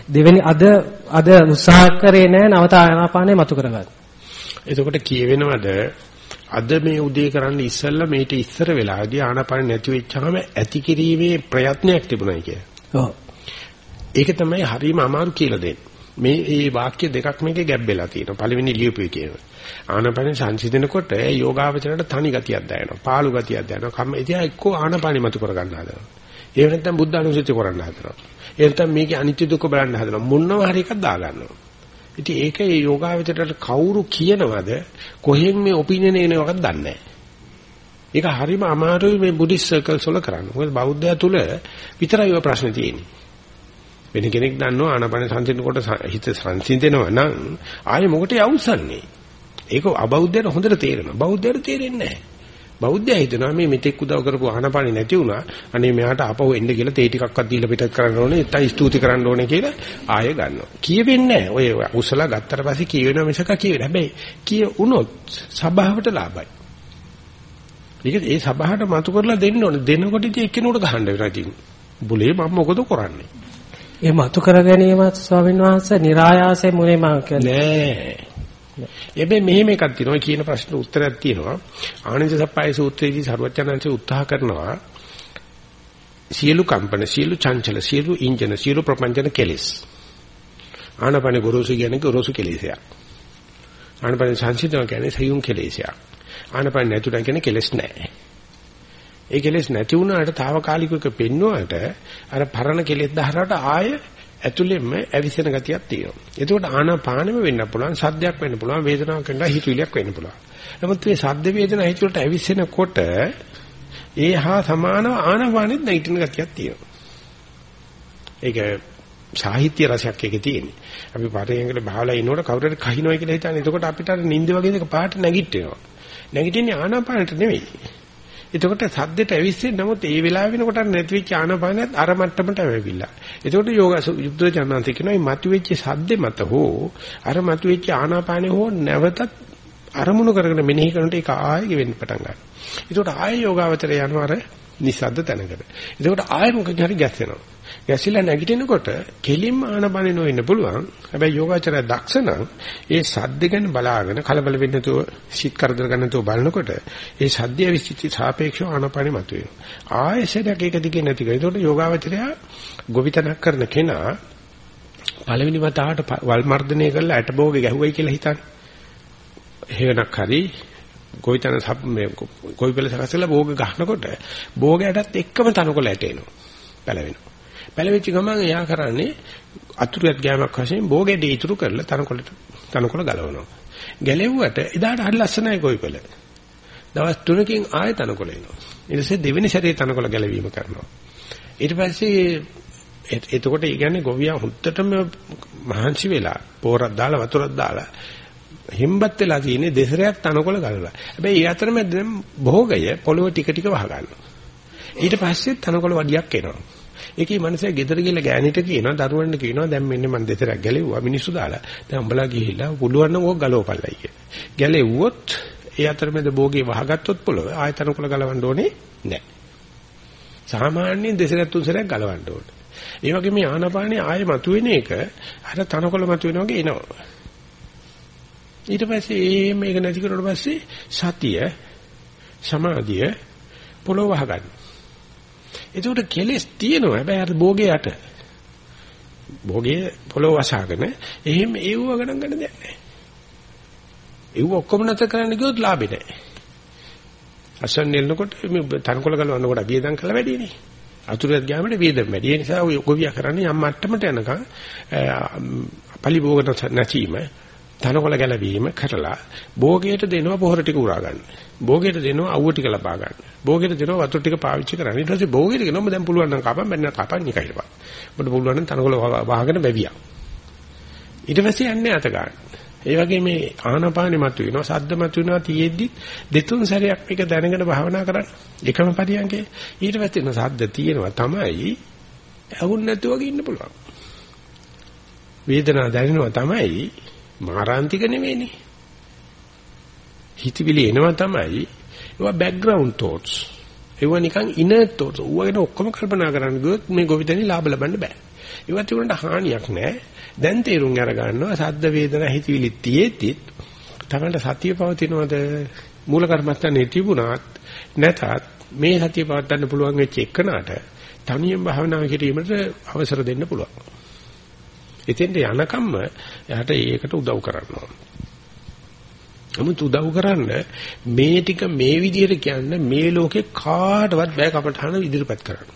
දෙවෙනි අද අද උත්සාහ කරේ නෑ නවත ආනාපානය මතු කරගන්න. එතකොට කියවෙනවද අද මේ උදේ කරන්න ඉස්සෙල්ලා මේට ඉස්සර වෙලාදී ආනාපාන නැති වෙච්චාම ඇති කිරීමේ ප්‍රයත්නයක් තිබුණයි කිය. ඔව්. ඒක තමයි හරීම අමාරු කියලා දෙන්නේ. මේ මේ වාක්‍ය දෙකක් මේකේ ගැබ් වෙලා තියෙනවා. පළවෙනි ලියුපේ කියනවා. ආනපන සංසිඳනකොට ඒ යෝගාවචරයට තනි ගතියක් දැනෙනවා. පාළු ගතියක් දැනෙනවා. කම්ම එදියා එක්කෝ ආනපනෙ මතු කර ගන්න හදනවා. ඒ වෙනත්නම් බුද්ධ අනුසතිය කරන්න හදනවා. ඒ නැත්නම් මේකේ අනිත්‍ය දුක්ඛ බලන්න හදනවා. මොනවා හරි එකක් දා ගන්නවා. ඉතින් ඒක ඒ යෝගාවචරයට කවුරු කියනවද කොහෙන් මේ ඔපිනියන් එනවද දන්නේ නැහැ. ඒක හරිම අමාරුයි මේ බුද්දිස් සර්කල්ස් වල කරන්න. මොකද බෞද්ධය තුල විතරයි ඔය ප්‍රශ්නේ තියෙන්නේ. වෙන කෙනෙක් දන්නවා ආනපන සංසිඳනකොට හිත සංසිඳෙනවා නම් ආයේ මොකටද අවසන්නේ? ඒක අබෞද්ධයට හොඳට තේරෙනවා. බෞද්ධයට තේරෙන්නේ නැහැ. බෞද්ධයා හිතනවා මේ මෙතෙක් උදව් කරපු ආනපන නැති වුණා. අනේ මෙයාට ආපහු එන්න කියලා තේ ටිකක්වත් දීලා පිටත් කරන්න ඕනේ. නැත්නම් ස්තුති කරන්න ඕනේ කියලා ආයෙ ගන්නවා. කියවෙන්නේ නැහැ. ඔය උසල ගත්තට පස්සේ කියවෙනවා මිසක කියවෙන්නේ. හැබැයි කිය උනොත් සබාවට ලාභයි. ඒක ඒ සබාවට මතු කරලා දෙන්න ඕනේ. දෙනකොට ඉතින් එක්කෙනෙකුට ගහන්න වෙනවා ඉතින්. බුලේ මම මොකද කරන්නේ? ඒ මතු කර ගැනීමත් ස්වාමීන් වහන්සේ નિરાයාසයෙන් මුනේ මම කියන්නේ. නෑ. එබැයි මෙහෙම එකක් තියෙනවා කියන ප්‍රශ්න උත්තරයක් තියෙනවා. ආනන්ද සප්පයි සූත්‍රයේදී සර්වඥාන්සේ උත්සාහ කරනවා සියලු කම්පන සියලු චංචල සියලු ඉන්ජන සියලු ප්‍රපංචන කෙලස්. ආනපන ගොරෝසු කියන්නේ ගොරෝසු කෙලෙසයක්. ආනපන සංසිඳන කියන්නේ සයුම් කෙලෙසයක්. ආනපන නැතුණ කියන්නේ කෙලස් නැහැ. ඒ කෙලෙස් නැති වුණාට తాවකාලිකව පෙන්වුවාට අර පරණ කෙලෙස් දහරට ආය ඇතුළෙන්ම ඇවිසෙන ගතියක් තියෙනවා. එතකොට ආනාපානෙම වෙන්න පුළුවන්, සද්දයක් වෙන්න පුළුවන්, වේදනාවක් වෙන්න හිතුවිලියක් වෙන්න පුළුවන්. නමුත් මේ සද්ද වේදනා හිතුවලට ඇවිසෙනකොට ඒ හා සමානව ආනාපානෙත් නැගිටින ගතියක් තියෙනවා. ඒක සාහිත්‍ය රසයක් එකේ තියෙන්නේ. අපි පරයන්ගල බහලා ඉනකොට කවුරුහරි කහිනවයි කියලා හිතන්නේ. එතකොට අපිට අර නිින්ද වගේ දෙක පාට නැගිටිනවා. නැගිටින්නේ ආනාපානට නෙවෙයි. එතකොට සද්දෙට ඇවිස්සෙන්නේ නමුත් ඒ වෙලාව වෙනකොට නැතිවෙච්ච ආනපානයත් අර මට්ටමට ඇවිල්ලා. එතකොට යෝග යුද්ධ ජනන්ත කියනවා මේ මතුවෙච්ච සද්දෙ මත හෝ අර මතුවෙච්ච ආනාපානෙ හෝ නැවතත් අරමුණු කරගෙන මෙනෙහි කරනට ඒක ආයෙ වෙන්න පටන් ගන්නවා. එතකොට ආයෙ යෝගාවචරය යනවා අර නිසද්ද තැනකට. එතකොට ආයෙ මොකද හරි ගැස්සෙනවා. ගැසිලා නැගිටිනකොට කෙලින්ම ආනපනෙ නොවෙන්න පුළුවන්. හැබැයි යෝගාචරය දක්ෂ නම් ඒ සද්ද ගැන බලාගෙන කලබල වෙන්නේ නැතුව සිත් කරදර ගන්න නැතුව බලනකොට ඒ සද්දය විශ්චිත සාපේක්ෂව ආනපනෙ මතුවෙනවා. ආයෙසේදක ඒක දිගේ නැති කරේ. ඒකට යෝගාචරය ගොවිතැනක් කරන කෙනා පළවෙනි වතාවට වල් මර්ධනය කරලා ඇට භෝගේ ගැහුවයි කියලා හිතන්නේ. හේනක් හරි ගොවිතැන සබ් මේ ගොවිපළ සකසලා භෝග ගහනකොට භෝගයටත් එක්කම තනකොළ ඇටේනවා. පැලවෙනවා. පැලවෙච්ච ගමන් එයා කරන්නේ අතුරුයක් ගෑමක් වශයෙන් බෝගෙඩ ඉතුරු කරලා තනකොළට තනකොළ ගලවනවා. ගැලෙව්වට එදාට හරි ලස්සනයි කොයිපල. දවස් 3කින් ආයෙ තනකොළ එනවා. ඊට පස්සේ දෙවෙනි සැරේ තනකොළ ගැලවීම කරනවා. ඊට පස්සේ එතකොට ඒ කියන්නේ ගොවියා හුත්තටම මහන්සි වෙලා පෝරක් දාලා වතුරක් දාලා හිම්බත් වෙලා තියෙන්නේ දෙසරයක් තනකොළ ගලවලා. හැබැයි ඒ අතරමැද භෝගය පොළොව ටික ටික වහ ගන්නවා. ඊට පස්සේ තනකොළ වඩියක් එනවා. ඒකේ මනුස්සයා ගෙදර ගිහලා ගෑණිට කියනවා දරුවන්ට කියනවා දැන් මෙන්න මම දෙතරක් ගැලෙව්වා මිනිස්සු දාලා. දැන් උඹලා ගිහිල්ලා පුළුවන් නම් ඕක ගලවපල්ලයි කිය. ගැලෙව්වොත් ඒ අතරමැද භෝගේ වහගත්තොත් පොළව ආයතන කුල ගලවන්න ඕනේ නැහැ. සාමාන්‍යයෙන් දෙසරක් තුන්සරක් ගලවන්න ඕනේ. ඒ වගේ මේ ආනාපානේ ආයෙ මතුවෙන එක අර තනකොළ මතුවෙන වගේ එනවා. ඊට පස්සේ මේක නැති කරුවට පස්සේ සතිය සමාධිය පොළොව වහගන්න. එතකොට කෙලස් තියෙනවා හැබැයි අර භෝගේ යට. භෝගේ පොළොව වසාගෙන එහෙම ඒව ගණන් ගන්න දෙයක් නැහැ. ඒව ඔක්කොම නැත කරන්න ගියොත් ලාභේ නැහැ. අසන් නෙලනකොට මේ තනකොළ ගලවනකොට වියදම් කළා වැඩිනේ. අතුරුත් ගියාමට වියදම් වැඩි. ඒ නිසා ඔය ගොවියා කරන්නේ යම් මට්ටමට යනකම් පලි භෝගන නැතිම තනකොළ ගැලවීම කරලා භෝගයට දෙනවා පොහොර ටික උරා ගන්න. භෝගයට දෙනවා අවුව ටික ලබා ගන්න. භෝගයට දෙනවා වතුර ටික පාවිච්චි කරන්න. ඊට පස්සේ භෝගයට කියනවා දැන් පුළුවන් නම් කපන් බැන්න කපන් නිකයි බා. ඔබට පුළුවන් නම් තනකොළ වහගෙන බැවියා. ඊට පස්සේ යන්නේ අත ගන්න. ඒ වගේ මේ ආනාපානෙ මතුවෙනවා, සද්ද මතුවෙනවා තියෙද්දි දෙතුන් සැරයක් මේක දැනගෙන භාවනා කරන්න. එකම පරියන්කේ ඊට පස්සේ සද්ද තියෙනවා තමයි ඇහුන් නැතුව වගේ ඉන්න පුළුවන්. වේදනාව දැනෙනවා තමයි මාරාන්තික නෙවෙයිනේ. හිතවිලි එනවා තමයි ඒවා බෑග්ග්‍රවුන්ඩ් thoughts. ඒවා නිකන් ඉනර් thoughts. ඌව ගැන ඔක්කොම කල්පනා කරන්න ගියොත් මේ ගොවිතැනි ලාභ ලබන්න බෑ. ඒවා තිබුණාට හානියක් නෑ. දැන් තේරුම් අර ගන්නවා සද්ද වේදනා හිතවිලි තියෙද්දිත් තමයි සතිය පවතිනවද මූල කර්මස්ථානේ තිබුණාත් නැතත් මේ සතිය පවත්වන්න පුළුවන් වෙච්ච එකනට තනියම භාවනා කිරීමට අවසර දෙන්න පුළුවන්. එතෙන්ට යනකම්ම එයාට ඒකට උදව් කරන්න ඕන. නමුත් උදව් කරන්න මේ ටික මේ විදිහට කියන්න මේ ලෝකේ කාටවත් බෑ කමටහන ඉදිරිපත් කරන්න.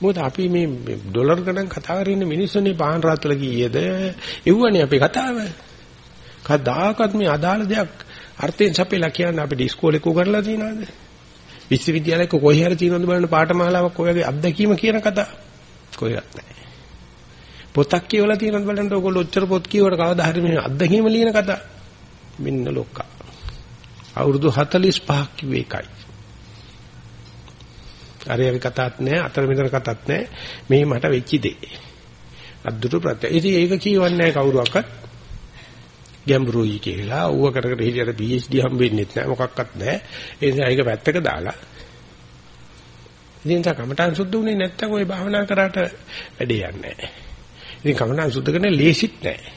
මොකද අපි මේ ඩොලර් ගණන් කතා කරගෙන මිනිස්සුනේ පාන් රාත්‍තල කීයද? එව්වනේ අපේ කතාව. කවදාකවත් මේ අදාළ දෙයක් අර්ථයෙන් සපෙලා කියන්න අපිට ඉස්කෝලේ උගන්ලා තියනවාද? විශ්වවිද්‍යාලයක කොහේ හරි තියෙනවද බලන්න පාඨමාලාවක් ඔයගේ අත්දැකීම කියන කතා කොහෙවත් නැහැ. පොතක් කියවලා තියෙනවද බලන්න ඔයගොල්ලෝ ඔච්චර පොත් කියවට කවදා හරි මේ අත්දැකීම ලියන කතා. මෙන්න ලොක්කා. අවුරුදු 45ක් කිව්වේ එකයි. අරයවි කතාවක් නැහැ, අතර මෙතන කතාවක් නැහැ. මේ මට වෙච්ච දේ. අද්දුරු ප්‍රත්‍ය. ඉතින් ඒක කියවන්නේ නැහැ කවුරුවක්වත්. ගැඹුරුයි කියලා ඌව කර කර හිටියට PhD හම්බෙන්නේ නැහැ මොකක්වත් නැහැ. ඒ නිසා ඒක පැත්තක දාලා ඉතින් තා කමඨාන් සුද්ධ උනේ නැත්තම් ওই භාවනා කරාට වැඩේ යන්නේ නැහැ. ඉතින් කමඨාන් සුද්ධ කරන්න ලේසිත් නැහැ.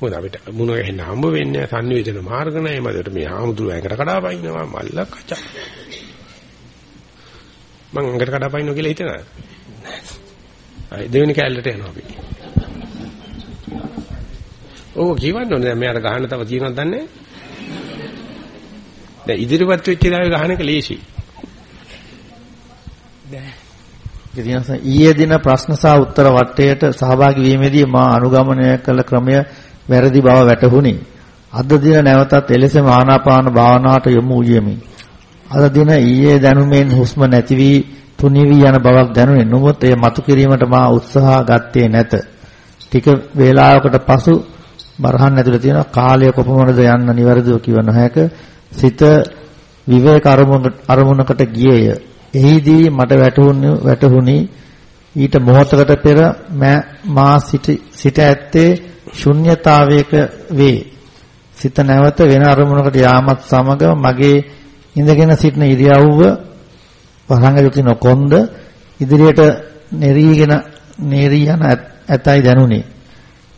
මොකද අපිට මුණ ගැහෙන්න හම්බ වෙන්නේ සංවේදන මාර්ග නැහැ. මදට මේ ආමුදුර ඇඟට කඩාපයින්නවා මල්ල කචා. මං ඇඟට කඩාපයින්නවා කියලා හිතනවා. දෙවෙනි කැලලට යනවා අපි. ඕක කියවන්න ඕනේ දැන් මෙයාට ගහන්න තව තියෙනවද දන්නේ දැන් ඉදිරිපත් වෙච්ච දාවේ ගහන එක ලේසි දැන් ඊයේ දින ප්‍රශ්න සහ උත්තර වටේට සහභාගී වීමේදී මා අනුගමනය කළ ක්‍රමය වැරදි බව වැටහුණි. අද දින නැවතත් එලෙසම ආනාපාන භාවනාවට යොමු වූයෙමි. අද දින ඊයේ දැනුමෙන් හුස්ම නැති වී තුනී වී යන බවක් දැනුනේ. නමුත් එය මතු කිරීමට මා උත්සාහ ගත්තේ නැත. ටික වේලාවකට පසු බරහන් ඇතුලේ තියෙන කාලය කොපමණද යන්න නිවැරදිව කිව නොහැක. සිත විවේක අරමුණකට ගියේය. එහිදී මට වැටහුණු වැටහුණි ඊට මොහොතකට පෙර මා සිට ඇත්තේ ශුන්්‍යතාවයක වේ. සිත නැවත වෙන අරමුණකට යාමත් සමග මගේ ඉඳගෙන සිටින ඉරියව්ව වරංග තින කොන්ද ඉදිරියට නෙරීගෙන නෙරී යන ඇතයි දැනුනේ.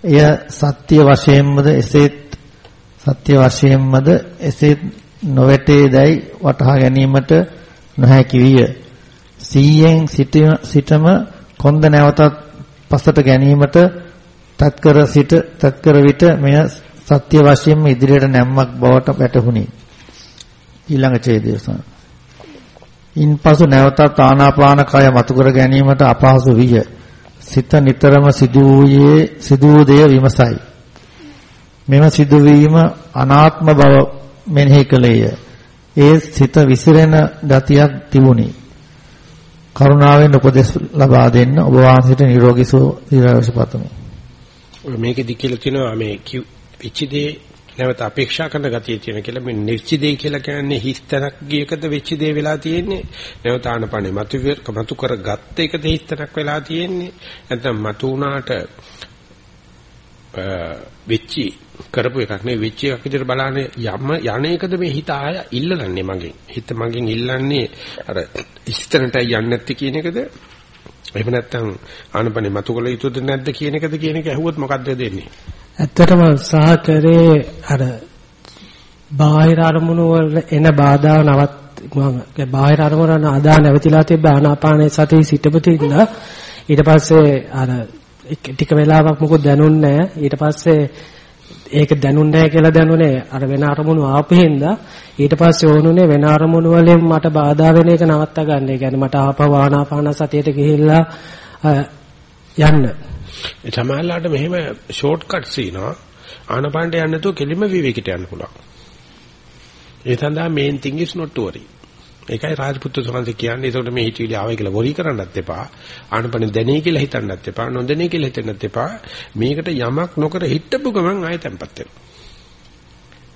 එය සත්‍ය වශයෙන්මද එසේත් සත්‍ය වශයෙන්මද එසේත් නොවැටේදයි වටහා ගැනීමට නොහැකි විය. සීයෙන් සිටම කොන්ද නැවතත් පසට ගැනීමට තත්කර සිට තත්කර විට මෙය සත්‍ය වශයෙන්ම ඉදිරියට නැම්මක් බවට වැටහුණි. ඊළඟ ඡේදයසන. ඉන්පසු නැවතත් ආනාපාන කය මතු කර ගැනීමට අපහසු විය. සිත නිතරම සිදුවූයේ සිදුවූ දෙය විමසයි. මෙම සිදුවීම අනාත්ම බව මෙනෙහි කළේය. ඒ සිත විසිරෙන ගතියක් තිබුණි. කරුණාවෙන් උපදෙස් ලබා දෙන්න ඔබ වහන්සේට නිරෝගී සුව දීර්ඝායුෂ පතමි. මේකෙදි කියලා තියෙනවා මේ විචිදේ නැවත අපේක්ෂා කරන ගතිය තියෙන කියලා මේ නිර්චිදේ කියලා කියන්නේ හිස්තනක් ගියකද වෙච්ච දේ වෙලා තියෙන්නේ නැවත ආනපනේ මතු මතු කරගත්ත එකද හිස්තනක් වෙලා තියෙන්නේ නැත්නම් මතු උනාට වෙච්චි කරපු එකක් නෙවෙයි. වෙච්ච එකක් විදිහට බලන්නේ යම යන්නේකද මේ හිත ආය ඉල්ලන්නේ මගෙන්. හිත මගෙන් ඉල්ලන්නේ අර හිස්තනටයි යන්නේ නැත්තේ කියන එකද? එහෙම නැත්නම් ආනපනේ මතු කළ යුතුද නැද්ද කියන එකද කියන එක ඇහුවොත් මොකද්ද දෙන්නේ? ඇත්තටම උත්සාහ කරේ අර බාහිර අරමුණු වල එන බාධා නවත් මම බාහිර අරමුණ අදා නැවතිලා තිබ්බ ආනාපානයේ සතිය සිටපතින්න ඊට පස්සේ අර ටික වෙලාවක් මොකද දැනුන්නේ ඊට පස්සේ ඒක දැනුන්නේ කියලා දැනුනේ අර වෙන අරමුණු ආපෙහින්ද ඊට පස්සේ ඕනුනේ වෙන අරමුණු වලින් මට බාධා වෙන එක නවත්තා ගන්න. ඒ කියන්නේ මට ආපහු ආනාපාන සතියට ගිහිල්ලා යන්න. ඒ සමහරලාට මෙහෙම ෂෝට් කට්ස් ඉනවා. ආනපානට යන්න නැතුව කෙලින්ම විවේකයට යන්න පුළුවන්. ඒ සඳහා main thing is not to worry. ඒකයි රාජපුත්‍ර සෝන්සේ කියන්නේ ඒකට මේ හිතවිලි ආවයි කියලා වොරි කරන්නත් එපා. ආනපන දැනේ කියලා හිතන්නත් එපා. නොදැනේ කියලා හිතන්නත් එපා. මේකට යමක් නොකර හිටපු ගමන් ආයෙ තැම්පත් වෙනවා.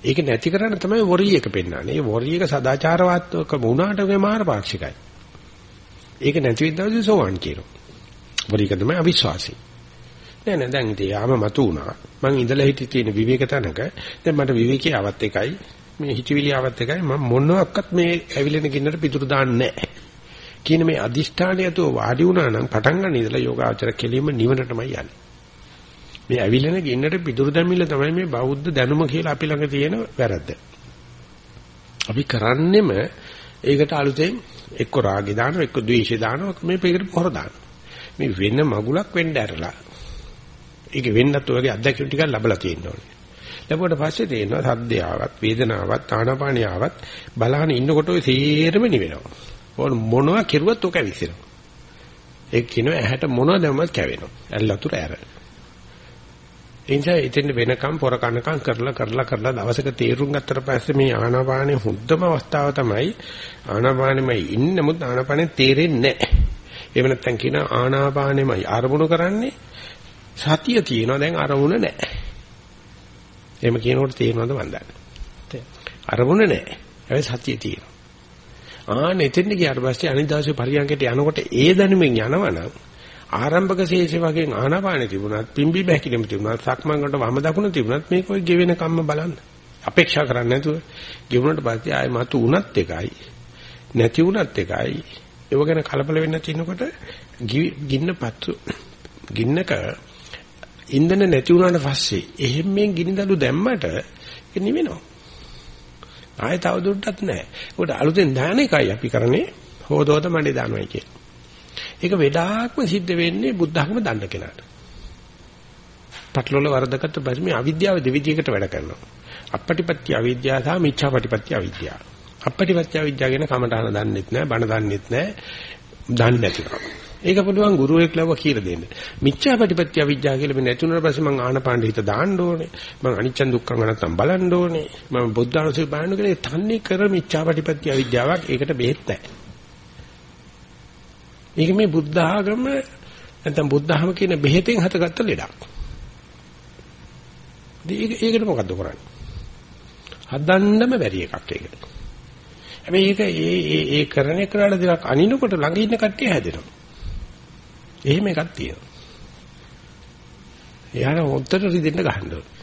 ඒක නැති කරන්න තමයි වොරි එක පෙන්වන්නේ. මේ වොරි එක සදාචාරවාත්මක වුණාට මේ මාර පාක්ෂිකයි. ඒක නැති වෙද්දී සෝවන් කියනවා. වොරි එක තමයි අවිශ්වාසී. නෑ නෑ දැන් ඉතින් යාම මතු වුණා. මං ඉඳලා හිටි තියෙන විවේක තැනක දැන් මට විවේකී ආවත් එකයි මේ හිතවිලි ආවත් එකයි මම මොනවත් මේ ඇවිලෙන ගින්නට පිටුරු දාන්නේ නෑ. කියන මේ අදිෂ්ඨානයතෝ වාඩි වුණා නම් පටන් ගන්න ඉඳලා යෝගාචර කෙලින්ම නිවනටමයි යන්නේ. මේ ඇවිලෙන ගින්නට පිටුරු දැමිල්ල තමයි මේ බෞද්ධ දැනුම කියලා අපි ළඟ තියෙන වැරද්ද. අපි කරන්නෙම ඒකට අලුතෙන් එක්ක රාගය දානවා එක්ක ද්වේෂය දානවා මේ පෙකට පොර දානවා. මේ වෙන මගුලක් වෙන්න ඇරලා ඒක වෙන්නත් ඔයගේ අත්දැකීම් ටිකක් ලැබලා තියෙන්න ඕනේ. ලැබුවට පස්සේ තේරෙනවා සද්දයාවත් වේදනාවත් ආනාපානියාවත් බලහන් ඉන්නකොට ඔය සේරම නිවෙනවා. ඕන මොනවා කෙරුවත් ඔක ඇවිස්සෙනවා. ඒක කියනවා ඇහැට මොනවද දැම්මත් කැවෙනවා. ඇල්ලතුර ඇර. එනිසා ඉතින් වෙනකම් පොර කනකම් කරලා කරලා කරලා දවසක තීරුම් ගත්තට පස්සේ මේ ආනාපානේ හුද්දම අවස්ථාව තමයි ආනාපානෙමයි ඉන්නේ නමුත් ආනාපානේ තේරෙන්නේ නැහැ. එහෙම නැත්නම් කියන ආනාපානෙමයි අරමුණු කරන්නේ සතිය තියෙනවා දැන් අරමුණ නැහැ. එහෙම කියනකොට තේරෙනවද මන් දන්නේ. අරමුණ නැහැ. හැබැයි සතිය තියෙනවා. ආන එතෙන් ගියාට පස්සේ අනිත් දවසේ පරියන්කට යනකොට ඒ දැනුමින් යනවනම් ආරම්භක ශේෂය වගේ ආනාපානෙ තිබුණත් පිම්බි බැකිලිම තිබුණත් සක්මන් වලට වම දකුණ තිබුණත් මේක ඔය ගෙවෙන කම්ම බලන්න. අපේක්ෂා කරන්නේ නැතුව ගෙවුනට පස්සේ ආයෙ මතු උනත් එකයි නැති උනත් එකයි ඒව ගැන කලබල වෙන්න තිනකොට ගින්න පත්තු ගින්නක ඉන්ධන නැති වුණාට පස්සේ එහෙම මේ ගිනිදළු දැම්මට ඒක නිවෙනවා. ආයෙ තව දුරටත් නැහැ. ඒකට අලුතෙන් දාන එකයි අපි කරන්නේ හොදෝද මණ්ඩේ දානවයි කියන්නේ. ඒක වෙඩාක්ම සිද්ධ වෙන්නේ බුද්ධ학ම දන්න කෙනාට. පටලොල වරදකට පස්සේ මේ අවිද්‍යාව දෙවිදියකට වැඩ කරනවා. අපපටිපත්‍ය අවිද්‍යාව සහ මිච්ඡාපටිපත්‍ය අවිද්‍යාව. අපපටිපත්‍ය අවිද්‍යාව කියන කමඨහන දන්නෙත් නැහැ, බණ දන්නෙත් නැහැ, දන්නේ නැතිකම. ඒක පුළුවන් ගුරුවෙක් ලව කියලා දෙන්න. මිච්ඡාපටිපත්‍ය අවිජ්ජා කියලා මේ නැතුණාට පස්සේ මං ආනපාන හිත දාන්න ඕනේ. මං අනිච්ච දුක්ඛං නැත්තම් බලන්න ඕනේ. මම බුද්ධානුසය බලන්න කියලා තන්නේ කර මිච්ඡාපටිපත්‍ය අවිජ්ජාවක් ඒකට බෙහෙත් නැහැ. මේක මේ බුද්ධ ආගම නැත්තම් බුද්ධහම කියන බෙහෙතෙන් හතගත්ත ලෙඩක්. ඒකට මොකද්ද කරන්නේ? හදන්නම බැරි එකක් ඒක. හැබැයි ඒක ඒ ඒ ඒ කරන එකට දෙයක් අනිනකොට ළඟ ඉන්න කට්ටිය හැදෙනවා. එහෙම එකක් තියෙනවා. එයාට හොත්තට රිදෙන්න ගහන්න ඕනේ.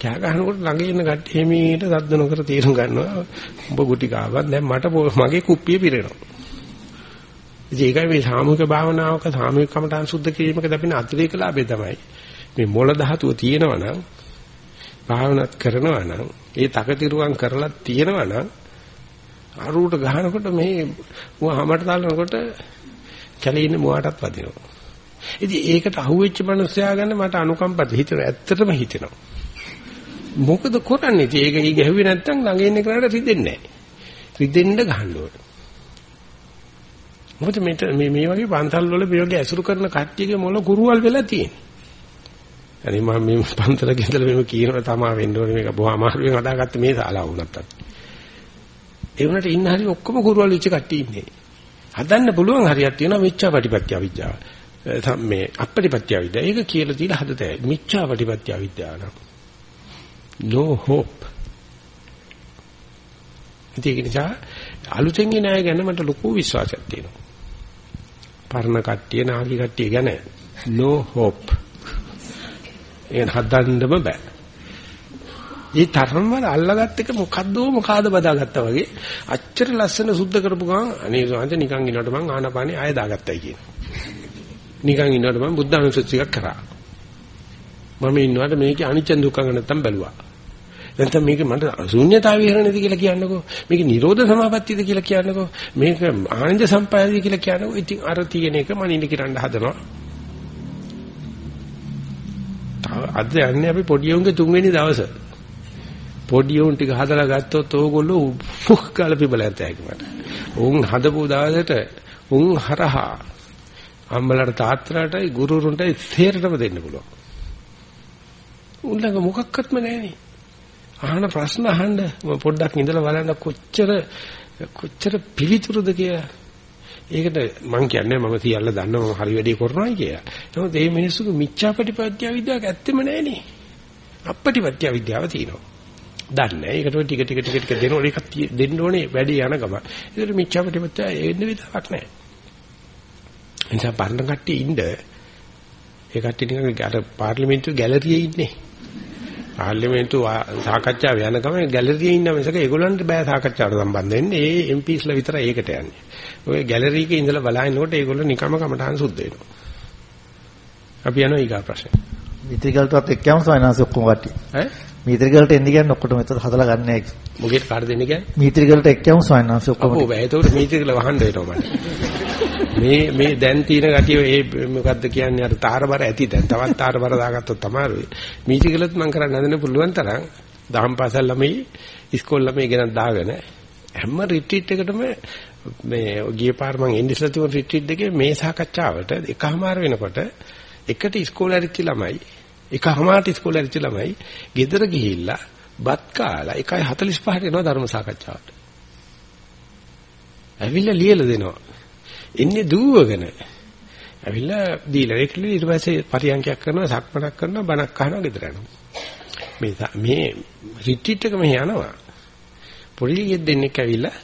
කෑ ගහනකොට ළඟ ඉන්න කට්ටිය එමීට සද්ද නොකර තීරුම් ගන්නවා. උඹ ගුටි කාවත් දැන් මට මගේ කුප්පිය පිරෙනවා. ඉතින් ඒකයි මේ සාමූහික භාවනාවක සාමූහික කමඨාන් සුද්ධ කිරීමක ලැබෙන අතිරේක ලාභය තමයි. මේ මොළ ධාතුව තියෙනවා නම් භාවනාත් කරනවා නම් ඒ තකතිරුවන් කරලා තියෙනවා නම් අරුවට ගහනකොට මේ ඌ හැමකට දාලනකොට කැලේ ඉන්න මුවාටත් වදිනවා. ඉතින් ඒකට අහුවෙච්ච මනුස්සයා ගන්න මට අනුකම්පද හිතෙනවා. ඇත්තටම හිතෙනවා. මොකද කරන්නේ? ඉතින් ඒක ඊ ගැහුවේ නැත්තම් ළඟ ඉන්න කෙනාට රිදෙන්නේ නැහැ. රිදෙන්න ගහන්න ඕනේ. මොකද මේ මේ වගේ පන්සල් වල මේ වගේ ඇසුරු කරන කට්ටියගේ මොළ කුරුවල් වෙලා තියෙන්නේ. අනේ මම මේ පන්සලක ඉඳලා මෙහෙම කියනවා තමා වෙන්න ඕනේ මේක බොහොම අමාරුවෙන් හදාගත්ත මේ ශාලාව වුණත්. ඒ වුණාට ඉන්න හරිය ඔක්කොම කුරුවල් වෙච්ච කට්ටිය ඉන්නේ. හදන්න පුළුවන් හරියක් තියෙනවා මිච්ඡා ප්‍රතිපත්‍ය අවිද්‍යාව. මේ අපපටිපත්‍ය අවිද්‍යාව. ඒක කියලා තියලා හදතේ මිච්ඡා ප්‍රතිපත්‍ය අවිද්‍යාව නම්. no hope. ඒක නිසා අලුතෙන් එන අය ගැන මට ලොකු විශ්වාසයක් තියෙනවා. පරණ කට්ටිය නාගි කට්ටිය ගැන no hope. ඒක හදන්නම බෑ. ඒ තරම්ම අල්ලගත්ත එක මොකද්ද මොකාද බදාගත්තා වගේ අච්චර ලස්සන සුද්ධ කරපු ගමන් අනේ සාන්ත නිකන් ඉන්නකොට මං ආනාපානේ ආය දාගත්තයි කියන. නිකන් ඉන්නකොට මං බුද්ධ අනුසුචිකක් කරා. මම ඉන්නවට මේකේ අනිච්ච දුක්ඛ නැත්තම් බැලුවා. නැත්නම් මේක මට ශූන්‍යතාව විහරණයද කියලා කියන්නකෝ. මේක නිරෝධ සමාපත්තියද කියලා කියන්නකෝ. මේක ආනන්ද සම්පදායද කියලා කියන්නකෝ. ඉතින් අර තියෙන එක මනින්න කිරන්න හදනවා. අද යන්නේ අපි පොඩි උන්ගේ තුන්වෙනි දවසේ. පොඩි උන් ටික හදලා ගත්තොත් ඕගොල්ලෝ ෆුක් කාලා පිබල ඇතයි මට. උන් හදපු දවසට උන් හරහා අම්මලාට තාත්තලාටයි ගුරුරුන්ටයි තේරෙන්නම දෙන්න පුළුවන්. උන්ලඟ මොකක්වත්ම නැහෙනේ. අහන ප්‍රශ්න අහන්න මම පොඩ්ඩක් ඉඳලා බලන්න කොච්චර කොච්චර පිළිතුරුද කියලා. ඒකට මම කියන්නේ මම සියල්ල දන්නවා මම හරි වැඩේ කරනවායි කියලා. නමුත් මේ මිනිස්සුගේ මිච්ඡාපටිපත්‍ය විද්‍යාවක් ඇත්තෙම නැහෙනේ. අපපටිපත්‍ය විද්‍යාව තියෙනවා. දන්නේ. ඒකට ටික ටික ටික ටික දෙනකොට ඒකක් දෙන්න ඕනේ වැඩි යන ගම. ඒකට මිච්ඡාපටිපත්‍ය එන්න විතරක් නැහැ. එනිසා පරණ කට්ටිය ඉන්න ඒ කට්ටිය නිකන් අර පාර්ලිමේන්තු ගැලරියේ ඉන්නේ. පාර්ලිමේන්තු සාකච්ඡාව යන ගමන් ගැලරියේ ඉන්න මිසක ඒගොල්ලන්ට බෑ සාකච්ඡාවට සම්බන්ධ වෙන්නේ. ඒ MPස්ලා විතරයි ඒකට යන්නේ. ඔය ගැලරි එකේ ඉඳලා බලනකොට ඒගොල්ලෝ නිකම්ම කමටහන් සුද්ධ වෙනවා. අපි යනවා ඊගා ප්‍රශ්නේ. මිත්‍රිකල්ටවත් එක්කම සයනාස ඔක්කොම කට්ටිය. ඈ? මිත්‍රිකල්ට එන්න කියන්නේ ඔක්කොටම එතන හදලා ගන්න නැහැ. මොකේද කාට දෙන්නේ කියන්නේ? මිත්‍රිකල්ට එක්කම සයනාස ඔක්කොම. අපෝ බෑ. ඒතකොට මීටර් කියලා වහන්න වෙනවා මට. මේ මේ දැන් තියෙන ගතිය ඒ මොකද්ද කියන්නේ අර තාරබර ඇති දැන් තවත් තාරබර දාගත්තොත් තමයි. මීටර් කියලාත් මම කරන්න හදන පුළුවන් තරම් දහම් පාසල් ළමයි ඉස්කෝල ළමයි ගෙනත් දාගෙන හැම රිට්‍රීට් එකටම මේ ගිය පාර මම ඉන්දිස්ලා තිබුණ රිට්‍රීට් එකේ මේ සාකච්ඡාවට එකමාර වෙනකොට එකට ඉස්කෝලේ ඇරිච්ච ළමයි එකමාරට ඉස්කෝලේ ඇරිච්ච ළමයි ගෙදර ගිහිල්ලා බත් කාලා 1:45ට එනවා ධර්ම සාකච්ඡාවට. ඇවිල්ලා ලියලා දෙනවා. ඉන්නේ දුවගෙන. ඇවිල්ලා දීලා ඒකල ඊට පස්සේ පරියන්කයක් කරනවා සක්මනක් කරනවා බණක් අහනවා ගෙදර යනවා. මේ මේ රිට්‍රීට් එක මෙහි යනවා. පොඩි ලියෙක් දෙන්නෙක් ඇවිල්ලා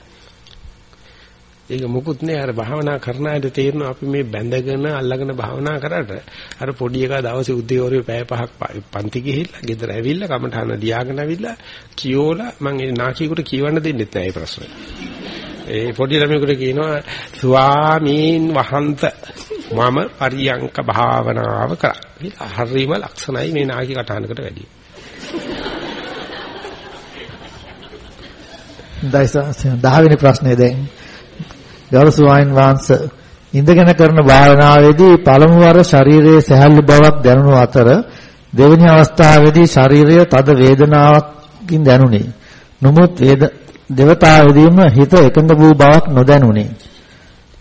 ඒක මොකුත් නෑ අර භාවනා කරන අයට තේරෙනවා අපි මේ බැඳගෙන අල්ලගෙන භාවනා කරාට අර පොඩි එකා දවසේ උදේ වරුවේ පැය පහක් පන්ති ගිහිල්ලා ගෙදර ඇවිල්ලා කමඨාන දියාගෙන ඇවිල්ලා කියෝලා මම ඒ නාකියෙකුට කියවන්න දෙන්නෙත් නෑ මේ ප්‍රශ්නේ. ඒ පොඩි ළමයෙකුට කියනවා ස්වාමීන් වහන්සේ මම පරියංක භාවනාව කරා. හරිම ලක්ෂණයි මේ නාකි කටහඬකට වැඩි. දයිස 10 වෙනි ප්‍රශ්නේ දැන් ගෞරව ස්වාමීන් වහන්සේ ඉඳගෙන කරන භාවනාවේදී පළමු වර ශරීරයේ සැහැල්ලු බවක් දැනුණු අතර දෙවෙනි අවස්ථාවේදී ශරීරය තද වේදනාවකින් දැනුනි. නමුත් වේද දෙවතාවේදීම හිත එකඟ වූ බවක් නොදැනුනි.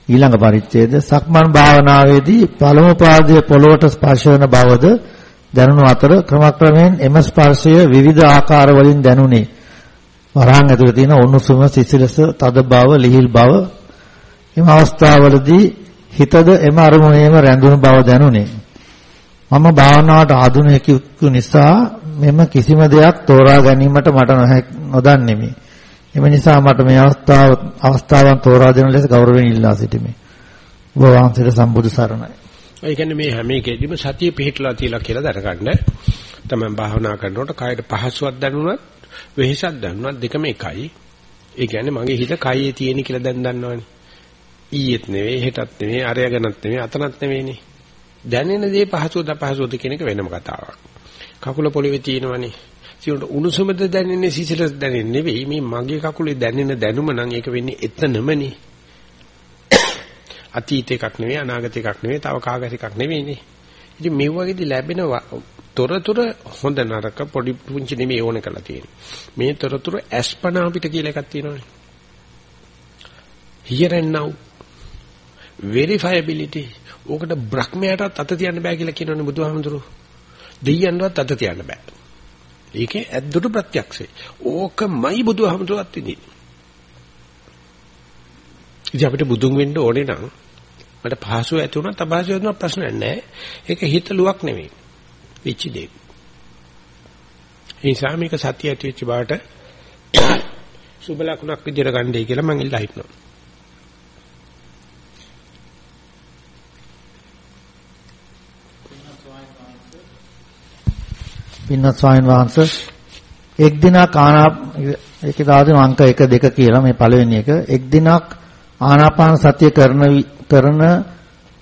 ඊළඟ පරිච්ඡේද සක්මන් භාවනාවේදී පළමු පාදයේ පොළොවට ස්පර්ශ වන බවද දැනුණු අතර ක්‍රමක්‍රමයෙන් එම ස්පර්ශය විවිධ ආකාර වලින් දැනුනි. වරහන් ඇතුළේ තියෙන උණුසුම සිසිලස තද බව ලිහිල් බව එම අවස්ථාවවලදී හිතද එම අරමුණේම රැඳුණු බව දැනුනේ. මම භාවනාවට ආධුනිකයෙකු නිසා මෙම කිසිම දෙයක් තෝරා ගැනීමට මට නොදන්නෙමි. එම නිසා මට මේ අවස්ථාව අවස්ථාවන් තෝරා දෙන ලෙස ගෞරවයෙන් ඉල්ලා සිටිමි. ඔබ වහන්සේට සම්බුදු සරණයි. ඒ කියන්නේ මේ හැම එකෙදිම සතිය පිහිටලා තියලා කියලා දැනගන්න. තමයි භාවනා කරනකොට කායට පහසුවක් දැනුණත් වෙහෙසක් දැනුණත් දෙකම එකයි. ඒ කියන්නේ මගේ හිත කයේ තියෙන කියලා දැන් දන්නවනේ. ඊයේත් නෙවෙයි හෙටත් නෙවෙයි අරයගෙනත් නෙවෙයි අතනත් නෙවෙයිනේ. දැනෙන දේ පහසුවද අපහසුවද කියන එක වෙනම කතාවක්. කකුල පොළවේ තියෙනවනේ. සියුන්ට උණුසුමද දැනෙන්නේ සිසිලද දැනෙන්නේ නෙවෙයි මේ මගේ කකුලේ දැනෙන දැනුම නම් ඒක වෙන්නේ එතනමනේ. අතීත එකක් නෙවෙයි අනාගත එකක් නෙවෙයි තව කාගස් එකක් නෙවෙයිනේ. ඉතින් මේ වගේදී ලැබෙන තොරතුරු හොඳ නරක පොඩි පුංචි නෙමෙයි ඕන කරලා තියෙන්නේ. මේ තොරතුරු ඇස්පනා අපිට කියලා එකක් තියෙනවානේ. here and now verifiability ඕකට බ්‍රහ්මයාටත් අත තියන්න බෑ කියලා කියනවනේ බුදුහාමුදුරුවෝ. දෙයියන්වත් අත තියන්න බෑ. ඒකේ ඇද්දුට ප්‍රත්‍යක්ෂේ. ඕකමයි බුදුහාමුදුරුවත් විදින්නේ. ඉතින් අපිට බුදුන් වෙන්න ඕනේ නම් මට පහසුව ඇති වුණත් අපහසුව ඇති වුණත් ප්‍රශ්නයක් නැහැ. ඒක හිතලුවක් නෙමෙයි. වෙච්ච දෙයක්. ඒ නිසා මේක සත්‍ය ඇති වෙච්ච බවට සුබ ලකුණක් විදියට ගන්නයි කියලා මම ඉල්ලා හිටනවා. පින්වත් ස්වාමීන් වහන්සේ එක් දිනක් ආනා ඒකේ දාගෙන අංක 1 2 කියලා මේ පළවෙනි එක එක් දිනක් ආනාපාන සතිය කරන කරන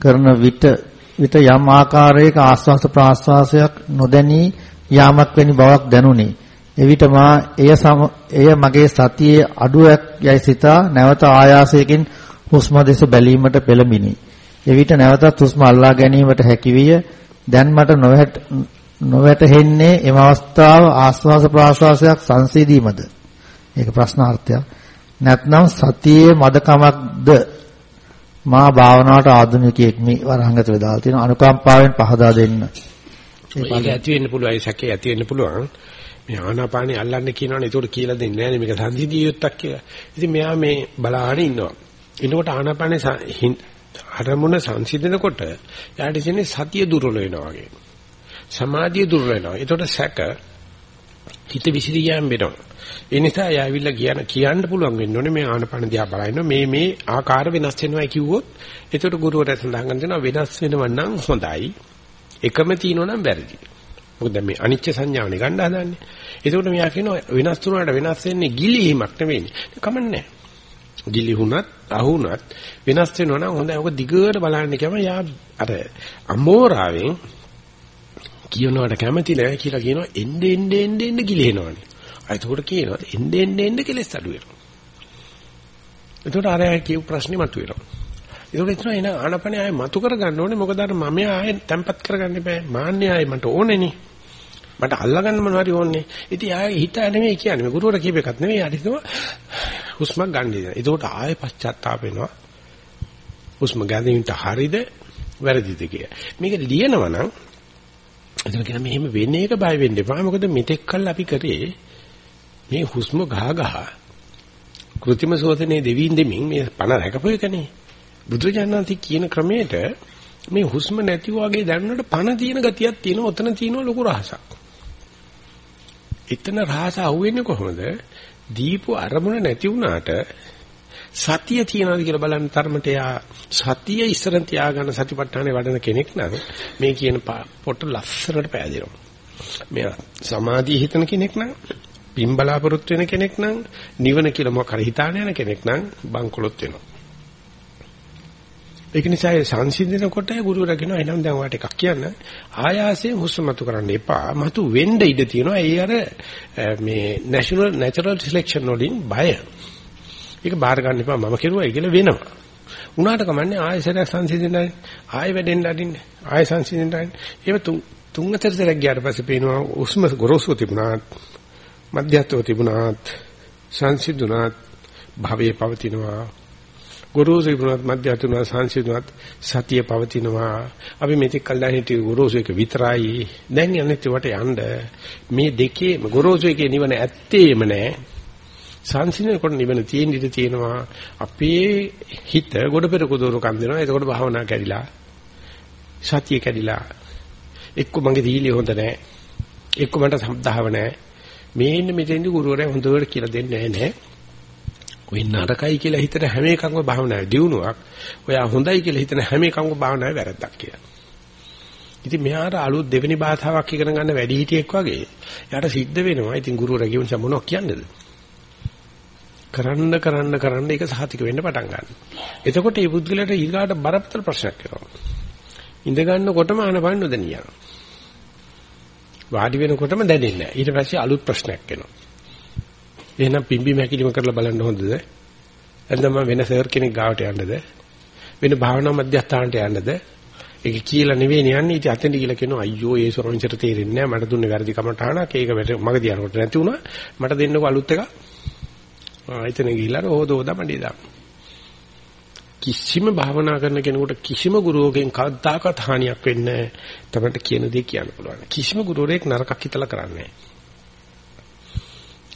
කරන විට විට යම් ආකාරයක ආස්වාස ප්‍රාස්වාසයක් නොදැනී යාමක් වැනි බවක් දැනුනි. එවිට මා එය එය මගේ සතියේ අඩුවක් යයි සිතා නැවත ආයාසයෙන් හුස්ම දෙස බැලීමට පෙළඹිනි. එවිට නැවතත් හුස්ම අල්ලා ගැනීමට හැකිවිය. දැන් මට නොවැටහෙන්නේ එම අවස්ථාව ආස්වාස ප්‍රාස්වාසයක් සංසිඳීමද? ඒක ප්‍රශ්නාර්ථයක්. නැත්නම් සතියේ මදකමක්ද මා භාවනාවට ආධුනිකයෙක් මේ වරහංගත වෙලා තියෙන අනුකම්පාවෙන් පහදා දෙන්න. ඒක ඇති වෙන්න පුළුවන් ඒ සැකේ ඇති වෙන්න පුළුවන්. මේ ආනාපානිය අල්ලන්න කියනවනේ ඒකට කියලා දෙන්නේ නැහැ මේක සංසිද්ධිය යුත්තක් කියලා. ඉතින් මෙයා මේ බලාගෙන ඉන්නවා. එනකොට ආනාපානේ අරමුණ සංසිඳනකොට යාට ඉන්නේ සතිය දුර්වල වෙනවා වගේ. සමාධිය දුර්වල වෙනවා. ඒකට සැක හිත විසිරියම් වෙනවා. ඒ නිසා යාවිල්ලා කියන කියන්න පුළුවන් වෙන්න ඕනේ මේ ආනපන දිහා බලන්න මේ මේ ආකාර වෙනස් වෙනවා කිව්වොත් එතකොට ගුරුවරයා සඳහන් කරනවා වෙනස් වෙනව නම් හොඳයි. එකම තියෙනවා නම් වැරදි. මොකද මේ අනිච්ච සංඥාවනේ ගන්න හදන්නේ. එතකොට මෙයා කියනවා වෙනස් වුණාට වෙනස් වෙන්නේ ගිලීමක් නෙවෙයි. කමන්නේ ගිලිහුණත් අහුණත් වෙනස් වෙනවා නම් හොඳයි. ඔක දිගට බලන්න කියම යා අර අමෝරාවෙන් කියනවට කැමති නැහැ කියලා කියනවා එන්නේ එන්නේ එන්නේ එන්නේ ගිලිහෙනවනේ. ඒකට කියනවා එන්නේ එන්නේ එන්නේ කෙලස් අඩු වෙනවා. ඒකට අර කියපු ප්‍රශ්නේ මතුවෙනවා. ඒකට එතන එන ආනපනේ ආයේ මතු කරගන්න ඕනේ මොකද අර මම ආයේ තැම්පත් කරගන්න බෑ. මාන්නේ ආයේ මට ඕනේනේ. මට අල්ලගන්න මොනවාරි ඕනේ. ඉතින් ආයේ හිත නෙමෙයි කියන්නේ. මේ ගුරුවර කියප එකක් නෙමෙයි. හරි තමයි. හුස්මක් ගන්න ඉතින්. ඒකට ආයේ පශ්චාත්තාප වෙනවා. හුස්ම ගැනීමට හරිද වැරදිද කියලා. මේක ලියනවා නම් එතන කියන මෙහෙම වෙන එක බය වෙන්න එපා. මොකද මෙතෙක් කල් අපි කරේ මේ හුස්ම ගහ ගහ કૃතිම සෝතනේ දෙවින් දෙමින් මේ පණ රැකපු එකනේ. බුදුජානනාති කියන ක්‍රමයට මේ හුස්ම නැති වගේ දැනුණට පණ තියෙන ගතියක් තියෙනවා. ඔතන තියෙනවා ලොකු රහසක්. එතන රහස අහුවෙන්නේ කොහොමද? දීපු අරමුණ නැති වුණාට සතිය තියනවාද කියලා බලන්න තරමට යා සතිය ඉස්සරන් තියාගන්න සතිපට්ඨානේ වඩන කෙනෙක් නම් මේ කියන පොට ලස්සනට පෑදෙනවා. මෙයා සමාධිය හිතන කෙනෙක් නම් පින් බලාපොරොත්තු වෙන කෙනෙක් නම් නිවන කියලා මොකක් හරි හිතාන යන කෙනෙක් නම් බංකොලොත් වෙනවා. ඒක නිසා සංසිඳනකොට ගුරුවරයා කියනවා එහෙනම් දැන් ඔයාලට එකක් කියන්න ආයාසයෙන් හුස්ම මතු කරන්න එපා. මතු වෙන්න ඉඩ තියෙනවා. ඒ අර මේ national natural selection වලින් බය. ඒක බාර ගන්න එපා. මම කෙරුවයි කියලා වෙනවා. උනාට කමන්නේ ආයෙසරක් සංසිඳෙන්නයි ආයෙ වැඩෙන්න අදින්න ආයෙ සංසිඳෙන්නයි. ඒක තුන් තුන් හතර සැරයක් ගියාට පස්සේ පේනවා උස්ම ගොරෝසු තිබුණාත් මධ්‍යස්ථව තිබුණාත් සංසිඳුණාත් භවයේ පවතිනවා. ගොරෝසු තිබුණාත් මධ්‍යස්ථුණාත් සංසිඳුණාත් සතිය පවතිනවා. අපි මෙතෙක් කල්ලා හිටිය ගොරෝසු එක විතරයි. දැන් යන්නේ ඒවට යන්න. මේ දෙකේ ගොරෝසු එකේ නිවන ඇත්තේම නැහැ සංසිඳනකොට නිවන තියෙන ඉඳී තියෙනවා. අපේ හිත ගොඩ පෙර කුදෝරු කම් දෙනවා. එතකොට භාවනා කැඩිලා සතිය කැඩිලා එක්ක මගේ දීලිය හොඳ නැහැ එක්ක මට සම්දාව නැහැ මේන්න මෙතෙන්දි ගුරුවරයා හොඳට කියලා දෙන්නේ නැහැ ඔය නරකයි කියලා හිතන හැම එකක්ම භාවනාවේ දියුණුවක්. ඔයා හොඳයි කියලා හිතන හැම එකක්ම භාවනාවේ වැරද්දක් කියලා. ඉතින් මෙයාට අලුත් දෙවෙනි භාෂාවක් ඉගෙන ගන්න වැඩි හිටියෙක් වගේ එයාට සිද්ධ වෙනවා. ඉතින් ගුරුවරයා කියුන් සම්මනක් කියන්නේද? කරන්න කරන්න කරන්න ඒක සහතික වෙන්න පටන් ගන්නවා. එතකොට මේ පුද්ගලයාට ඊගාට බරපතල ප්‍රශ්නයක් එනවා. ඉඳ ගන්නකොටම ආනපන නොදැනියනවා. වාඩි වෙනකොටම දැනෙන්නේ නැහැ. ඊට පස්සේ අලුත් ප්‍රශ්නයක් එනවා. එහෙනම් පිම්බි මැකිලිම කරලා බලන්න හොඳද? නැත්නම් වෙන සර් කෙනෙක් ගාවට යන්නද? වෙන භාවනා මධ්‍යස්ථානට යන්නද? ඒක කියලා නෙවෙයි යන්නේ. ඉතින් අතෙන්ට කියලා කියනවා අයියෝ ඒ සෝරංශයට තේරෙන්නේ නැහැ. මට දුන්නේ වැරදි කමටහනක්. ඒක මගදී යනකොට නැති වුණා. මට දෙන්නකෝ අලුත් එකක්. ආයතන ගිහිල්ලා හොදෝදා මඩේ දාන්න. කිසිම භාවනා කරන කෙනෙකුට කිසිම ගුරුවරයෙක්ගෙන් කවදාකවත් හානියක් වෙන්නේ නැහැ. තමයි කියන දේ කියන්න පුළුවන්. කිසිම ගුරුවරයෙක් නරකක් හිතලා කරන්නේ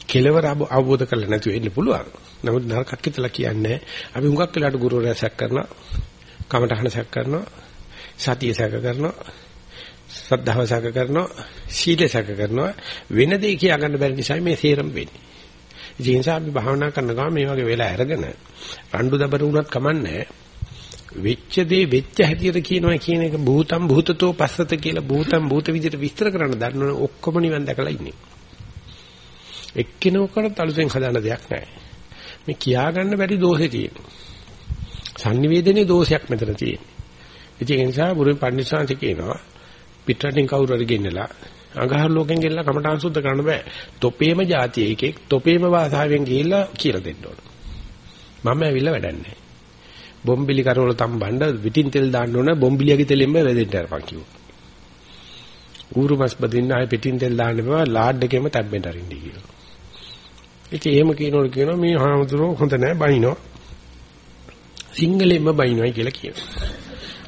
කෙලවර අවබෝධ කරලා නැතුව ඉන්න පුළුවන්. නමුත් නරකක් හිතලා කියන්නේ අපි හුඟක් වෙලාට ගුරුවරයා සැක කරනවා, කමටහන සැක කරනවා, සතිය සැක කරනවා, සද්ධාව සැක කරනවා, සීල සැක කරනවා. වෙන දේ කියා ගන්න බැරි නිසා මේ තේරම් වෙන්නේ. ඒ නිසා අපි භාවනා කරන ගමන් මේ වගේ වෙලා අරගෙන රණ්ඩු දබර වුණත් කමන්නේ වෙච්ච දේ වෙච්ච හැටියට කියනවා කියන එක භූතම් භූතතෝ පස්සත කියලා භූතම් භූත විදිහට විස්තර කරන්න දන්නවනේ ඔක්කොම නිවන් දැකලා ඉන්නේ. එක්කිනෝකට අලුතෙන් හදාන දෙයක් නැහැ. මේ කියා ගන්න බැරි දෝෂේ තියෙනවා. sannivedanaye දෝෂයක් මෙතන තියෙන්නේ. ඉතින් ඒ නිසා බුරුන් පඬිස්සාන්ති කියනවා පිටරටින් කවුරු හරි ගෙන්නලා අඟහරු ලෝකෙන් ගෙල්ලා කමඨාන් සුද්ධ කරන්න බෑ. තොපේම જાතිය එකෙක් තොපේම භාෂාවෙන් ගිහිල්ලා කියලා දෙන්න ඕන. මම ඇවිල්ලා වැඩන්නේ. බොම්බිලි කරවල තම්බන්න විටින් තෙල් දාන්න ඕන බොම්බිලියගේ තෙලෙන්ම වැදෙන්න අරපන් කිව්වා. ඌරු මස් බදින්න ආයේ පිටින් තෙල් දාන්න බෑ ලාඩ් එකෙම තැබෙන්න අරින්න කියලා. ඉතින් එහෙම කියනකොට කියනවා මේ හාමුදුරුවෝ හොඳ නැහැ බනිනවා. සිංහලෙන්ම බනිනවයි කියලා කියනවා.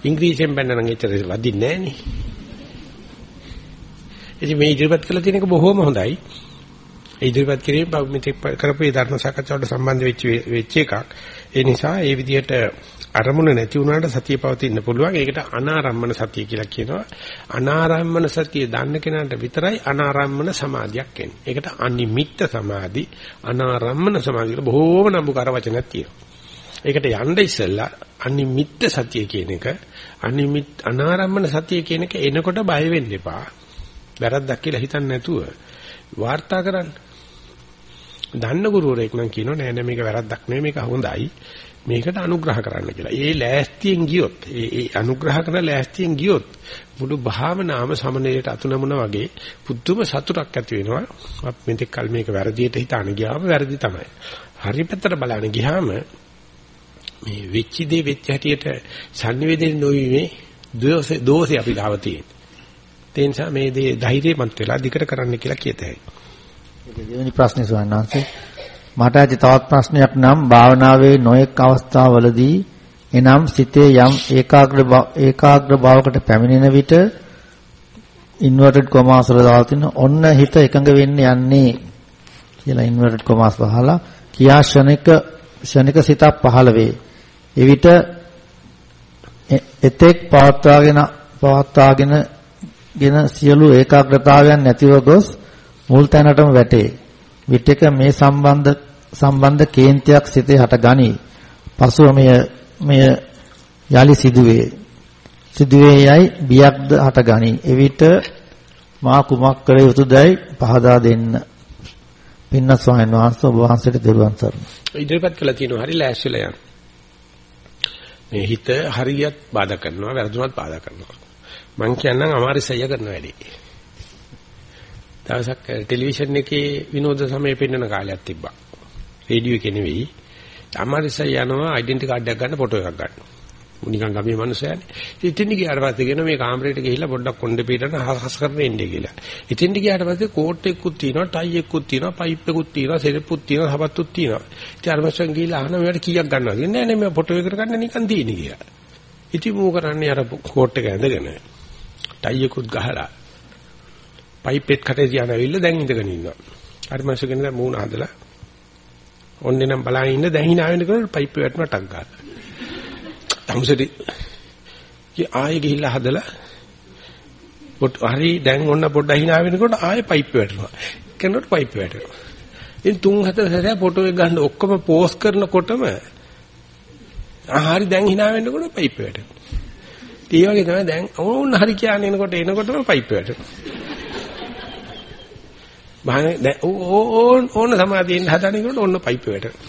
ඉංග්‍රීසියෙන් බැන්න නම් එච්චර වදින්නේ නැහැ නේ. ඉතින් මේ ඉදිරිපත් කළ තියෙන එක බොහොම හොඳයි. ඉදිරිපත් කිරීම මෙතෙක් කරපු ඒ ධර්ම සාකච්ඡාවට සම්බන්ධ වෙච්ච වෙච්ච එකක්. ඒ නිසා ඒ විදිහට අරමුණ නැති වුණාට සතිය පවතින්න පුළුවන්. ඒකට අනාරම්මන සතිය කියලා කියනවා. අනාරම්මන සතිය දන්න කෙනාට විතරයි අනාරම්මන සමාධියක් එන්නේ. ඒකට අනිමිත්ත සමාධි, අනාරම්මන සමාධි කියලා බොහෝම නම්බුකාර වචනයක් තියෙනවා. ඒකට යන්න ඉස්සෙල්ලා අනිමිත්ත සතිය කියන එක, අනිමිත් අනාරම්මන සතිය කියන එක එනකොට බය වෙන්න එපා. වැරද්දක් කියලා හිතන්නේ නැතුව වාර්තා කරන්න. දන්න ගුරුවරයෙක් නම් කියනවා නෑ නෑ මේක වැරද්දක් නෙමෙයි මේක හොඳයි. මේකට අනුග්‍රහ කරන්න කියලා. ඒ ලෑස්තියෙන් ගියොත් ඒ ඒ අනුග්‍රහ කරන ලෑස්තියෙන් ගියොත් මුළු භාවනාවම සමනලයට අතුනමුන වගේ පුදුම සතුටක් ඇති වෙනවා. අපි මෙතෙක් කල මේක වැරදියට හිතාන ගියාම වැරදි තමයි. හරි පැත්තට බලන්න ගියාම මේ වෙච්ච දේ වෙච්ච හැටියට sannivedana නොවීමේ දෝෂේ දෝෂේ අපි ගාව තියෙන. ඒ නිසා මේ දේ ධෛර්යමත් වෙලා දිකට කරන්න කියලා කියත හැකියි. දෙවෙනි ප්‍රශ්නේ සුවන්නාංශේ මට ඇති තවත් ප්‍රශ්නයක් නම් භාවනාවේ නොඑක් අවස්ථාවලදී එනම් සිතේ යම් ඒකාග්‍ර ඒකාග්‍ර භාවකට පැමිණෙන විට ඉන්වර්ටඩ් කොමාස් වල දාලා තියෙන ඔන්න හිත එකඟ වෙන්න යන්නේ කියලා ඉන්වර්ටඩ් කොමාස් පහලා කියා ෂණික ෂණික සිතක් පහළ වේ. එවිට එතෙක් පවත්වාගෙන පවත්වාගෙන ගෙන සියලු ඒකාග්‍රතාවයන් නැතිව ගොස් මුල් තැනටම වැටේ. විටක මේ සම්බන්ධ සම්බන්ධ කේන්තියක් සිතේ හට ගනී. පසුව මෙය මෙය යලි සිදුවේ. සිදුවේ යයි බියක්ද හට ගනී. එවිට මා කුමක් කළ යුතුදයි පහදා දෙන්න. පින්න ස්වාමීන් වහන්සේ ඔබ වහන්සේට දරුවන් සරණයි. ඉදිරිපත් කළා තියෙනවා හරි ලෑස්තිලා යන්න. මේ හිත හරියට බාධා කරනවා වැරදුනත් බාධා කරනවා. මං කියන්නම් අමාරුසය කරන වැඩේ. දවසක් ටෙලිවිෂන් එකේ විනෝද සමය පෙන්වන කාලයක් තිබ්බා. රේඩියෝ එකේ නෙවෙයි. අමාරුසය යනවා ඩෙන්ටි කාඩ් එකක් ගන්න ෆොටෝ එකක් ගන්න. නිකන් ගමේ මිනිස්සයානේ. ඉතින් ගියාට පස්සේ කියන මේ කාමරේට ගිහිල්ලා පොඩ්ඩක් කොණ්ඩේ පිටන හස් කරන එන්නේ කියලා. ඉතින් ගියාට පස්සේ කෝට් එකකුත් තියෙනවා, ටයි එකකුත් තියෙනවා, පයිප් එකකුත් තියෙනවා, සෙරප්පුත් තියෙනවා, හබත්තුත් තියෙනවා. ඉතින් අර මස්සන් ගිහිල්ලා අහන මේවට කීයක් ගන්නවද? නෑ නෑ මේ ෆොටෝ එකට ගන්න නිකන් තියෙන්නේ කියලා. ඉතින් මූ කරන්නේ අර කෝට් එක ඇඳගෙන ටයි එකකුත් ගහලා පයිප් එකත් කටේ තියාන ඇවිල්ලා දැන් ඉඳගෙන ඉන්නවා. අර මස්සන් කියන දැන් මූණ හදලා ඔන්නේ නම් බලන් ඉන්න දැන් hina වෙන කෙනෙක් පයිප් එක වැටුණා ටක් ගාලා. තමුසෙදි කි ආයෙ ගිහිල්ලා හදලා පොත් හරි දැන් ඔන්න පොඩ්ඩක් hina වෙනකොට ආයෙ පයිප් වැටෙනවා. කෙනෙකුට පයිප් වැටෙනවා. ඉතින් තුන් හතර සැරයක් ෆොටෝ එක ගන්න ඔක්කොම පෝස්ට් කරනකොටම ආහරි දැන් hina වෙනකොට පයිප් වැටෙනවා. ඒ වගේ තමයි දැන් ඕන්න හරි කියන්නේ එනකොට එනකොටම පයිප් වැටෙනවා. බහන දැන් ඕන ඕන සමාධියෙන් හදනකොට ඔන්න පයිප් වැටෙනවා.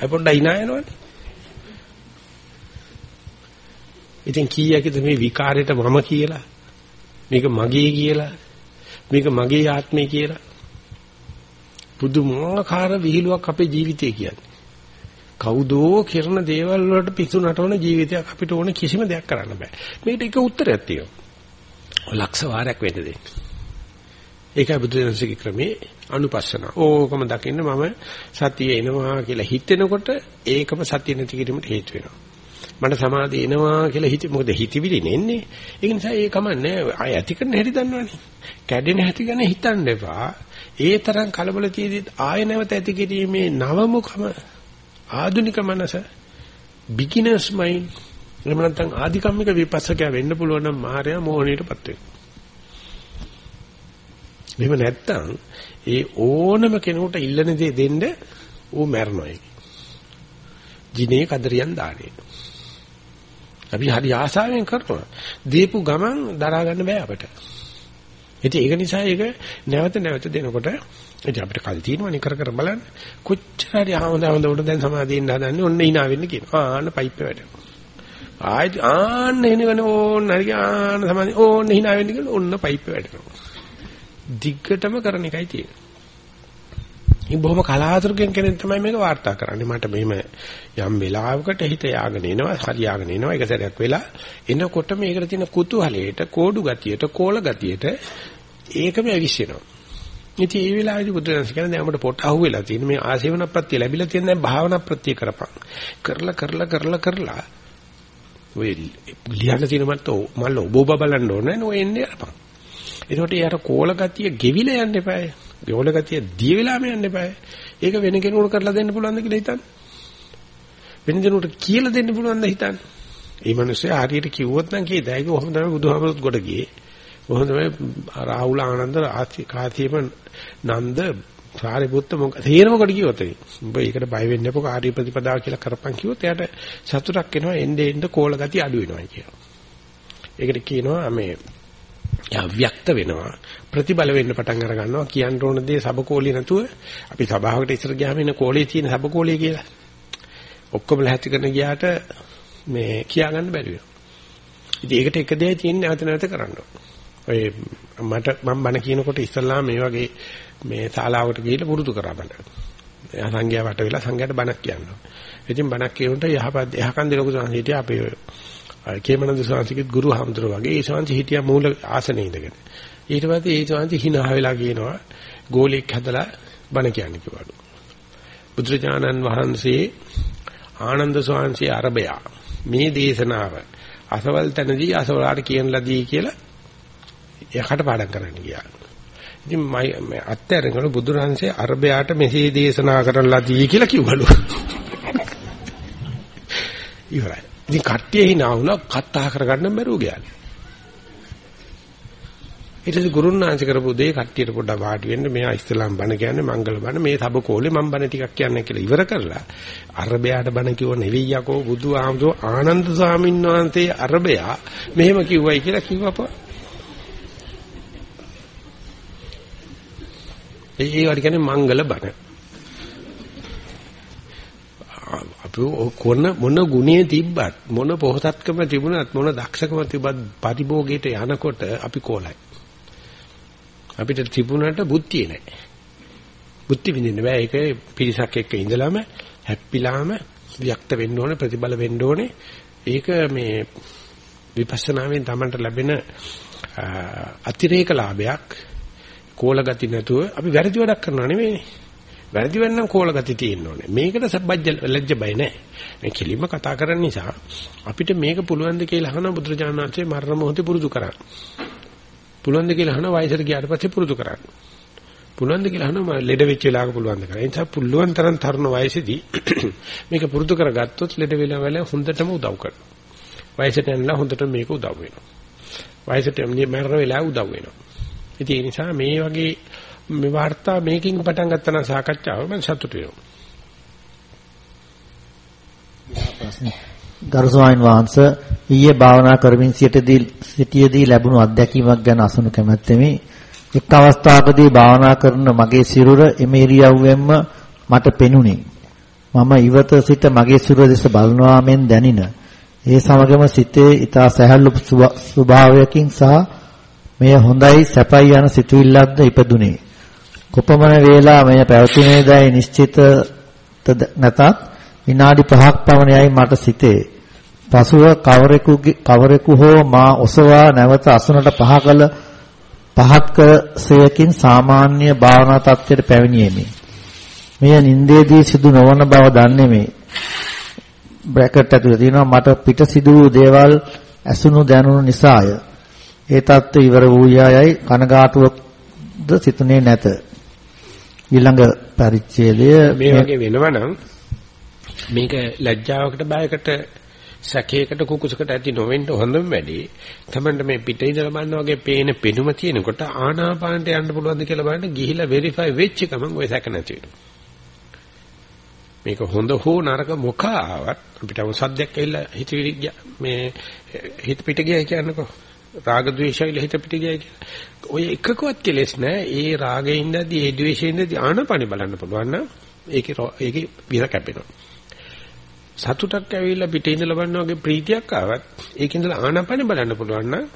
අය පොඩ්ඩක් hina යනවනේ. ඉතින් කීයකද මේ විකාරයට මම කියලා මේක මගේ කියලා මේක මගේ ආත්මය කියලා පුදුමාකාර විහිළුවක් අපේ ජීවිතේ කියන්නේ කවුදෝ කරන දේවල් වලට පිසු නටවන ජීවිතයක් අපිට ඕන කිසිම දෙයක් කරන්න බෑ. මේකට එක උත්තරයක් තියෙනවා. ලක්ෂ වාරයක් වෙන්න දෙන්න. ඒකයි බුදුදහමේ ක්‍රමේ අනුපස්සන. ඕකම දකින්න මම සතිය එනවා කියලා හිතෙනකොට ඒකම සතිය නැති කිරීමට හේතු වෙනවා. මට සමාධිය එනවා කියලා හිත මොකද හිතවිලි නෙන්නේ? ඒ නිසා ඒ කමන්නේ ආය ඇති කරන හැටි දන්නවනේ. කැඩෙන හැටි ගැන හිතන්න එපා. ඒ තරම් කලබල තියදී ආය නැවත ඇති කිරීමේ නවමුකම ආධුනික මනස බිග්ිනර්ස් මයින්ඩ් එහෙම නැත්නම් ආධිකම්මික විපස්සකයා වෙන්න පුළුවන් නම් මායя මොහොනේටපත් වෙනවා එහෙම නැත්නම් ඒ ඕනම කෙනෙකුට ඉල්ලන දේ දෙන්න ඌ මැරනවා ඒක. ජිනේ කදරියන් දානේ. අපි හරි ආසාවෙන් කරනවා. දීපු ගමන් දරා ගන්න බෑ අපිට. ඉතින් ඒක නිසා ඒක නැවත නැවත දෙනකොට ඉතින් අපිට කල් තියෙනවනේ කර කර බලන්න. කොච්චර හරි ආවඳ ආවඳ උඩ දැන් සමාධියෙන් හදන්නේ ඔන්න hina වෙන්න කියනවා. ආන්න පයිප් එක වැටෙනවා. ආයෙත් ආන්න එනවනේ ඕන්න හරි ආන්න සමාධිය ඕන්න hina වෙන්න කියලා ඔන්න පයිප් එක වැටෙනවා. දිග්ගටම කරන එකයි තියෙන්නේ. ඉතින් බොහොම කලාතුරකින් කෙනෙක් තමයි මේක වාර්තා කරන්නේ. මට මෙහෙම යම් වෙලාවකට හිත යාගෙන එනවා, හරි යාගෙන එනවා. එක සැරයක් වෙලා එනකොට මේකට තියෙන කුතුහලයට, කෝඩු ගතියට, කෝල ගතියට ඒකම ඇවිස්සෙනවා. ඉතින් ඒ වෙලාවේදී බුදුරජාණන් කියන්නේ දැන් අපිට පොට අහුවෙලා තියෙන මේ ආසේවන ප්‍රත්‍ය ලැබිලා තියෙන දැන් භාවනා ප්‍රත්‍ය කරපන්. කරලා කරලා කරලා කරලා ඔය ලියන්න තියෙන මත් මල්ල ඔබ ඔබ බලන්න ඕනේ නෝ එන්නේ අරපන්. එතකොට යාර කෝල ගතිය ගෙවිලා යන්න එපායි. ගෝල ගතිය දිය වෙලාම යන්න එපා. ඒක වෙන කෙනෙකුට කරලා දෙන්න පුළුවන්ද කියලා හිතන්න. වෙන කෙනෙකුට කියලා දෙන්න පුළුවන්ද හිතන්න. මේ මිනිස්සයා හරියට කිව්වොත් නම් කීයද? ඒක කොහොමද තමයි බුදුහාමරුත් ගොඩ ගියේ. කොහොමද මේ රාහුල ආනන්ද කාතියම නන්ද සාරිපුත්ත මොකද තේරෙමකට කිව්වොත් උඹ ඒකට බය වෙන්න එපා කාර්ය ප්‍රතිපදාව කියලා කරපන් කිව්වොත් එයාට සතුටක් එනවා එnde එnde කෝල ගතිය අඩු වෙනවා කියලා. ඒකට කියනවා මේ යා ව්‍යක්ත වෙනවා ප්‍රතිබල වෙන්න පටන් අර ගන්නවා කියන්න ඕන දේ සබකෝලිය නැතුව අපි සභාවකට ඉස්සර ගියාම ඉන්න කෝලේ තියෙන සබකෝලිය කියලා. ඔක්කොම ලැහැත්ති කරන ගියාට මේ කියා ගන්න බැරි වෙනවා. ඉතින් ඒකට එක දෙයක් තියෙන්නේ නැවත නැවත කරන්න ඔය මට මම බණ කියනකොට ඉස්සල්ලා මේ වගේ මේ ශාලාවකට ගිහිල්ලා පුරුදු කරා බණ. එයා සංඝයා වට වෙලා සංඝයාට බණක් කියනවා. ඉතින් බණක් කියනකොට යහපත් යහකන් දෙලොකු සංහිතිය අපේ කේමනන්ද සාංශිකත් ගුරු හාමුදුරුවෝ වගේ ඒ ශාන්ති හිටියා මූල ආසනේ ඉඳගෙන. ඊට පස්සේ ඒ ශාන්ති hina වෙලා කියනවා ගෝලෙක් හදලා බණ කියන්නේ කිව්වලු. බුදුරජාණන් වහන්සේ ආනන්ද ස්වාමීන් අරබයා මේ දේශනාව අසවල් තැනදී අසවලාට කියන ලදී කියලා යකට පාඩම් කරන්න ගියා. ඉතින් මම අත්‍යරගෙන බුදුරහන්සේ අරබයාට මෙසේ දේශනා කරන ලදී කියලා කිව්වලු. ඉවරයි. ඉතින් කට්ටිය hina වුණා කතා කරගන්න බැරුව ගියා. ඊට පස්සේ ගුරුනාංශ කරපු දේ කට්ටියට පොඩ්ඩක් වාඩි වෙන්න මෙයා ඉස්ලාම් බණ කියන්නේ මංගල බණ මේ සබකෝලේ මම බණ ටිකක් කියන්නේ කියලා ඉවර කරලා අරබයාට බණ කිව්ව නෙවෙයි යකෝ බුදු ආමසෝ ආනන්ද ස්වාමීන් වහන්සේ අරබයා මෙහෙම කිව්වයි කියලා කිව්වපා ඒවට කියන්නේ මංගල බණ අපි කොන මොන ගුණේ තිබ්බත් මොන පොහසත්කම තිබුණත් මොන දක්ෂකම තිබ්බත් පරිභෝගයට යනකොට අපි කොලයි. අපිට තිබුණාට බුද්ධිය නැහැ. බුද්ධි විඳින්න බෑ. ඒක පිරිසක් එක්ක ඉඳලාම හැප්පිලාම වික්ත වෙන්න ඕනේ ප්‍රතිබල වෙන්න ඕනේ. ඒක මේ විපස්සනාවෙන් තමන්ට ලැබෙන අතිරේක ලාභයක් කෝල ගති නැතුව අපි වැරදි වැඩක් කරනවා නෙමෙයි. වැරදි වෙන්නම් කෝල ගති තියෙන්න ඕනේ. මේකට සබ්බජ්ජ ලැජ්ජ බය නැහැ. මේ කෙලින්ම කතා කරන නිසා අපිට මේක පුළුවන් ද කියලා අහන බුදුරජාණන් වහන්සේ මරණ මොහොතේ පුරුදු කරා. පුළුවන් ද කියලා අහන වයසට ගියාට පස්සේ පුරුදු කරන්න. පුළුවන් ද කියලා අහන ලෙඩ වෙච්ච වෙලාවක පුළුවන් ද කරා. ඒ නිසා පුළුවන් තරම් තරුණ වයසේදී මේක පුරුදු කරගත්තොත් ලෙඩ වෙලා වල හොඳටම උදව් කරනවා. වයසට යනලා හොඳට මේක උදව් වෙනවා. වයසට මරණ වෙලාව උදව් වෙනවා. ඉතින් ඒ නිසා මේ වගේ මේ වාර්තා මේකින් පටන් ගත්තා නම් සාකච්ඡාව මම සතුටු වෙනවා. ගරු ස්වාමීන් වහන්සේ ඊයේ භාවනා කරමින් සිටදී සිටියේදී ලැබුණු අත්දැකීමක් ගැන අසනු කැමැත්තෙමි. එක් අවස්ථාවකදී භාවනා කරන මගේ සිරුර එමේරියව්වෙන්ම මට පෙනුනේ. මම ඉවත සිට මගේ සිරුර දෙස බලනවා මෙන් දැනින. ඒ සමගම සිතේ ඊතා සැහැල්ලු ස්වභාවයකින් සහ මෙය හොඳයි සැපයි යන සිතුවිල්ලක්ද ඉපදුනේ. කොපමණ වේලා මෙය පැවතුනේදයි නිශ්චිත නැතත් විනාඩි 5ක් පමණ යයි මට සිතේ. පසුව කවරෙකු කවරෙකු හෝ මා ඔසවා නැවත අසුනට පහ කළ පහත් කරසයකින් සාමාන්‍ය භාවනා තත්ත්වයට පැමිණීමේ. මෙය නින්දේදී සිදු නොවන බව දන්නේමි. බ්‍රැකට් ඇතුලේ තියෙනවා මට පිට සිදු වූ දේවල් ඇසුණු දැනුණු නිසාය. ඒ தত্ত্ব ඉවර වූයායයි කනගාටුවක්ද සිතුනේ නැත. ඊළඟ පරිච්ඡේදය මේ වගේ වෙනවනම් මේක ලැජ්ජාවකට බයකට සැකයකට කුකුසකට ඇති නොවෙන්න හොඳම වැඩි. තමයි මේ පිටේ ඉඳලා බලන වගේ පේන පෙනුම තියෙනකොට ආනාපානට යන්න පුළුවන්ද කියලා බලන්න ගිහිලා වෙරිෆයි වෙච්ච ගමන් ඔය සැක නැති මේක හොඳ හෝ නරක මොකක් ආවත් අපිට අවශ්‍යයක් ඇවිල්ලා හිත මේ හිත පිට ගියා කියන්නකෝ. රාග ద్వේෂයිල හිත පිටිගයි කියලා. ඔය එකකවත් කෙලෙස් නෑ. ඒ රාගයේ ඉඳදී ඒ ద్వේෂයේ ඉඳදී ආනපන බලන්න පුළුවන් නම් ඒකේ ඒකේ විර කැපෙනවා. සතුටක් ඇවිල්ලා පිටේ ඉඳ ලබන්න වගේ ප්‍රීතියක් ආවත් ඒකේ ඉඳලා ආනපන බලන්න පුළුවන් නම්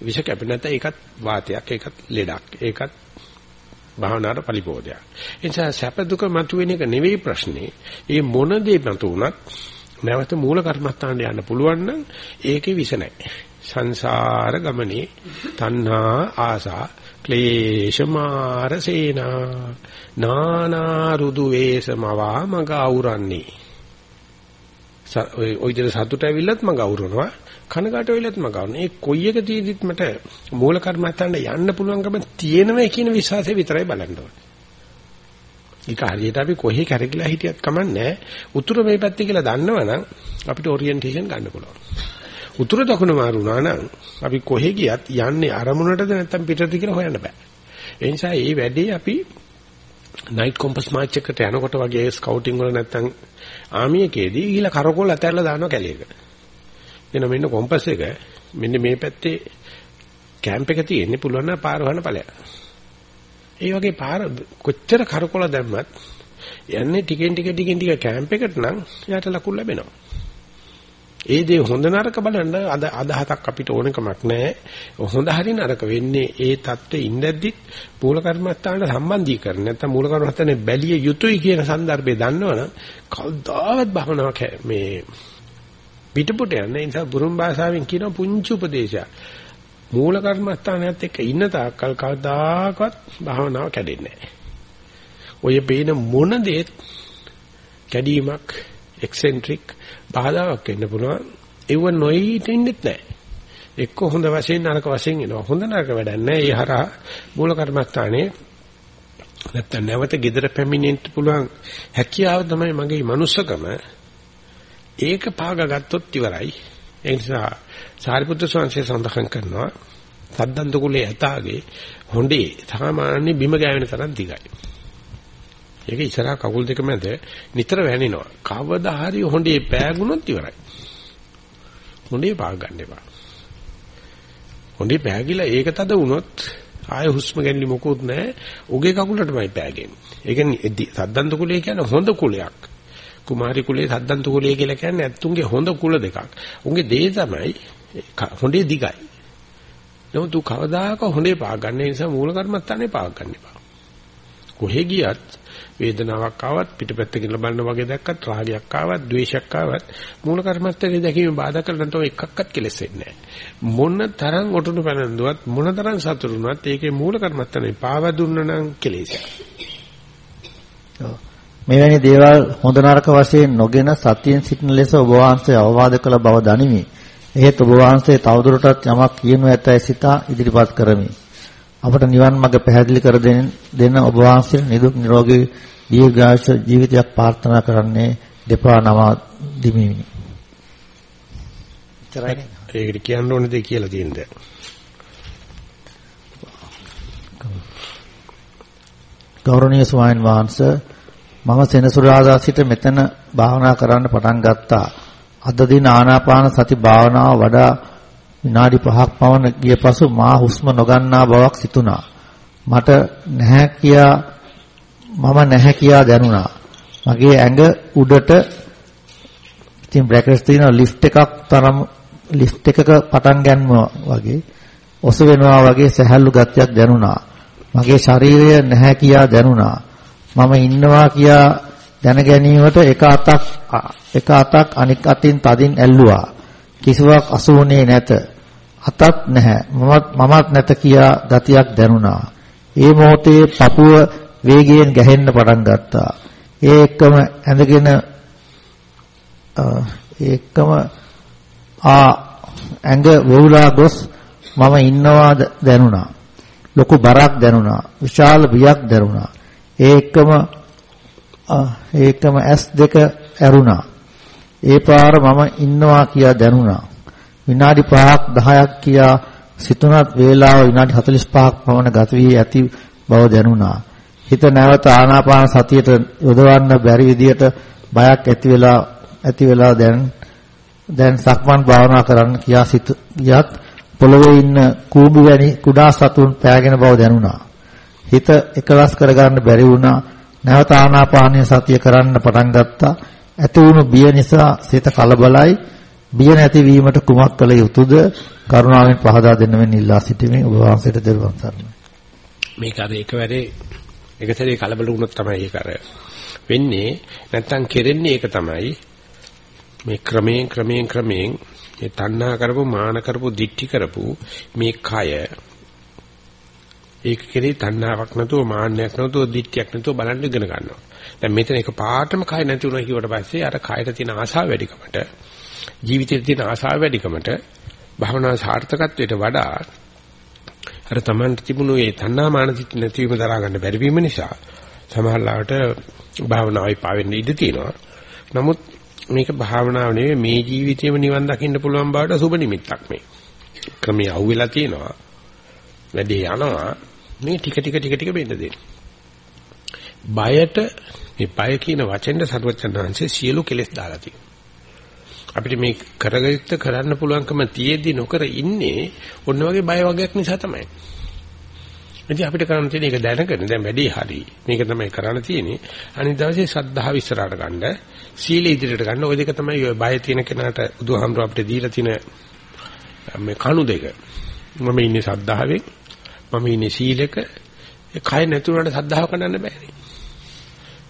විෂ කැපෙන නැත ඒකත් වාතයක් ඒකත් ලෙඩක් ඒකත් භාවනාවට පරිපෝදයක්. ඒ නිසා සැප දුක මතුවෙන එක නෙවෙයි ප්‍රශ්නේ. ඒ මොන දේ මතුණත් නැවත මූල කර්මස්ථානට යන්න පුළුවන් නම් ඒකේ විෂ නැහැ. සංසාර ගමනේ තණ්හා ආසා ක්ලේශ මාර සේනා නානා රුදු වේසමවා මග අවුරන්නේ ඔය ඔය විදිහට සතුට ඇවිල්ලත් මම ගෞරවනවා. කනගාට වෙලත් මම ගෞරවනවා. ඒ කොයි එක තීදිත් මට මූල කර්මත්තන්ට යන්න පුළුවන්කම තියෙනවා කියන විශ්වාසය විතරයි බලන්න ඕනේ. ඒක හරියට අපි කොහේ කැරකිලා හිටියත් කමන්නේ උතුර මේ පැත්තේ කියලා දන්නවනම් අපිට ඔරියන්ටේෂන් ගන්න පුළුවන්. උතුර දකුණ මාරු වුණා නම් අපි කොහේ ගියත් යන්නේ අරමුණටද නැත්නම් පිටතද කියලා හොයන්න බෑ. ඒ නිසා මේ වැඩේ අපි නයිට් කොම්පස් මාච් එකට යනකොට වගේ ස්කවුටින් වල නැත්නම් ආමි එකේදී ගිහලා කරකොල අතහැරලා දානවා කැලේක. එන මෙන්න කොම්පස් එක මෙන්න මේ පැත්තේ කැම්ප් එක තියෙන්නේ පුළුවන් නම් පාර හොයන ඵලයක්. ඒ වගේ පාර කොච්චර කරකොල දැම්මත් යන්නේ ටිකෙන් ටික ටිකෙන් ටික කැම්ප් එකට නම් යාට ලකුණු ලැබෙනවා. ඒ දේ හොඳ නරක බලන්න අදහසක් අපිට ඕනකමක් නැහැ. හොඳ හරි නරක වෙන්නේ ඒ தත්ත්වෙ ඉඳද්දිත් මූල කර්මස්ථානට සම්බන්ධීකරණ නැත්නම් මූල කර්මස්ථානේ බැලිය යුතුයි කියන સંદર્ભේ දන්නවනම් කවදාවත් භවනාවක් මේ පිටපොට යන නිසා බුරුම් භාෂාවෙන් කියන පුංචි උපදේශයක්. මූල කර්මස්ථානයත් එක්ක ඉන්න තාක්කල් කවදාකවත් භවනාව කැඩෙන්නේ නැහැ. ඔය පේන මොන දේත් කැඩීමක් එක්සෙන්ට්‍රික් බාධාවක් වෙන්න පුළුවන්. ඒව නොයිට ඉන්නෙත් නැහැ. එක්ක හොඳ වශයෙන් නරක වශයෙන් එනවා. හොඳ නරක වැඩක් නැහැ. ඒ හරහා මූල කර්මස්ථානයේ නැත්තම් නැවත gedara පැමිණෙන්න පුළුවන් හැකියාව තමයි මගේ මනුස්සකම. ඒක පාග ගත්තොත් ඉවරයි. ඒ නිසා සාරිපුත්‍ර ස්වාමීන් සඳහන් කරනවා සද්දන්ත කුලේ ඇතාගේ හොඬේ සාමාන්‍ය බිම ගෑවෙන තරම් දිගයි. ඒක ඉස්සරහා කකුල් දෙක මැද නිතර වැනිනවා. කවදා හරි හොඬේ පෑගුණොත් ඉවරයි. හොඬේ පාග ගන්න එපා. හොඬේ පෑගිලා ඒක තද වුණොත් ආය හුස්ම ගැනීම මොකුත් නැහැ. උගේ කකුලටමයි පෑගෙන්නේ. ඒ කියන්නේ සද්දන්ත කුලය කියන්නේ හොඳ කුලයක්. කුමාරි කුලේ සද්දන්ත කුලය කියලා කියන්නේ ඇත්තුන්ගේ හොඳ කුල දෙකක්. උන්ගේ දේ තමයි හොඬේ දිගයි. නමුත් තු කවදාක හොඬේ පාග ගන්න නිසා මූල කර්මත්තානේ පාග ගන්න එපා. කොහෙ ගියත් වේදනාවක් ආවත් පිටපැත්තකින් බලන වගේ දැක්කත් රාගයක් ආවත් ද්වේෂයක් ආවත් මූල කර්මස්තරේ දැකීම බාධා කරන තව එකක්වත් කෙලෙස් වෙන්නේ මොන තරම් ඔටුනු පැනඳුවත් මොන තරම් සතුටුුණත් ඒකේ මූල කර්මස්තරේ පාව දුන්න නම් කෙලෙසක් මෙවැනි දේවල් හොඳ නරක වශයෙන් නොගෙන සතියෙන් සිටින ලෙස ඔබ වහන්සේ අවවාද කළ බව දනිමි. එහෙත් ඔබ වහන්සේ තවදුරටත් යමක් කියනු ඇතැයි සිතා ඉදිරිපත් කරමි. අපට නිවන් මඟ පැහැදිලි කර දෙන ඔබ වහන්සේට නිදුක් නිරෝගී දීර්ඝායුෂ ජීවිතයක් ප්‍රාර්ථනා කරන්නේ දෙපා නම දිමිනි. ඒකට කියන්න ඕනේ දෙය කියලා තියෙනද? ගෞරවනීය ස්වාමීන් වහන්සේ මම සෙනසුරාදා සිට මෙතන භාවනා කරන්න පටන් ගත්තා. අද දින ආනාපාන සති භාවනාව වඩා විනාඩි 5ක් පමණ ගිය පසු මා හුස්ම නොගන්නා බවක් සිතුණා. මට නැහැ කියා මම නැහැ කියා දැනුණා. මගේ ඇඟ උඩට ඉතින් බ්‍රැකට්ස් තියෙන ලිෆ්ට් එකක් තරම් ලිෆ්ට් එකක පටන් ගන්නවා වගේ ඔස වෙනවා වගේ සැහැල්ලු ගතියක් දැනුණා. මගේ ශරීරය නැහැ කියා දැනුණා. මම ඉන්නවා කියා දැන ගැනීමට එක අතක් එක අතක් අනික් අතින් තදින් ඇල්ලුවා. කිසිවක් අසුුනේ නැත. අතත් නැහැ. මමත් මමත් නැත කියා ගතියක් දැනුණා. ඒ මොහොතේ පපුව වේගයෙන් ගැහෙන්න පටන් ගත්තා. ඒ එක්කම ඇඳගෙන ඒ එක්කම ආ ඇඟ වුණා ගොස් මම ඉන්නවා දැනුණා. ලොකු බරක් දැනුණා. විශාල බියක් දැනුණා. ඒ එක්කම ඒ එක්කම S2 ඇරුණා. ඒ පාර මම ඉන්නවා කියා දැනුණා. විනාඩි 5ක් 10ක් කියා සිතුනත් වේලාව විනාඩි 45ක් පමණ ගත වී ඇති බව දැනුණා. හිත නැවත ආනාපාන සතියට යොදවන්න බැරි විදියට බයක් ඇති වෙලා ඇති වෙලා දැන් දැන් සක්මන් භාවනා කරන්න කියා සිත ගියත් පොළවේ ඉන්න කූඹි වැනි කුඩා සතුන් පෑගෙන බව දැනුණා. හිත එකලස් කරගන්න බැරි වුණා. නැවත ආනාපානීය සතිය කරන්න පටන් ගත්තා. ඇති වුණු බිය නිසා සිත කලබලයි. බිය නැතිවීමට කුමක් කළ යුතුද? කරුණාවෙන් පහදා දෙන්න මෙන්න ඉල්ලා සිටිමි. ඔබ වහන්සේට දරුවන් සරණයි. මේක අර එකවරේ එකතරේ කලබල වුණොත් තමයි ඒක අර වෙන්නේ. නැත්තම් කෙරෙන්නේ ඒක තමයි. මේ ක්‍රමයෙන් ක්‍රමයෙන් ක්‍රමයෙන් මේ තණ්හා කරපු මාන කරපු දික්ටි කරපු මේ කය ඒක කෙරේ තණ්හාවක් නැතුව මාන්නයක් නැතුව දික්තියක් නැතුව බලන්න ඉගෙන ගන්නවා. දැන් මෙතන එක පාටම කය නැති වුණා කියවට පස්සේ අර කයට තියෙන ආශාව වැඩිකමට ජීවිතේ තියෙන ආශාව වැඩිකමට භවනා සාර්ථකත්වයට වඩා අර Tamanට තිබුණු ඒ තණ්හාමාන නැතිවීම දරා ගන්න බැරි වීම නිසා සමහරවිට භාවනාවයි පාවෙන්න ඉඩ තියෙනවා. නමුත් මේක භාවනාව නෙවෙයි මේ ජීවිතේම නිවන් දකින්න පුළුවන් බවට සුබ නිමිත්තක් මේ. ක්‍රමයේ අහුවෙලා තියෙනවා. වැඩේ යනවා. මේ ටික ටික ටික ටික වෙන්න දෙන්න. බයට මේ බය කියන වචෙන්ද සරුවචනහන්සේ සියලු කෙලෙස් දාලා තියෙනවා. අපිට මේ කරගත්ත කරන්න පුළුවන්කම තියේදී නොකර ඉන්නේ ඔන්න වගේ බය වගේක් නිසා තමයි. ඉතින් අපිට කරන්න තියෙන එක දැනගෙන දැන් වැඩි හරි. මේක තමයි කරන්න තියෙන්නේ. අනිත් දවසේ ශ්‍රද්ධාව ඉස්සරහට ගන්න, සීල ඉදිරියට ගන්න. ওই දෙක තමයි ඔය බය තියෙන කෙනාට බුදුහාමුදුර අපිට දීලා තියෙන මේ කණු දෙක. මම ඉන්නේ ශ්‍රද්ධාවෙන්, මම ඉන්නේ සීලක. ඒ කය නැතුණාට ශ්‍රද්ධාව කඩන්න බෑනේ.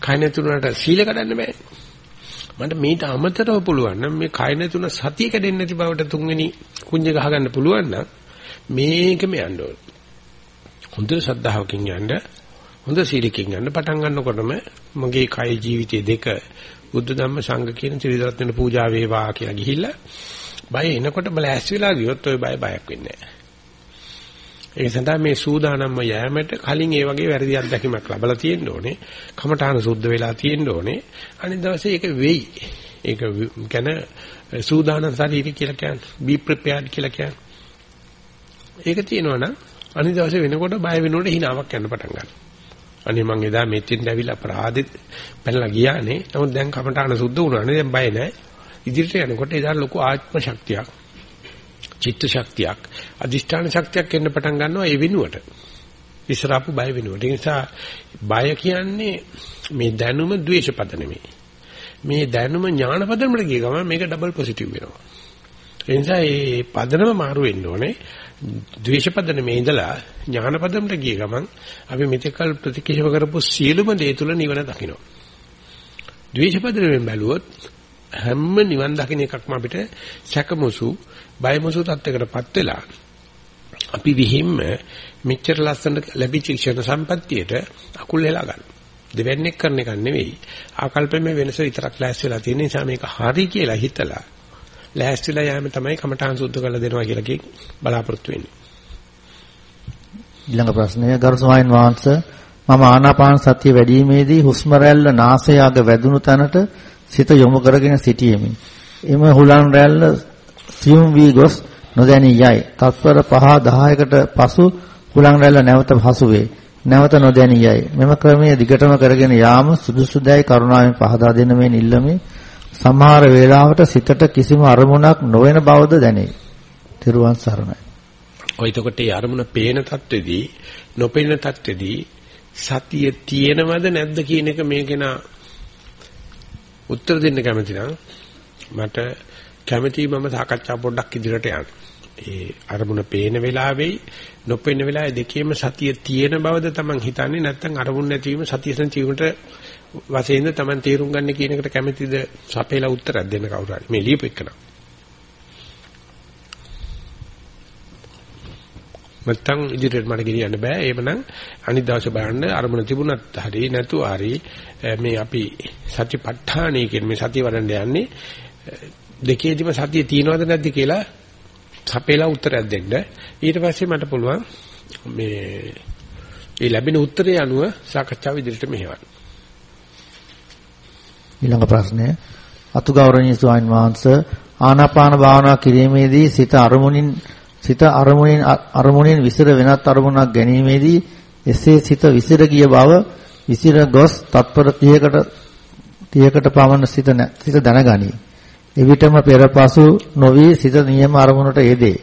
කය නැතුණාට සීල කඩන්න බෑනේ. මට මේට අමතරව පුළුවන් නම් මේ කය නැතුණ සතිය කැඩෙන්නේ නැති බවට තුන්වෙනි කුංජ ගහගන්න පුළුවන් නම් මේකම යන්න ඕනේ. හොඳ ශ්‍රද්ධාවකින් යන්න හොඳ සීලකින් යන්න පටන් ගන්නකොටම මගේ කය ජීවිතේ දෙක බුද්ධ ධම්ම සංඝ කියන ත්‍රිවිධ පූජා වේවා කියලා ගිහිල්ලා බය එනකොට බල ඇස් වෙලා ගියොත් ওই බය බයක් වෙන්නේ නැහැ. ඒ සඳහා මේ සූදානම්ම යෑමට කලින් ඒ වගේ වැරදි අත්දැකීමක් ලැබලා තියෙන්න ඕනේ. කමඨාන සුද්ධ වෙලා තියෙන්න ඕනේ. අනිත් දවසේ ඒක වෙයි. ඒක ගැන සූදානම් ශරීරය කියලා කියන්නේ. be prepared කියලා කියන්නේ. ඒක තියෙනවා නම් අනිත් දවසේ වෙනකොට බය වෙනකොට හිනාවක් යන්න පටන් ගන්නවා. අනේ මං එදා මෙතෙන් ඇවිල්ලා අපරාධෙත් පැනලා ගියානේ. නමුත් දැන් කමඨාන සුද්ධ වුණානේ. දැන් බය නැහැ. ඉදිරියට යනකොට එදා ලොකු ආත්ම ශක්තියක් චිත්ත ශක්තියක්. අදිෂ්ඨාන ශක්තියක් එන්න පටන් ගන්නවා ඒ වෙනුවට. ඉස්සරහපු බය වෙනුවට. ඒ නිසා බය කියන්නේ මේ දැනුම ද්වේෂ පද නෙමෙයි. මේ දැනුම ඥාන පදනමට ගිය ගමන් මේක ඩබල් පොසිටිව් වෙනවා. ඒ නිසා මේ පදනම මාරු වෙන්න ඕනේ. ද්වේෂ පදනමේ ඉඳලා ඥාන පදනමට ගිය ගමන් අපි මෙතකල් ප්‍රතික්ෂේප කරපු සියලුම දේ තුල නිවන දකිනවා. ද්වේෂ පදනමෙන් බැලුවොත් හැම නිවන් දකින්න එකක්ම අපිට සැකමුසු බයමුසු තත්යකටපත් වෙලා අපි විහිම්ම මෙච්චර ලස්සන ලැබිච්ච ක්ෂණ සම්පත්තියට අකුල් හෙලා ගන්න. දෙවැන්නේක් කරන එක නෙවෙයි. ආකල්පෙම වෙනස විතරක් ලෑස්ති වෙලා තියෙන නිසා මේක හරි කියලා හිතලා ලෑස්තිලා යෑම තමයි කමඨාන් සුද්ධ කරලා දෙනවා කියලා කි බලාපොරොත්තු වෙන්නේ. ඊළඟ ප්‍රශ්නය ගරු ස්වාමීන් වහන්සේ මම ආනාපාන සතිය වැඩිීමේදී හුස්ම රැල්ල නාසය අග වැදුණු තැනට සිත යොමු කරගෙන සිටීමේ එම හුලන් රැල්ල සියුම් වී ගොස් නොදැනී යයි. තත්පර 5 10කට පසු හුලං රැල්ල නැවත හසු වේ. නැවත නොදැනී යයි. මෙම ක්‍රමය දිගටම කරගෙන යාම සුදුසුදයි කරුණාවෙන් පහදා දෙන මෙන් ඉල්ලමි. සමහර වේලාවට සිතට කිසිම අරමුණක් නොවන බවද දැනේ. තෙරුවන් සරණයි. ඔය එතකොට ඒ අරමුණ පේන තත්ත්වෙදී නොපේන තත්ත්වෙදී සතිය තියෙනවද නැද්ද කියන එක මේකේන උත්තර දෙන්න කැමති නම් මට කැමැති මම සාකච්ඡා පොඩ්ඩක් ඉදිරියට යන්න. ඒ අරමුණ පේන වෙලාවෙයි නොපෙනෙන වෙලාවේ දෙකේම සතිය තියෙන බවද Taman හිතන්නේ නැත්නම් අරමුණ නැතිවීම සතියසන් ජීවිතට වශයෙන්ද Taman තේරුම් ගන්න කියන එකට කැමැතිද? සපේලා උත්තරයක් දෙන්න කවුරු හරි. මේ ලියපු එකන. නැත්නම් ඉදිරියට මට ගෙනියන්න බෑ. එහෙමනම් අනිත් දවසේ බලන්න අරමුණ තිබුණත් හරි නැතුව හරි මේ අපි සතිපට්ඨානය කියන මේ සතිය වඩන්න යන්නේ දෙකේදිම සතිය තියෙනවද නැද්ද කියලා සපේලා උත්තරයක් දෙන්න. ඊට පස්සේ මට පුළුවන් මේ ඒ ලැබෙන උත්තරය අනුව සාකච්ඡාව ඉදිරියට මෙහෙවන්න. ඊළඟ ප්‍රශ්නය අතුගෞරවනීය ස්වාමීන් වහන්සේ ආනාපාන භාවනා කිරීමේදී සිත අරමුණින් සිත අරමුණින් අරමුණින් විසිර වෙනත් අරමුණක් ගැනීමේදී එසේ සිත විසිර ගිය බව විසිර ගොස් තත්පර 30කට 30කට පමණ සිත සිත දැනගනී. එවිටම පෙරපසු නොවි සිත නියම අරමුණට යෙදේ.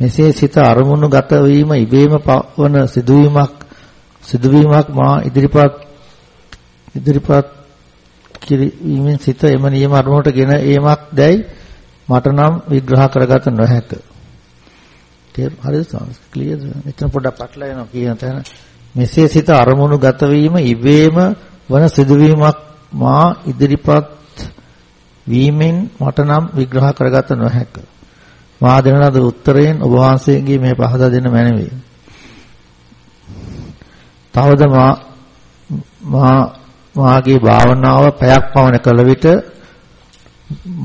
මෙසේ සිත අරමුණු ගත වීම ඉබේම පවන සිදුවීමක් සිදුවීමක් මා ඉදිරිපත් ඉදිරිපත් කිරීමෙන් සිත එම නියම අරමුණට ගෙන ඒමක් දැයි මට නම් විග්‍රහ කරගත නොහැක. තේරුම් හරිද ස්වාමී? ක්ලියර්ද? මෙතන පොඩ්ඩක් පටලලා යනවා කියන තැන. මෙසේ සිත අරමුණු ගත වීම ඉබේම වන සිදුවීමක් මා ඉදිරිපත් වීමෙන් මට නම් විග්‍රහ කරගත නොහැක. මා දෙන ලද උත්තරයෙන් ඔබ වහන්සේගේ මේ පහදා දෙන මැනවි. තවද මා මා මාගේ භාවනාව පැයක් පවන කළ විට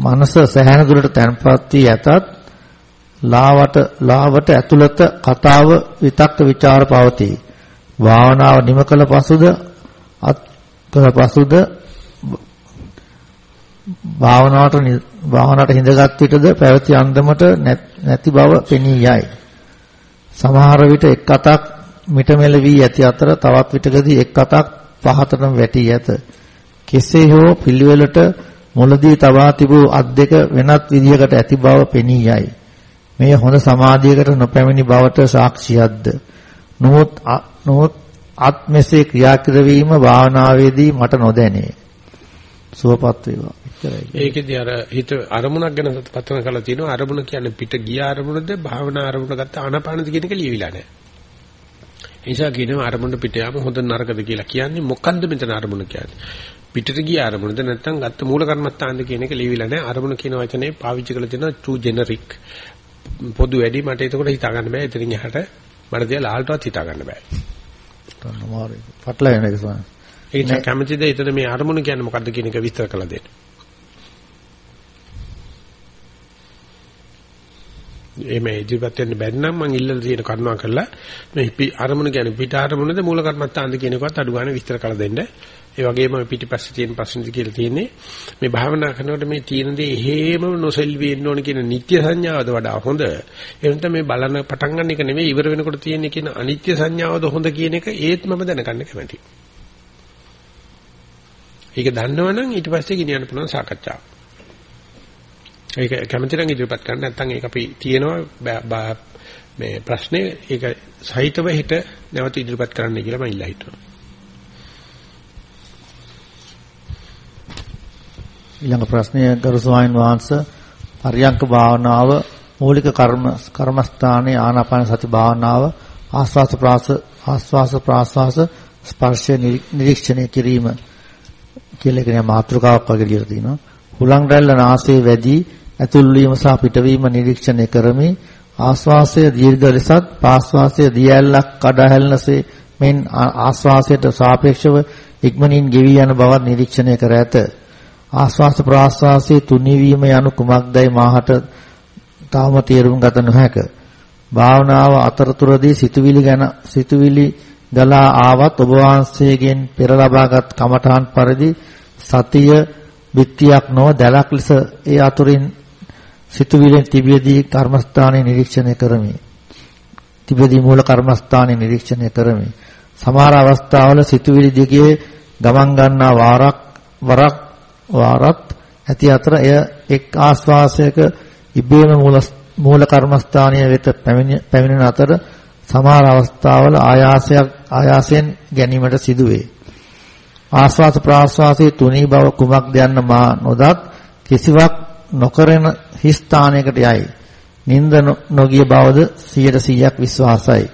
මනස සැහැණ දුරට තැන්පත් වී ඇතත් ලාවට ලාවට ඇතුළත කතාව විතක්ක ਵਿਚාර පවතී. භාවනාව නිම කළ පසුද අත් කළ පසුද භාවනාවට භාවනාවට හිඳගත් විටද පැවති අන්දමට නැති බව පෙනී යයි. සමහර විට එක් අතක් මිටමෙල වී ඇති අතර තවත් විටකදී එක් අතක් පහතටම වැටී ඇත. කෙසේ හෝ පිළිවෙලට මුලදී තබා තිබූ අත් දෙක වෙනත් විදිහකට ඇති බව පෙනී යයි. මෙය හොඳ සමාධියකට නොපැමිණි බවට සාක්ෂියක්ද. නමුත් නමුත් අත් මෙසේ ක්‍රියා කිරීම භාවනාවේදී මට නොදැනේ. සුවපත් වේවා. ඒකෙදි අර හිත අරමුණක් ගැන පතන කරලා තියෙනවා අරමුණ කියන්නේ පිට ගිය අරමුණද භාවනා අරමුණ ගත්ත ආනාපානද කියන එක ලියවිලා නැහැ. ඒ නිසා කියනවා අරමුණ පිට යාම හොඳ නරකද කියලා කියන්නේ මොකන්ද මෙතන අරමුණ කියන්නේ? පිටට ගිය අරමුණද නැත්නම් ගත්ත මූල කර්මස්ථානද කියන එක ලියවිලා නැහැ. අරමුණ කියන වචනේ පාවිච්චි කරලා තියෙනවා true generic. පොදු වැඩි මට ඒකට හිතා ගන්න බෑ. එතනින් එහාට මට තියා ලාල්ටවත් හිතා ගන්න බෑ. අමාරුයි. පටල වෙන එක සෝන. ඒ නිසා කැමතිද එතන මේ අරමුණ කියන්නේ මොකද්ද කියන එක විස්තර කළ දෙන්න. එමේ ඉදිරිපත් වෙන්න බැරි නම් මම ඉල්ලලා තියෙන කරුණා කරලා මේ අරමුණ කියන්නේ පිට අරමුණද මූල කර්මත්තාන්ද කියන එකවත් අඩු ගන්න විස්තර කරලා දෙන්න. ඒ වගේම පිටිපස්සේ තියෙන ප්‍රශ්නද කියලා තියෙන්නේ මේ භාවනා කරනකොට මේ තියෙන දේ හේම නොසෙල්වි වෙන්න ඕන කියන නිත්‍ය සංඥාවද වඩා හොඳ. ඒ වෙනත මේ බලන පටන් ගන්න එක නෙමෙයි ඉවර වෙනකොට තියෙන කියන අනිත්‍ය සංඥාවද හොඳ කියන එක ඒත් මම දැනගන්න කැමතියි. ඒක දන්නවනම් ඊට පස්සේ ගෙනියන්න පුළුවන් සාකච්ඡාව. ඒක කැමති නම් ඉදිරිපත් කරන්න නැත්නම් ඒක අපි තියෙනවා මේ ප්‍රශ්නේ ඒක සහිතව හිට නැවත ඉදිරිපත් කරන්න කියලා මම ඉල්ලා හිටනවා. ඊළඟ ප්‍රශ්නය ගරු ස්වාමීන් වහන්සේ පරියංක භාවනාව මූලික කර්ම කර්මස්ථානයේ ආනාපාන සති භාවනාව ආස්වාස ප්‍රාස ආස්වාස ප්‍රාස්වාස ස්පර්ශ නිරීක්ෂණය කිරීම කියලා කියන මාතෘකාවක් වගේ ලියලා තිනවා. හුලං රැල්ල නාසයේ වැඩි ඇතුල් වීම සහ පිටවීම නිරීක්ෂණය කරමි. ආස්වාසය දීර්ඝ ලෙසත් පාස්වාසය දියැලක් කඩහැල්නසේ මෙන් ආස්වාසයට සාපේක්ෂව ඉක්මනින් ගෙවි යන බවත් නිරීක්ෂණය කර ඇත. ආස්වාස ප්‍රාස්වාසයේ තුනීවීම යනු කුමක්දයි මාහට තාම තේරුම් ගත නොහැක. භාවනාව අතරතුරදී සිතුවිලි ගැන සිතුවිලි ගලා ආවත් ඔබ වහන්සේගෙන් පෙර ලබාගත් කමඨාන් පරිදි සතිය විත්‍යක් නොව දැලක් ලෙස ඒ අතුරින් සිතුවිලෙන් තිබියදී කර්මස්ථානයේ නිරීක්ෂණය කරමි. තිබෙදී මූල කර්මස්ථානයේ නිරීක්ෂණය කරමි. සමහර අවස්ථාවල සිතුවිලි දිගේ ගමන් ගන්නා වාරක් වරක් වාරත් ඇති අතර එය එක් ආස්වාසයක ඉබේම මූල මූල කර්මස්ථානීය වෙත පැමිණෙන අතර සමහර අවස්ථාවල ආයාසයක් ආයාසයෙන් ගැනීමට සිදුවේ. ආස්වාස ප්‍රාස්වාසයේ තුනී බව කුමක්ද යන්න මා නොදත් කිසිවක් නොකරන හිස් ස්ථානයකට යයි. නිନ୍ଦ නොගිය බවද 100%ක් විශ්වාසයි.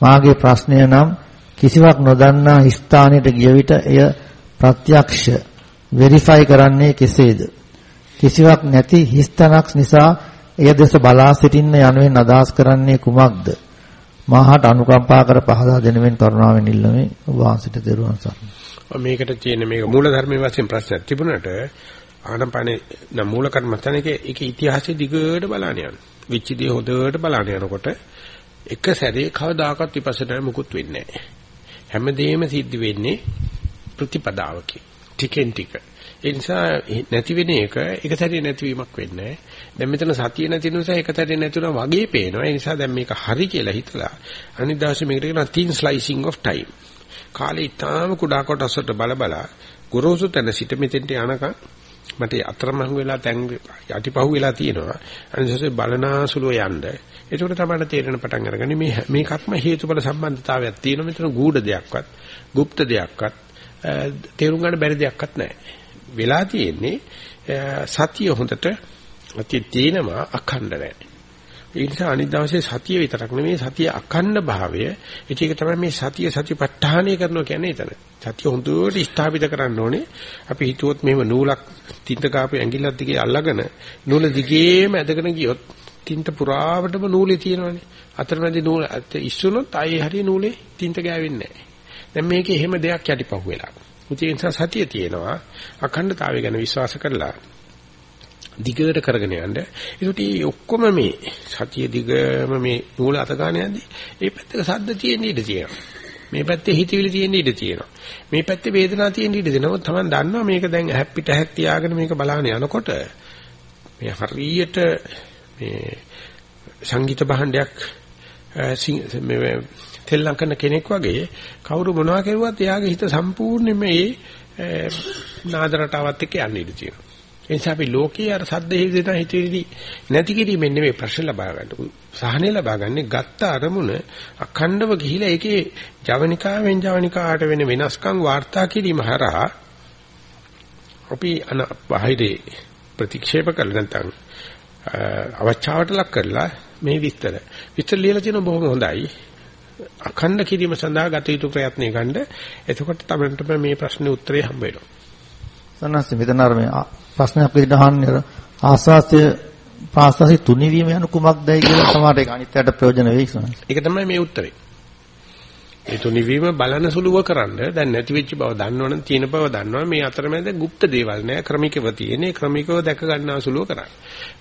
මාගේ ප්‍රශ්නය නම් කිසිවක් නොදන්නා හිස් ස්ථානයට ගිය විට එය ප්‍රත්‍යක්ෂ වෙරිෆයි කරන්නේ කෙසේද? කිසිවක් නැති හිස් තනක් නිසා එය දෙස බලා සිටින්න යනුවෙන් අදහස් කරන්නේ කුමක්ද? මාහට අනුකම්පා කර පහදා දෙනවෙන් කරුණාවෙන් ඉල්ලමි. ඔබ වහන්සේට දරුවන් සරණයි. මේකට තියෙන මේක මූල ධර්මයේ වශයෙන් ප්‍රශ්නයක් තිබුණාට ආනපනේ නම් මූල කර්මස්ථානයේ ඒක ඉතිහාසයේ දිගට බලන්න යන. විචි දේ හොදට බලන්න යනකොට එක සැරේ කවදාකවත් විපස්සනා මුකුත් වෙන්නේ නැහැ. හැමදේම සිද්ධ වෙන්නේ ප්‍රතිපදාවකින්. ටිකෙන් ටික. ඒ නිසා නැති වෙන එක එක සැරේ නැතිවීමක් වෙන්නේ දැන් මෙතන සතිය නැති නිසා එක සැරේ නැතුණා වගේ පේනවා. ඒ නිසා දැන් මේක හරි කියලා හිතලා අනිත් දවසේ මේකට කියනවා thin slicing of time. කාලේ ඊටාම කුඩා කොටස් වලට බල බල ගොරෝසු තැන සිට මෙතෙන්ට යනකම් මට අතරමං වෙලා තැන් යටිපහුව වෙලා තියෙනවා. අනිසසේ බලනාසුලෝ යන්න. ඒකට තමයි තේරෙන පටන් අරගන්නේ මේ මේකක්ම හේතුඵල සම්බන්ධතාවයක් තියෙනවා. මෙතන ගූඪ දෙයක්වත්, গুপ্ত දෙයක්වත් තේරුම් ගන්න බැරි දෙයක්වත් නැහැ. වෙලා තියෙන්නේ සතිය හොඳට අති තේනවා අඛණ්ඩ නැහැ. ඒ නිසා අනිත් දවසේ සතිය විතරක් නෙමෙයි සතිය අඛණ්ඩ භාවය ඒක තමයි මේ සතිය සතිපට්ඨානය කරනවා කියන්නේ එතන. සතිය හොඳට ස්ථාපිත කරන්න ඕනේ. අපි හිතුවොත් මෙහෙම නූලක් තින්ත කාපු ඇඟිල්ලක් දිගේ අල්ලගෙන නූල දිගේම ඇදගෙන ගියොත් තින්ත පුරාවටම නූලේ තියෙනවනේ. අතරමැදි නූල ඉස්සුනොත් ආයේ හරිය නූලේ තින්ත ගෑවෙන්නේ නැහැ. දැන් මේකේ එහෙම දෙයක් යටිපහුව වෙලා. ඒ නිසා සතිය තියෙනවා. අඛණ්ඩතාවය ගැන විශ්වාස කරලා දිගට කරගෙන යන්න. ඒකට මේ ඔක්කොම මේ සතිය දිගම මේ නූල අත ගන්න යද්දි ඒ පැත්තක සද්ද තියෙන ඉඩ තියෙනවා. මේ පැත්තේ හිතවිලි තියෙන ඉඩ තියෙනවා. මේ පැත්තේ වේදනාව තියෙන ඉඩ දෙනවා. තමයි දන්නවා මේක දැන් හැප්පිට හැක් තියාගෙන මේක බලාගෙන යනකොට මේ හරියට මේ සංගීත භාණ්ඩයක් මේ තෙල්ලම් කරන කෙනෙක් වගේ කවුරු මොනවා කරුවත් එයාගේ හිත සම්පූර්ණයෙන්ම මේ නාද රටාවත් එක්ක යන්න ඉඩ තියෙනවා. ඒ නිසා අපි ලෝකයේ අර සද්ද හේදෙන හිතේදී නැති කිරීමෙන් නෙමෙයි ප්‍රශ්න ලබා ගන්න. සහනය ලබා ගන්න ගත්ත අරමුණ අඛණ්ඩව ගිහිලා ඒකේ ජවනිකාවෙන් ජවනිකාට වෙන වෙනස්කම් වාර්තා කිරීම හරහා අපි බාහිරේ ප්‍රතික්ෂේප කළ නැත්නම් අවචාවට ලක් කරලා මේ විස්තර විස්තර ලියලා තියෙන බොහොම හොඳයි අඛණ්ඩ කිරීම සඳහා ගත යුතු ප්‍රයත්නය ගන්න එතකොට තමයි මේ ප්‍රශ්නේ උත්තරේ හම්බ වෙනවා සන්නස් මෙතන අර මේ ප්‍රශ්නයක් විදිහට අහන්නේ ආස්වාස්ය පාස්වාසි තුනිවීම යන කුමක්දයි කියලා තමයි ඒක අනිත්‍යයට ප්‍රයෝජන වෙයි සන්නස් ඒක තමයි මේ උත්තරේ ඒ තුනිවීම බලන සුළුව කරන්න දැන් නැති වෙච්ච බව දන්නවනම් තියෙන බව දන්නවා මේ අතරමැද গুপ্ত දේවල් නෑ ක්‍රමිකව තියෙන්නේ ක්‍රමිකව දැක ගන්නා සුළුව කරන්න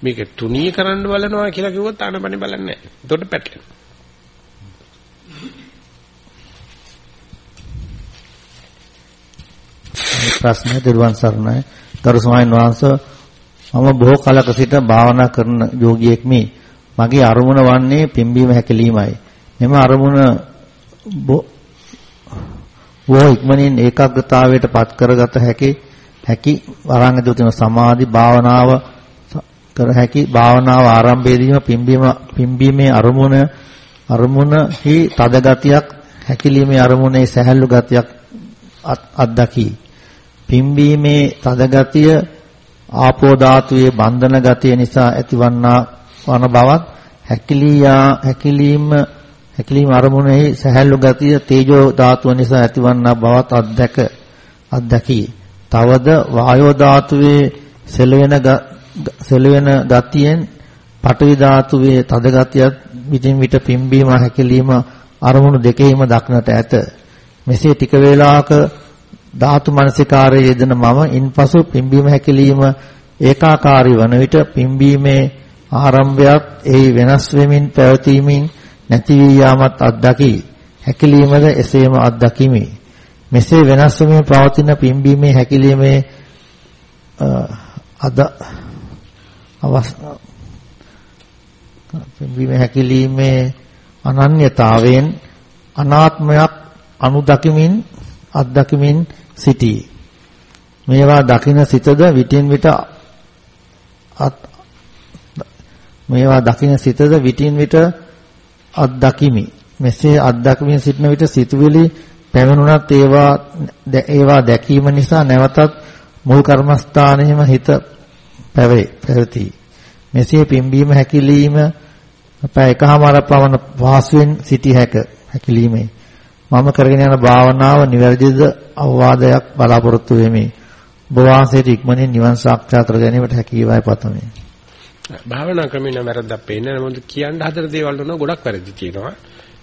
මේක තුනී කරන්න බලනවා කියලා කිව්වොත් ආනපනේ බලන්නේ නෑ එතකොට පැටලෙනවා ප්‍රශ්නය දරුවන් සරණයි. ගරු ස්වාමීන් වහන්සේ මම බොහෝ කලක සිට භාවනා කරන යෝගියෙක් මේ මගේ අරමුණ වන්නේ පිම්බීම හැකලීමයි. මෙම අරමුණ බොහෝ ඉක්මනින් ඒකාග්‍රතාවයට පත් කරගත හැකි හැකි වරංගදී තියෙන සමාධි භාවනාව කර හැකි භාවනාව ආරම්භයේදීම පිම්බීම පිම්බීමේ අරමුණ අරමුණෙහි තද ගතියක් හැකිලීමේ අරමුණේ සැහැල්ලු ගතියක් අත්දකි. පිම්බීමේ තද ගතිය ආපෝ ධාතුවේ බන්ධන ගතිය නිසා ඇතිවන්නා වන බවත් හැකිලියා හැකිලීම හැකිලීම අරමුණෙහි සැහැල්ලු ගතිය තේජෝ ධාතුව නිසා ඇතිවන්නා බවත් අත්දැක අත්දකි. තවද වායෝ ධාතුවේ සෙලවෙන සෙලවෙන ගතියෙන් පඨවි ධාතුවේ තද ගතියත් විටින් විට පිම්බීම හැකිලීම අරමුණු දෙකෙහිම දක්නට ඇත. මෙසේ ටික වේලාවක ධාතු මනසිකාරයේ යෙදෙන මම ඉන්පසු පිම්බීම හැකිලිම ඒකාකාරී වන විට පිම්බීමේ ආරම්භයත් ඒ වෙනස් වෙමින් පැවතීමින් නැති වී යාමත් අත්දකි. හැකිලීමද එසේම අත්දකිමි. මෙසේ වෙනස් වෙමින් පවතින පිම්බීමේ හැකිලීමේ අද අවස්ථා පිම්බීමේ හැකිලීමේ අනන්‍යතාවයෙන් අනාත්මයක් අනුදකිමින් අත්දකිමින් සිටී. මේවා දකින සිතද විටින් විට අත් මේවා දකින සිතද විටින් විට අත්දකිමි. මෙසේ අත්දකිමින් සිටන විට සිතුවිලි පැමිණුණත් ඒවා ඒවා දැකීම නිසා නැවතත් මුල් කර්මස්ථානයේම හිත පැවේ පැවති. මෙසේ පිම්බීම හැකිලිම අප එකමාර පවන වාසුවෙන් සිටි හැක හැකිලීමේ මම කරගෙන යන භාවනාව නිවැරදිද අවවාදයක් බලාපොරොත්තු වෙමි. ඔබ වාසයට ඉක්මනින් නිවන් සාක්ෂාත් කර ගැනීමට හැකියවයි පතමි. භාවනා ක්‍රමෙන් වැරද්දක් පේන්නේ නැහැ. මොකද කියන්න හදන දේවල් වල ගොඩක් වැරදි තියෙනවා.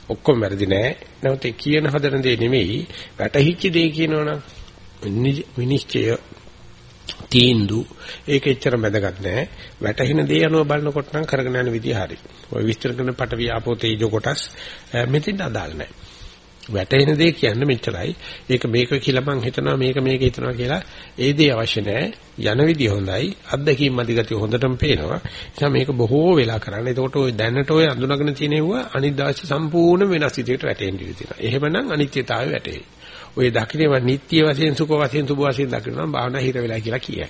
ඔක්කොම වැරදි නෑ. නමුත් ඒ කියන හදන දේ නෙමෙයි වැටහිච්ච දේ කියනවනම් විනිශ්චය තීන්දු ඒක එච්චර වැදගත් නෑ. වැටහින දේ අනුව බලනකොට නම් කරගෙන යන විදිය හරි. ඔය විස්තර කරන පට වියාපෝ තේජෝ කොටස් මෙතෙන් අදාළ නෑ. වැටෙන දේ කියන්නේ මෙච්චරයි. ඒක මේක කියලා මං හිතනවා මේක මේක හිතනවා කියලා ඒ දේ අවශ්‍ය නැහැ. යන විදිය හොඳයි. අත්දැකීම් අධිගතිය හොඳටම පේනවා. නිසා මේක බොහෝ වෙලා කරන්න. එතකොට ඔය දැනට ඔය අඳුනගෙන තියෙනවා අනිත් දවසේ සම්පූර්ණ වෙනස් විදිහට වැටෙන්න ඉඩ තියෙනවා. එහෙමනම් අනිත්‍යතාවය වැටේ. ඔය දකින්නව නිට්ටය වශයෙන් සුඛ වශයෙන් සුභ වශයෙන් දකින්නවා භාවනා හිර වෙලා කියලා කියයි.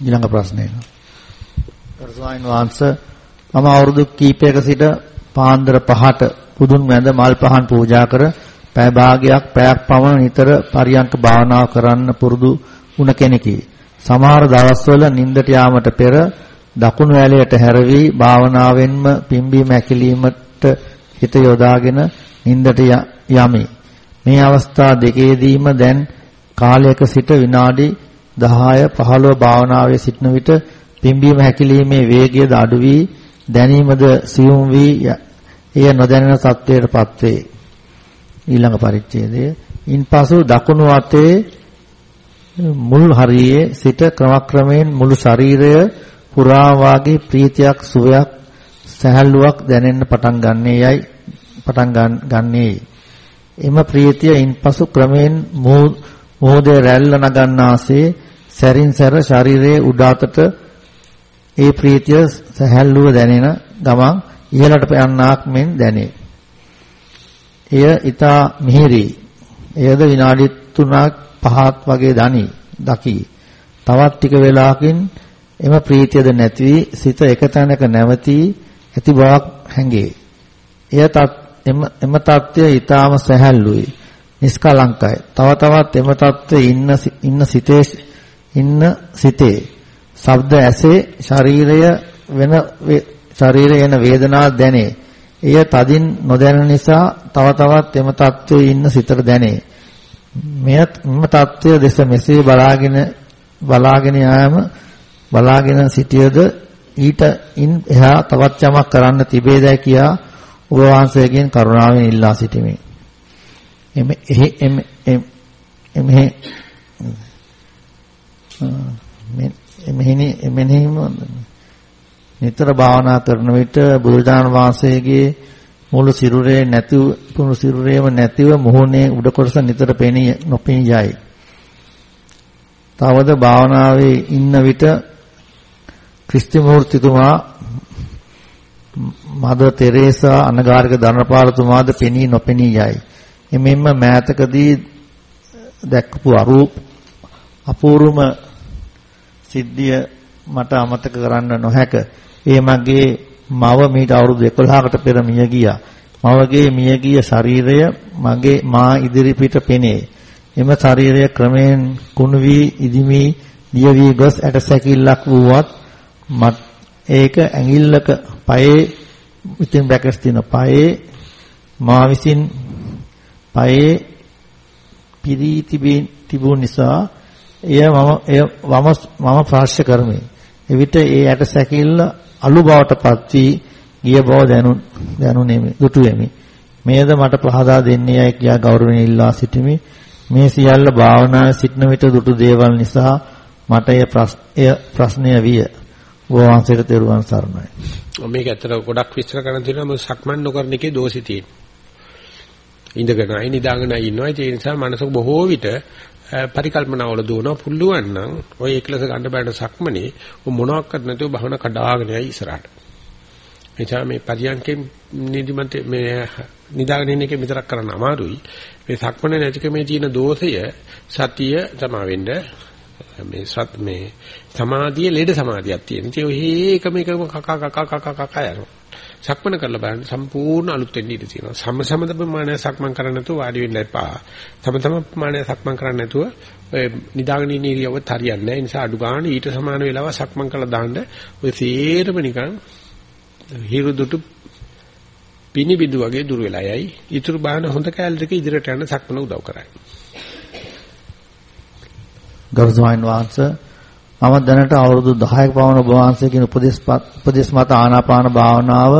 ඊළඟ ප්‍රශ්නය. කර්සවායින් වහන්සේ මම අවුරුදු කිහිපයක සිට පාන්දර 5ට පුදුන් වැඳ මල් පහන් පූජා කර පැය භාගයක් පැයක් පමණ නිතර පරියන්ක භාවනාව කරන්න පුරුදු වුණ කෙනෙකි. සමහර දවස්වල නිින්දට යාමට පෙර දකුණු ඇලයට හැරවි භාවනාවෙන්ම පිම්බීම හැකිලීමට හිත යොදාගෙන නිින්දට යමි. මේ අවස්ථා දෙකේදීම දැන් කාලයක සිට විනාඩි 10 15 භාවනාවේ සිටන විට පිම්බීම හැකිලීමේ වේගයද අඩු වී දැනීමද සියුම් වී එය නොදැනෙන තත්වයටපත් වේ. ඊළඟ පරිච්ඡේදය. ඉන්පසු දකුණු අතේ මුල් හරියේ සිට ක්‍රමක්‍රමයෙන් මුළු ශරීරය පුරා වාගේ ප්‍රීතියක් සුවයක් සැහැල්ලුවක් දැනෙන්න පටන් ගන්නේයයි පටන් ගන්නේයි. එම ප්‍රීතිය ඉන්පසු ක්‍රමයෙන් මොහොතේ රැල්ල නගන්නාසේ සැරින් සැර ශරීරයේ උඩ අතට ඒ ප්‍රීතිය සැහැල්ලුව දැනෙන ගමන් ඉහළට යන්නාක් මෙන් දැනේ. එය ඊතා මිහිරි. එයද විනාඩි 3ක් 5ක් වගේ දනි. දකි. තවත් ටික වේලාවකින් එම ප්‍රීතියද නැති වී සිත එක තැනක නැවතී ඇති බවක් හැඟේ. එය එම එම தත්ත්වය ඊටාම සැහැල්ලුයි. නිස්කලංකයි. තව තවත් එම தත්ත්වයේ ඉන්න ඉන්න සිතේ ඉන්න සිතේ ශබ්ද ඇසේ ශරීරය වෙන ශරීරය එන වේදනා දැනේ. එය තදින් නොදැනෙන නිසා තව තවත් එම தත්ත්වයේ ඉන්න සිතට දැනේ. මෙයත් මෙම தත්ත්වය දෙස මෙසේ බලාගෙන බලාගෙන යාම බලාගෙන සිටියද ඊට ඉන් එහා තවත් යමක් කරන්න තිබේදයි කියා ඔබ වහන්සේගෙන් කරුණාවෙන් ඉල්ලා සිටිමි. එමෙ එමෙ එමෙ එමෙහිනි එමෙහිම නිතර භාවනා කරන විට බුදුදාන වාසයේගේ මුළු සිරුරේ නැතිව පුණු සිරුරේම නැතිව මොහොනේ උඩ කොටස නිතර පෙනී නොපෙනී යයි. තවද භාවනාවේ ඉන්න විට ක්‍රිස්ති මූර්තිතුමා මද තෙරේසා අනගාരിക ධර්මපාලතුමාද පෙනී නොපෙනී යයි. එමෙන්න මෑතකදී දැක්කපු අරූප අපූර්වම සිද්ධිය මට අමතක කරන්න නොහැක. ඒ මගේ මව මීට අවුරුදු 11කට පෙර මිය ගියා. මවගේ මිය ගිය ශරීරය මගේ මා ඉදිරිපිට පෙනේ. එම ශරීරය ක්‍රමයෙන් කුණු වී ඉදිමි දිය වී ගොස් ඇට සැකිල්ලක් වුවත් මත් ඒක ඇඟිල්ලක පයේ ඉතින් බ්‍රැකට්ස් තියෙන පයේ මා විසින් පයේ පිරී තිබු නිසා එය මම එය වම මම ප්‍රාශ්‍ය කරමි. එවිට ඒ ඇට සැකිල්ල අලු බවටපත් වී ගිය බව දැනු දැනුනේමි දුටුවෙමි. මේද මට පහදා දෙන්නේයයි කියා ගෞරවණීය ඉල්ලා සිටිමි. මේ සියල්ල භාවනාවේ සිටන විට දුටු දේවල් නිසා මට එය ප්‍රශ්නය විය. වහන්සේට තෙරුවන් සරණයි. මේක ඇත්තට ගොඩක් විස්තර කරන්න තියෙනවා මොකද සක්මන් නොකරන එකේ දෝෂي තියෙනවා. ඉඳගෙනයි නිදාගෙනයි ඉන්නවා. ඒ නිසා මනස බොහෝ විට පරිකල්පනාවල දුවනවා පුළුවන් නම් ඔය එකලස ගන්න බෑන සක්මනේ ඔය මොනවාක්වත් නැතුව භවන කඩාගෙන යයි ඉස්සරහට. එචා මේ පරියන්කෙන් නිදිමත මේ නිදාගෙන ඉන්න එක විතරක් කරන්න අමාරුයි. මේ සක්මනේ නැතිකමේ තියෙන දෝෂය සතිය තමා වෙන්න මේ සත් මේ සමාධිය ලෙඩ සමාධියක් තියෙන. ඉතින් ඔය එකම එකම කකා කකා කකා කකා යනවා. සක්මන කරලා බලන්න සම්පූර්ණ අලුත් වෙන්න ඉඩ තියෙනවා. සම සමද ප්‍රමාණය සක්මන් කරන්න නැතුව වාඩි වෙන්න එපා. තම තම ප්‍රමාණය සක්මන් කරන්න නැතුව ඔය නිදාගෙන ඉන්න ඉරියව්වත් හරියන්නේ නැහැ. ඒ නිසා අඩු ගන්න ඊට සමාන වෙලාව සක්මන් කරලා දාන්න ඔය සේරම නිකන් හිරුදුටු පිනිබිදු වගේ දුර වෙලා යයි. ඊටු බාහන හොඳ කැලේ දෙක ඉදිරියට යන සක්මන උදව් කරයි. ගරු ස්වාමීන් වහන්සේ මම දැනට අවුරුදු 10ක පමණ ඔබ වහන්සේගෙන් උපදේශ උපදේශ මත ආනාපාන භාවනාව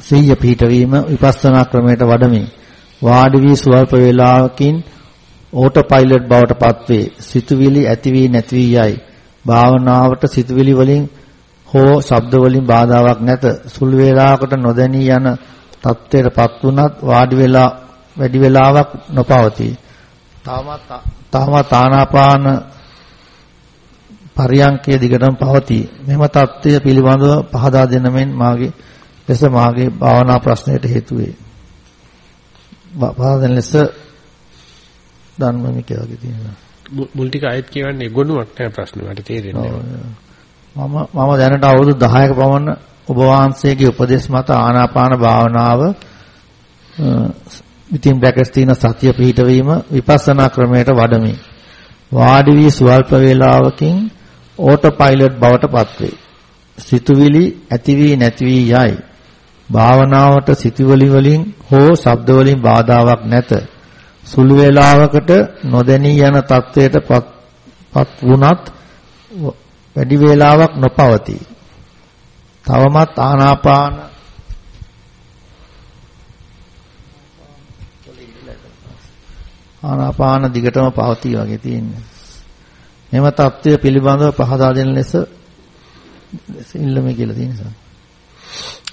සිහිය පිහිටවීම විපස්සනා ක්‍රමයට වඩමි. වාඩි වී ස්වල්ප වේලාවකින් ඕටෝ පයිලට් බවට පත්වේ. සිතුවිලි ඇති වී නැති වී යයි. භාවනාවට සිතුවිලි වලින් හෝ ශබ්ද වලින් බාධාවක් නැත. සුළු වේලාවකට නොදැනී යන තත්ත්වයටපත් වුණත් වාඩි වෙලා වැඩි වේලාවක් නොපවතී. තවමත් තවමත් ආනාපාන පරියංකයේ දිගටම පවතී. මෙම தত্ত্বය පිළිබඳව පහදා දෙන මෙන් මාගේ ලෙස මාගේ භාවනා ප්‍රශ්නයට හේතු වේ. පහදා ලෙස ධර්මමික වගේ තියෙනවා. මුල් ටික ආයෙත් කියවන්නේ ගොනුවක් නෑ ප්‍රශ්න මට තේරෙන්නේ. මම මම දැනට අවුරුදු 10ක පමණ ඔබ වහන්සේගේ උපදේශ මත ආනාපාන භාවනාව ඉතින් බ්‍රැකට්ස් තියෙන සතිය පිහිටවීම විපස්සනා ක්‍රමයට වඩමි. වාඩි වී සුවල්ප වේලාවකින් ඕටෝ පයිලට් බවට පත්වේ. සිතුවිලි ඇති වී නැති වී යයි. භාවනාවට සිතුවිලි වලින් හෝ ශබ්ද වලින් බාධාවක් නැත. සුළු වේලාවකට නොදැනී යන තත්වයට පත් වුණත් වැඩි වේලාවක් නොපවතී. තවමත් ආනාපාන ආනාපාන දිගටම පවතී වගේ තියෙන්නේ. මෙම தত্ত্বය පිළිබඳව පහදා දෙන ලෙස ඉල්ලමේ කියලා තියෙන නිසා.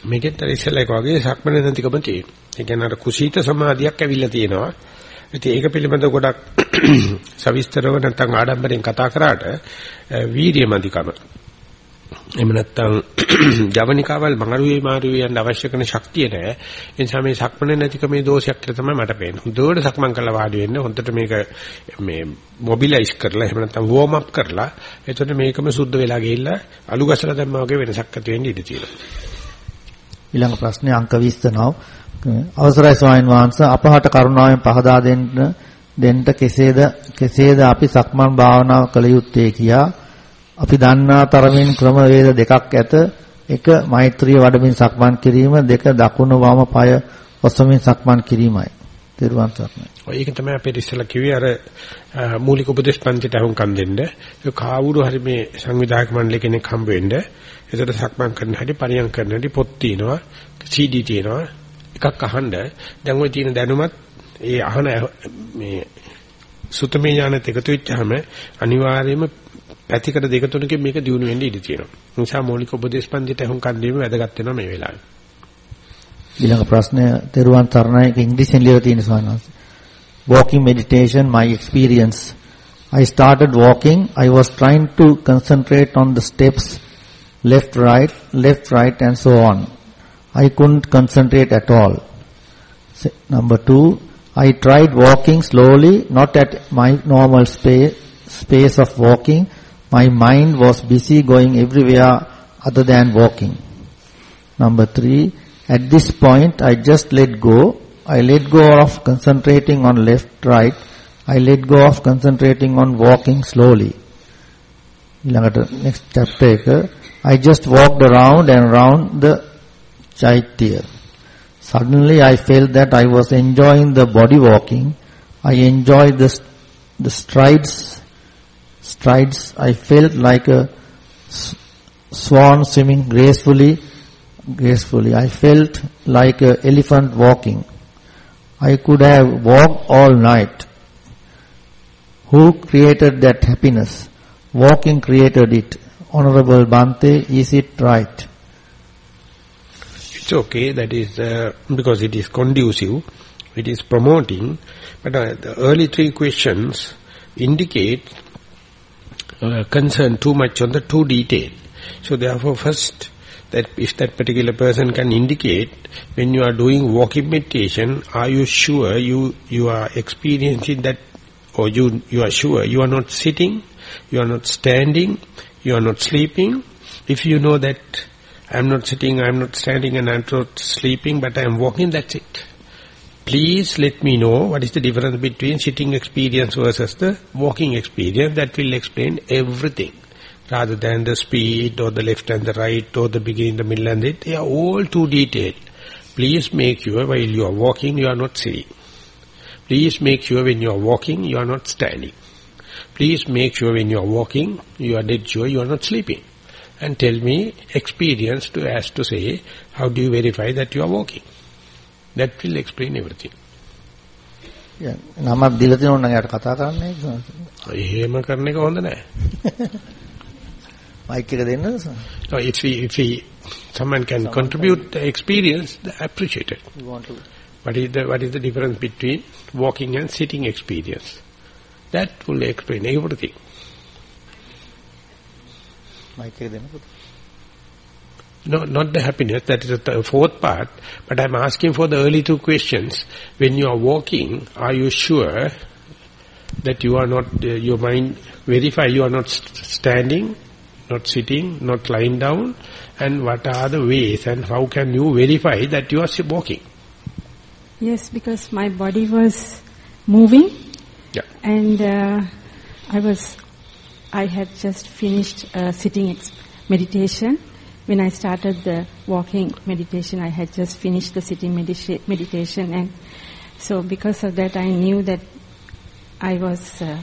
මේකෙත් අර ඉස්සෙල්ලා එක වගේ සක්මනේ නැතිකම තියෙනවා. ඒ කියන්නේ අර කුසීත සමාධියක් ඇවිල්ලා තියෙනවා. ඉතින් ඒක පිළිබඳව ගොඩක් සවිස්තරව නැත්නම් ආඩම්බරෙන් කතා කරාට වීරියමන්දිකම එහෙම නැත්නම් ජවනිකාවල් මාරුවේ මාරුවේ යන්න අවශ්‍ය කරන ශක්තිය නැහැ. ඒ නිසා මේ සක්මන නැතිකමේ දෝෂයක් කියලා තමයි මට පේන්නේ. හොඳට සක්මන් කරලා වාඩි වෙන්න හොඳට මේක මේ මොබිලයිස් කරලා එහෙම නැත්නම් වෝම් අප් කරලා එතකොට මේකම සුද්ධ වෙලා ගිහිල්ලා අලු ගසලා දැම්මා වගේ වෙනසක් ඇති වෙන්න ඉඩ තියෙනවා. ඊළඟ ප්‍රශ්නේ අංක 20 නව අවසරයි ස්වාමීන් වහන්සේ අපහට කරුණාවෙන් පහදා දෙන්න දෙන්න කෙසේද කෙසේද අපි සක්මන් භාවනාව කළ යුත්තේ කියා අපි දන්නා තරමින් ක්‍රම වේද දෙකක් ඇත. එක මෛත්‍රිය වඩමින් සක්මන් කිරීම, දෙක දකුණු වම පාය ඔසමින් සක්මන් කිරීමයි. තෙරුවන් සරණයි. ඔය ඒක තමයි අපේ ඉස්සලා කිව්වේ අර මූලික උපදේශ පන්තිට අහුම්කම් දෙන්න. ඒ කාවුරු හරි මේ සංවිධායක මණ්ඩල කෙනෙක් හම්බ වෙන්න. ඒකට සක්මන් කරන හැටි, පරියන් කරන හැටි පොත් තියෙනවා, CD තියෙනවා. එකක් අහන්න. දැන් ওই තියෙන දැනුමත් ඒ අහන මේ සුතමේ ඥානෙත් එකතු වෙච්චාම අනිවාර්යයෙන්ම පැතිකඩ දෙක තුනකින් මේක වෙන්න ඉඩ තියෙනවා. ඒ නිසා වැදගත් වෙනවා මේ වෙලාවේ. ඊළඟ ප්‍රශ්නය තෙරුවන් තරණයක ඉංග්‍රීසියෙන් ලියලා තියෙන Walking meditation my experience. I started walking. I was trying to concentrate on the steps left right left right and so on. I couldn't concentrate at all. Number 2 I tried walking slowly, not at my normal space, space of walking, my mind was busy going everywhere other than walking. Number three, at this point I just let go. I let go of concentrating on left, right. I let go of concentrating on walking slowly. next chapter I just walked around and around the chaitya. Suddenly I felt that I was enjoying the body walking. I enjoyed the, the strides strides, I felt like a swan swimming gracefully, gracefully. I felt like an elephant walking. I could have walked all night. Who created that happiness? Walking created it. Honorable Bante, is it right? It's okay, that is uh, because it is conducive, it is promoting, but uh, the early three questions indicate uh, concern too much on the too detail. So therefore first, that if that particular person can indicate when you are doing walking meditation, are you sure you, you are experiencing that or you, you are sure you are not sitting, you are not standing, you are not sleeping. If you know that I am not sitting, I am not standing and I am not sleeping but I am walking, that's it. Please let me know what is the difference between sitting experience versus the walking experience. That will explain everything. Rather than the speed or the left and the right or the beginning, the middle and the They are all too detailed. Please make sure while you are walking, you are not sitting. Please make sure when you are walking, you are not standing. Please make sure when you are walking, you are dead sure you are not sleeping. And tell me experience to as to say, how do you verify that you are walking? That will explain everything. නමක් දීලා තියෙනවා නම් එයාට කතා කරන්නේ එහෙම කරන එක හොඳ නැහැ. මයික් එක දෙන්නද sir? No, if we if we someone can someone contribute can. the experience, appreciate it. You want to what is the what is the difference between walking and sitting experience? That will explain everything. Mic එක දෙන්නකෝ. No, not the happiness, that is the fourth part. But I'm asking for the early two questions. When you are walking, are you sure that you are not, uh, your mind verify you are not st standing, not sitting, not lying down? And what are the ways and how can you verify that you are walking? Yes, because my body was moving. Yeah. And uh, I was, I had just finished uh, sitting meditation when I started the walking meditation, I had just finished the sitting medita meditation and so because of that I knew that I was uh,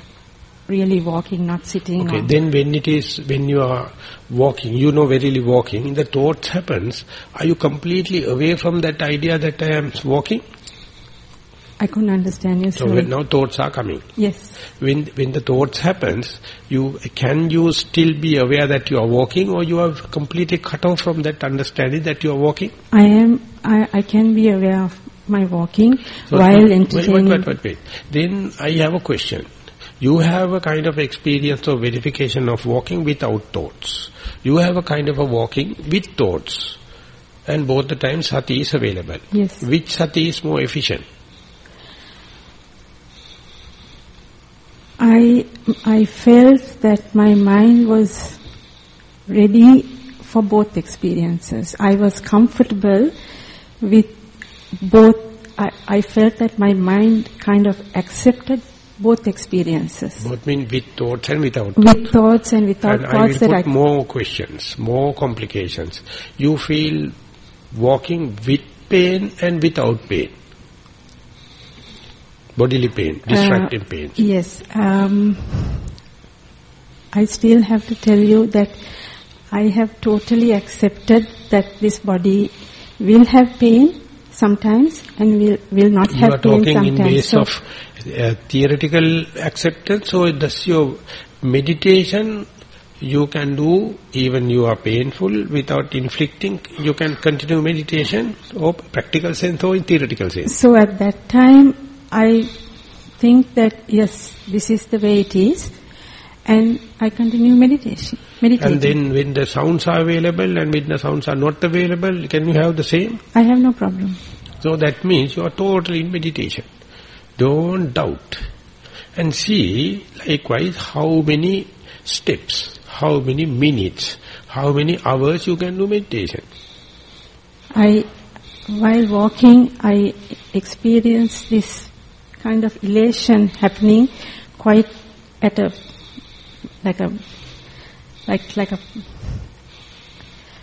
really walking, not sitting. Okay, then when it is, when you are walking, you know verily walking, the thoughts happens, are you completely away from that idea that I am walking? I couldn't understand you. So now thoughts are coming. yes. When when the thoughts happens, you can you still be aware that you are walking, or you are completely cut off from that understanding that you are walking? I am. I, I can be aware of my walking So while wait, entertaining. Wait, wait, wait, wait. Then I have a question. You have a kind of experience of verification of walking without thoughts. You have a kind of a walking with thoughts. And both the times sati is available. Yes. Which sati is more efficient? I I felt that my mind was ready for both experiences. I was comfortable with both. I, I felt that my mind kind of accepted both experiences. Both mean with thoughts and without thoughts. With thoughts and without and I thoughts will that put I more questions, more complications. You feel walking with pain and without pain. Bodily pain, distracting pain. Yes. Um, I still have to tell you that I have totally accepted that this body will have pain sometimes and will will not You have are pain talking in sometimes. base So of uh, theoretical acceptance, so does your meditation you can do even you are painful without inflicting, you can continue meditation or practical sense or in theoretical sense. so at that time, I think that yes, this is the way it is, and I continue meditation. Meditating. And then when the sounds are available and when the sounds are not available, can you have the same? I have no problem. So that means you are totally in meditation. Don't doubt. And see, likewise, how many steps, how many minutes, how many hours you can do meditation. I, while walking, I experience this kind of elation happening quite at a, like a, like, like a,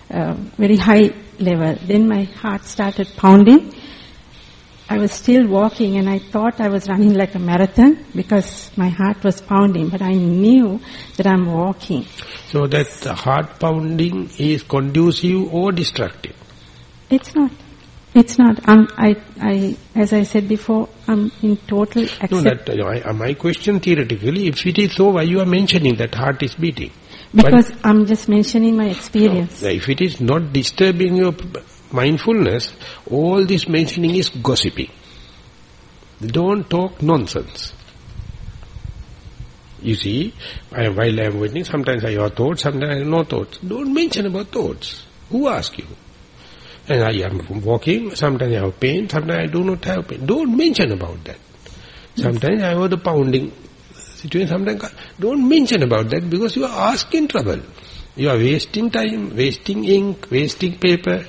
uh, very high level. Then my heart started pounding. I was still walking and I thought I was running like a marathon because my heart was pounding, but I knew that I'm walking. So that the heart pounding is conducive or destructive. It's not. It's not. I'm, I, I, as I said before, I'm in total No, that, uh, I- uh, my question theoretically, if it is so, why you are mentioning that heart is beating? because I'm just mentioning my experience. If it is not disturbing your mindfulness, all this mentioning is gossiping. Don't talk nonsense. You see, I, while I am waiting, sometimes I have thoughts, sometimes I have no thoughts. Don't mention about thoughts. Who asked you? And I am walking, sometimes I have pain, sometimes I do not have pain. Don't mention about that. Sometimes I have the pounding situation, sometimes don't mention about that because you are asking trouble. You are wasting time, wasting ink, wasting paper.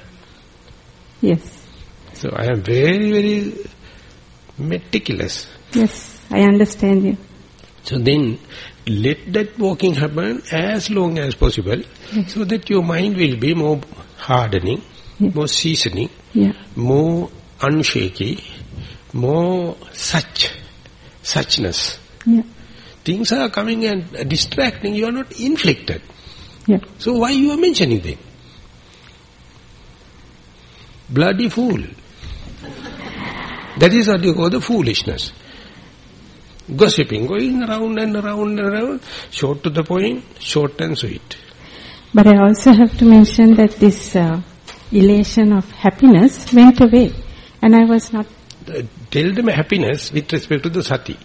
Yes. So I am very, very meticulous. Yes. I understand you. So then, let that walking happen as long as possible, so that your mind will be more hardening, Yeah. more seasoning, Yeah. more unshaky, more such, suchness. Yeah. Things are coming and distracting, you are not inflicted. Yeah. So why you are mentioning them? Bloody fool. That is what you call the foolishness. Gossiping, going around and around and around, short to the point, short and sweet. But I also have to mention that this uh, elation of happiness went away. And I was not, Uh, tell them happiness with respect to the sati.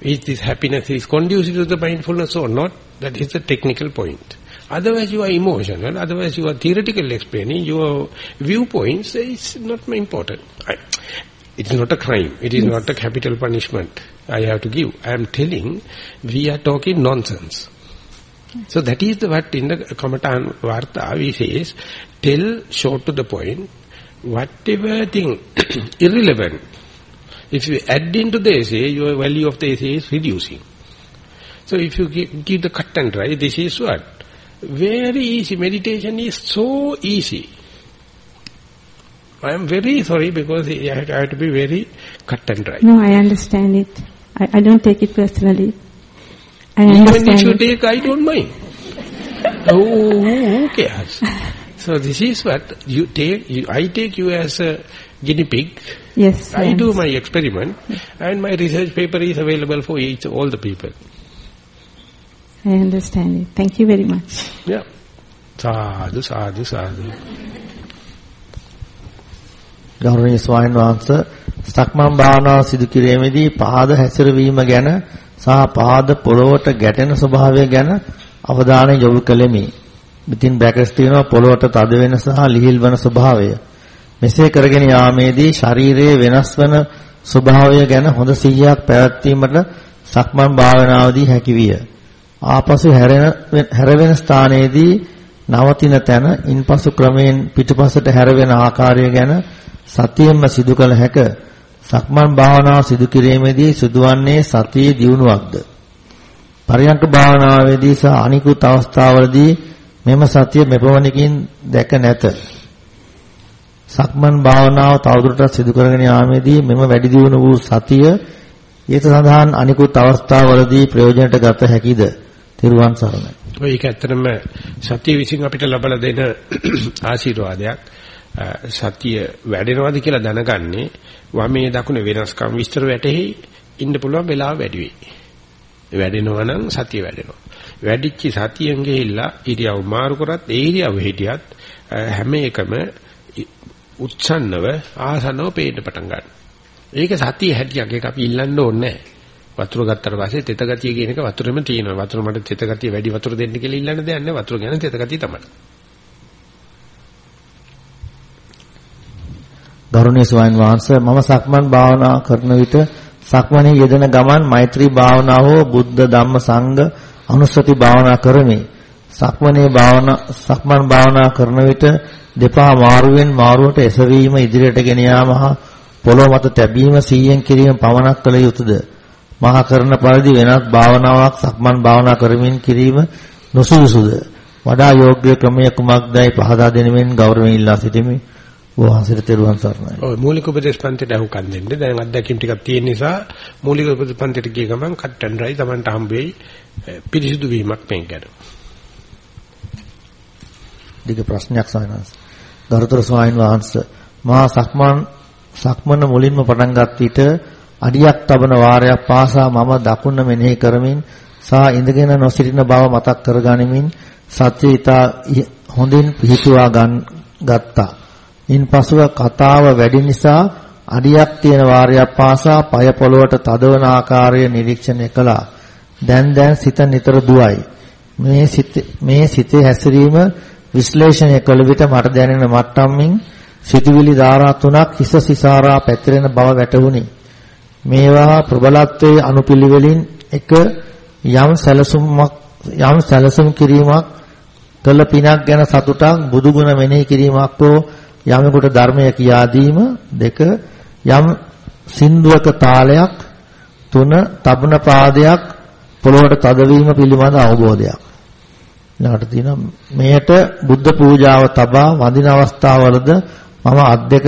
Is this happiness is conducive to the mindfulness or not? That is the technical point. Otherwise you are emotional, otherwise you are theoretical explaining, your viewpoints is not important. I, it is not a crime, it is not a capital punishment I have to give. I am telling, we are talking nonsense. So that is the what in the Kamatan Varta we says, tell short to the point, whatever thing irrelevant, if you add into the essay, your value of the essay is reducing. So if you give, give the cut and dry, this is what? Very easy. Meditation is so easy. I am very sorry because I have to be very cut and dry. no, I understand it. I, I don't take it personally. I Even if you it. take, I don't mind. who, who, who cares? So this is what you take. You, I take you as a guinea pig Yes. I yes. do my experiment and my research paper is available for each, all the people. I understand it. Thank you very much. Yeah. Sadhu, sadhu, sadhu. ගෞරවනීය ස්වාමීන් වහන්සේ සක්මන් භාවනාව සිදු කිරීමේදී පාද හැසිරවීම ගැන සහ පාද පොළොවට ගැටෙන ස්වභාවය ගැන අවධානය යොමු කළෙමි. ඉතින් බ්‍රැකට්ස් තියෙනවා පොළොවට තද වෙන සහ ලිහිල් වන ස්වභාවය. මෙසේ කරගෙන යාමේදී ශරීරයේ වෙනස් වන ස්වභාවය ගැන හොඳ සිහියක් පැවැත්වීමට සක්මන් භාවනාවේදී හැකියිය. ආපසු හැරෙන හැරවෙන ස්ථානයේදී නවතින තැන ඉන්පසු ක්‍රමයෙන් පිටුපසට හැරවෙන ආකාරය ගැන සතියෙන්ම සිදු කළ හැක සක්මන් භාවනාව සිදු කිරීමේදී සිදුවන්නේ සතියේ දියුණුවක්ද පරියන්ක භාවනාවේදී සහ අනිකුත් අවස්ථාවලදී මෙම සතිය මෙපමණකින් දැක නැත සක්මන් භාවනාව තවදුරටත් සිදු කරගෙන යාමේදී මෙම වැඩි දියුණු වූ සතිය ඊට සඳහන් අනිකුත් අවස්ථාවලදී ප්‍රයෝජනට ගත හැකිද? තිරුවන් සරණයි. ඔය ඒක ඇත්තටම සතිය විසින් අපිට ලබලා දෙන ආශිර්වාදයක්. සතිය වැඩෙනවද කියලා දැනගන්නේ වමේ දකුණ වෙනස්කම් විස්තර වැටෙහි ඉන්න පුළුවන් වෙලාව වැඩි වෙයි. වැඩෙනවා නම් සතිය වැඩෙනවා. වැඩිච්ච සතියෙන් ගිහිල්ලා ඉරියව් මාරු කරත් ඒ ඉරියව් හිටියත් හැම එකම උච්ඡන්නව ආසනව පේන්න පටන් ගන්නවා. ඒක සතිය හැටියක් ඒක අපි ඉල්ලන්න ඕනේ වතුර ගත්තට පස්සේ තෙත ගතිය කියන එක වතුරෙම තියෙනවා. වතුර මට තෙත ගතිය වැඩි වතුර දෙන්න කියලා ඉල්ලන්න දෙයක් නැහැ. වතුර ගැන තෙත ගතිය තමයි. ගරුණීය ස්වාමීන් වහන්සේ මම සක්මන් භාවනා කරන විට සක්මනේ යෙදෙන ගමන් මෛත්‍රී භාවනාව හෝ බුද්ධ ධම්ම සංඝ අනුස්සති භාවනා කරමි. සක්මනේ භාවනා සක්මන් භාවනා කරන විට දෙපා මාරුවෙන් මාරුවට එසවීම ඉදිරියට ගෙන යාම හා පොළොව මත තැබීම සීයෙන් කිරීම පමණක් කළ යුතුයද? මහා කරන පරිදි වෙනත් භාවනාවක් සක්මන් භාවනා කරමින් කිරීම නොසුදුසුද? වඩා යෝග්‍ය ක්‍රමය කුමක්දයි පහදා දෙනෙමින් ගෞරවයෙන් ඉල්ලා සිටිමි. වහන්සේට තෙරුවන් සරණයි. ඔය මූලික උපදේශ පන්තිට අහුම්කම් දෙන්න. දැන් අත්දැකීම් ටිකක් තියෙන නිසා මූලික උපදේශ පන්තිට ගිය ගමන් කට් ඇන්ඩ් රයි Tamanට හම්බ වෙයි පිරිසිදු වීමක් මේක ගැන. දිග ප්‍රශ්නයක් සායනස්. ගරුතර ස්වාමීන් වහන්සේ මා සක්මන් සක්මන මුලින්ම පටන් ගත් විට අඩියක් තබන වාරයක් පාසා මම දකුණ මෙනෙහි කරමින් සා ඉඳගෙන නොසිටින බව මතක් කරගනිමින් සත්‍ය ඊතා හොඳින් පිහිටුවා ගත්තා. ඉන්පසුව කතාව වැඩි නිසා අඩියක් තියෙන වාරයක් පාසා পায় පොළවට තදවන ආකාරය නිරීක්ෂණය කළා. දැන් දැන් සිත නිතර දුවයි. මේ සිත මේ සිතේ හැසිරීම විශ්ලේෂණය කළ විට මට දැනෙන මට්ටමින් සිතුවිලි ධාරා තුනක් හිස සිසාරා පැතිරෙන බව වැටහුණි. මේවා ප්‍රබලත්වයේ අනුපිළිවෙලින් එක යම් සැලසුමක් යම් සැලසුම් කිරීමක් කළ පිනක් ගැන සතුටක් බුදුගුණ මෙනෙහි කිරීමක් හෝ යමෙකුට ධර්මය කියා දීම දෙක යම් සින්දුවක තාලයක් තුන තබන පාදයක් පොළොවට තදවීම පිළිබඳ අවබෝධයක්. ඊළඟට තියෙනවා මෙයට බුද්ධ පූජාව තබා වඳින අවස්ථාවවලද මම අද්දක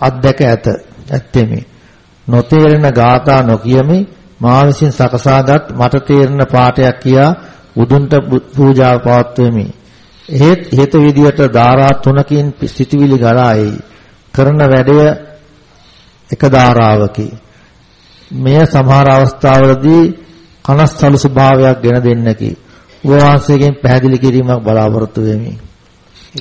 අද්දක ඇත ඇත්තෙමි. නොතේරෙන ගාථා නොකියමි. මා විසින් සකසාගත් මට තේරෙන පාඨයක් කියා බුදුන්ට පූජාව පවත්වෙමි. එහෙත් හේත විදියට ධාරා තුනකින් සිටිවිලි ගලා එයි කරන වැඩය එක ධාරාවකි මෙය සමහර අවස්ථාවලදී කනස්සලු ස්වභාවයක් ගෙන දෙන්නකි වහන්සේගෙන් පැහැදිලි කිරීමක් බලාපොරොත්තු වෙමි.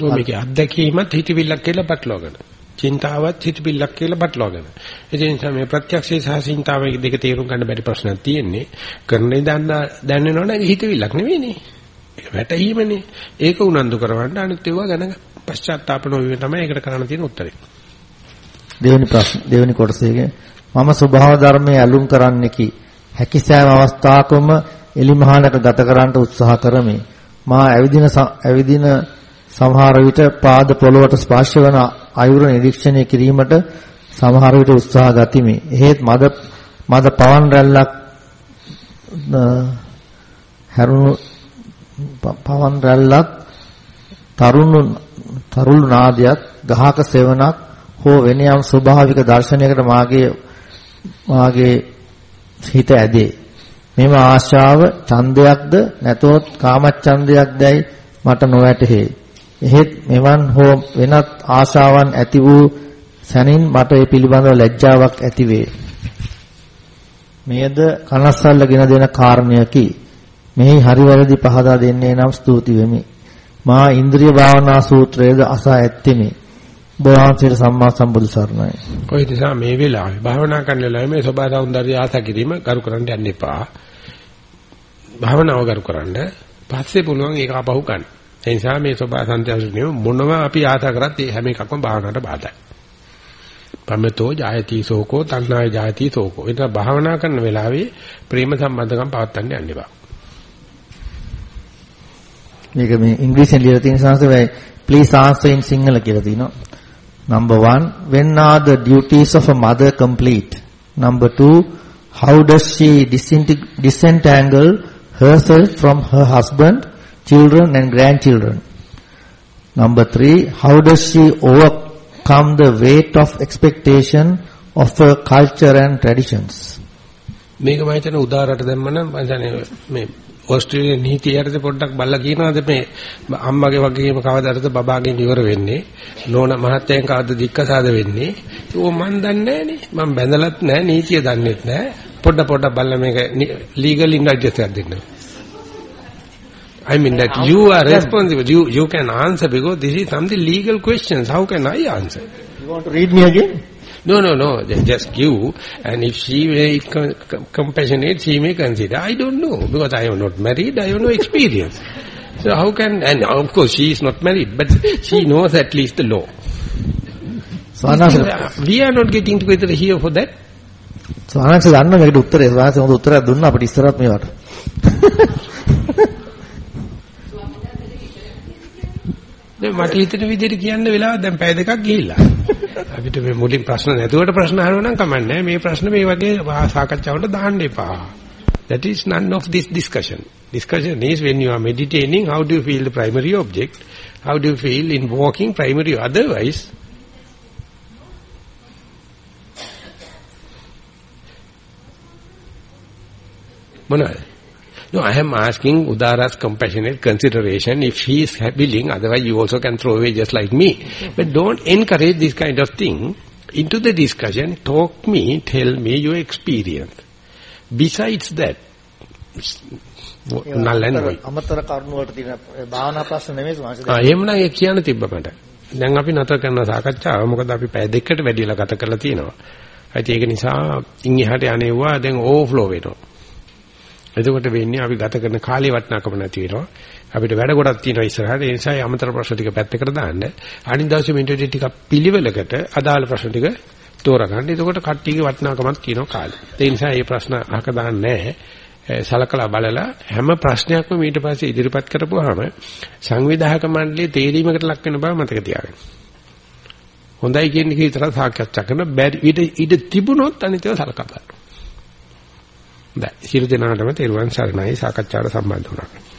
මේකේ අත්දැකීමත් හිතවිල්ලක් කියලා පැටලවගෙන. චින්තාවත් හිතවිල්ලක් කියලා පැටලවගෙන. ඒ නිසා මේ ප්‍රත්‍යක්ෂේ සහ චින්තාව දෙක තේරුම් ගන්න බැරි ප්‍රශ්නක් තියෙන්නේ. කරන්නේ දන්න දැනෙනවනේ හිතවිල්ලක් නෙවෙයිනේ. ඒක වැටහීමනේ. ඒක උනන්දු කරවන්න අනිත් ඒවා ගැන පශ්චාත්තාප නොවීම තමයි ඒකට කරන්න තියෙන උත්තරේ. දෙවෙනි ප්‍රශ්න දෙවෙනි කොටසේ මම ස්වභාව ධර්මයේ ඇලුම් කරන්නෙකි. හැකි සෑම අවස්ථාවකම එලිමහනක ගත කරන්නට උත්සාහ කරමි. මා ඇවිදින ඇවිදින සමහර විට පාද පොළවට ස්පර්ශ වන අයුර නිරීක්ෂණය කිරීමට සමහර විට උත්සාහ ගතිමි. එහෙත් මද මද පවන් රැල්ලක් හැරුණු පවන් රැල්ලක් තරුණු තරුළු නාදයක් ගහක සෙවණක් හෝ වෙන යම් ස්වභාවික දර්ශනයකට මාගේ මාගේ හිත ඇදේ. මෙම ආශාව ඡන්දයක්ද නැතොත් කාමච්ඡන්දයක්දයි මට නොවැටහේ. එහෙත් මෙවන් හෝ වෙනත් ආශාවන් ඇති වූ සැනින් මට ඒ පිළිබඳව ලැජ්ජාවක් ඇතිවේ. මෙයද කනස්සල්ලගෙන දෙන කාරණයකි. මෙහි හරි වැරදි පහදා දෙන්නේ නම් ස්තුති වෙමි. මා ඉන්ද්‍රිය භාවනා සූත්‍රයේද අසා ඇත්තෙමි. බෝවන්සිර සම්මා සම්බුදු සරණයි. කොයි නිසා මේ වෙලාවේ භාවනා කරන වෙලාවේ මේ සබා සෞන්දර්ය ආසා කිරීම කරු කරන්න යන්න එපා. භාවනාව කරු කරන්න පස්සේ පුළුවන් ඒක අපහු ගන්න. ඒ නිසා මේ සබා සන්ත්‍යාසුනේ මොනවා අපි ආසා කරත් ඒ හැම එකක්ම භාවනාවට බාධායි. පමතෝ ජායති සෝකෝ තණ්හාය ජායති සෝකෝ. ඒක භාවනා කරන වෙලාවේ ප්‍රේම සම්බන්ධකම් පවත්වන්න යන්න එපා. මේක මේ ඉංග්‍රීසියෙන් ලියලා තියෙන සංස්කෘතය please answer in sinhala කියලා තියෙනවා. Number 1 when are the duties of a mother complete? Number 2 how does she disentangle herself from her husband, children and grandchildren? Number 3 how does she overcome the weight of expectation of her culture and traditions? මේක මම හිතන උදාහරණයක් දැම්මනම් මම මේ ඕස්ට්‍රේලියානු නීතියටද පොඩ්ඩක් බලලා කියනවාද මේ අම්මගේ වගේම කවදාද බබාගෙන් ඉවර වෙන්නේ නෝන මහත්තයන් කවදාද දික්කසාද වෙන්නේ ඕ මන් දන්නේ නෑනේ මම බැඳලත් නෑ නීතිය දන්නෙත් නෑ පොඩ පොඩ බලලා මේක ලීගල් ඉන්ඩස්ට්‍රියක් දෙන්න I mean that you are responsible. You you can answer because this is something legal questions. How can I answer? You want to read me again? No, no, no. Just give. And if she may compassionate, she may consider. I don't know because I am not married. I have no experience. So how can? And of course she is not married, but she knows at least the law. we are not getting together here for that. සානක්ෂ දන්න මේකට උත්තරේ සානක්ෂ හොඳ උත්තරයක් දුන්නා අපිට ඉස්සරහත් මේවට. දැන් මට හිතෙන විදිහට කියන්න වෙලාව දැන් පැය දෙකක් ගිහිල්ලා. අපිට මේ මුලින් ප්‍රශ්න නැතුවට ප්‍රශ්න අහනවා නම් කමන්නේ මේ ප්‍රශ්න මේ වගේ සාකච්ඡාවට දාන්න එපා. That is none of this discussion. Discussion is when you are meditating, how do you feel the primary object? How do you feel in walking primary? Otherwise, මොනවාද? No, I am asking Udara's compassionate consideration if he is willing, otherwise you also can throw away just like me. But don't encourage this kind of thing into the discussion. Talk me, tell me your experience. Besides that, null and void. අමතර කරුණු වලට තියෙන භාවනා ප්‍රශ්න නෙමෙයි සමාජ ආ එහෙමනම් ඒක කියන්න තිබ්බ මට. දැන් අපි නතර කරන සාකච්ඡාව මොකද අපි පැය දෙකකට වැඩිලා ගත කරලා තියෙනවා. ඒත් ඒක නිසා ඉන් එහාට යන්නේවා දැන් ඕවර්ෆ්ලෝ වෙනවා. එතකොට වෙන්නේ අපි ගත කරන කාලේ වටිනාකම නැති වෙනවා. අපිට වැඩ ගොඩක් තියෙනවා ඉස්සරහට. ඒ නිසා අමතර ප්‍රශ්න ටික පැත්තකට දාන්න. අනිත් දවසේ මෙන්ටඩි ටික පිළිවෙලකට අදාළ ප්‍රශ්න ටික තෝරගන්න. එතකොට කට්ටියගේ වටිනාකමක් තියෙනවා කාලේ. ඒ නිසා මේ ප්‍රශ්න අහක දාන්නේ නැහැ. සලකලා බලලා හැම ප්‍රශ්නයක්ම ඊට පස්සේ ඉදිරිපත් කරපුවාම සංවිධායක මණ්ඩලයේ තේරීමකට ලක් වෙන බව මතක තියාගන්න. හොඳයි කියන එක විතර සාකච්ඡා කරන බැරි ඊට ඊට තිබුණොත් අනිතව සලකා බලන්න. දැන් සියලු දෙනාටම තෙරුවන් සරණයි සාකච්ඡාවට සම්බන්ධ වුණා.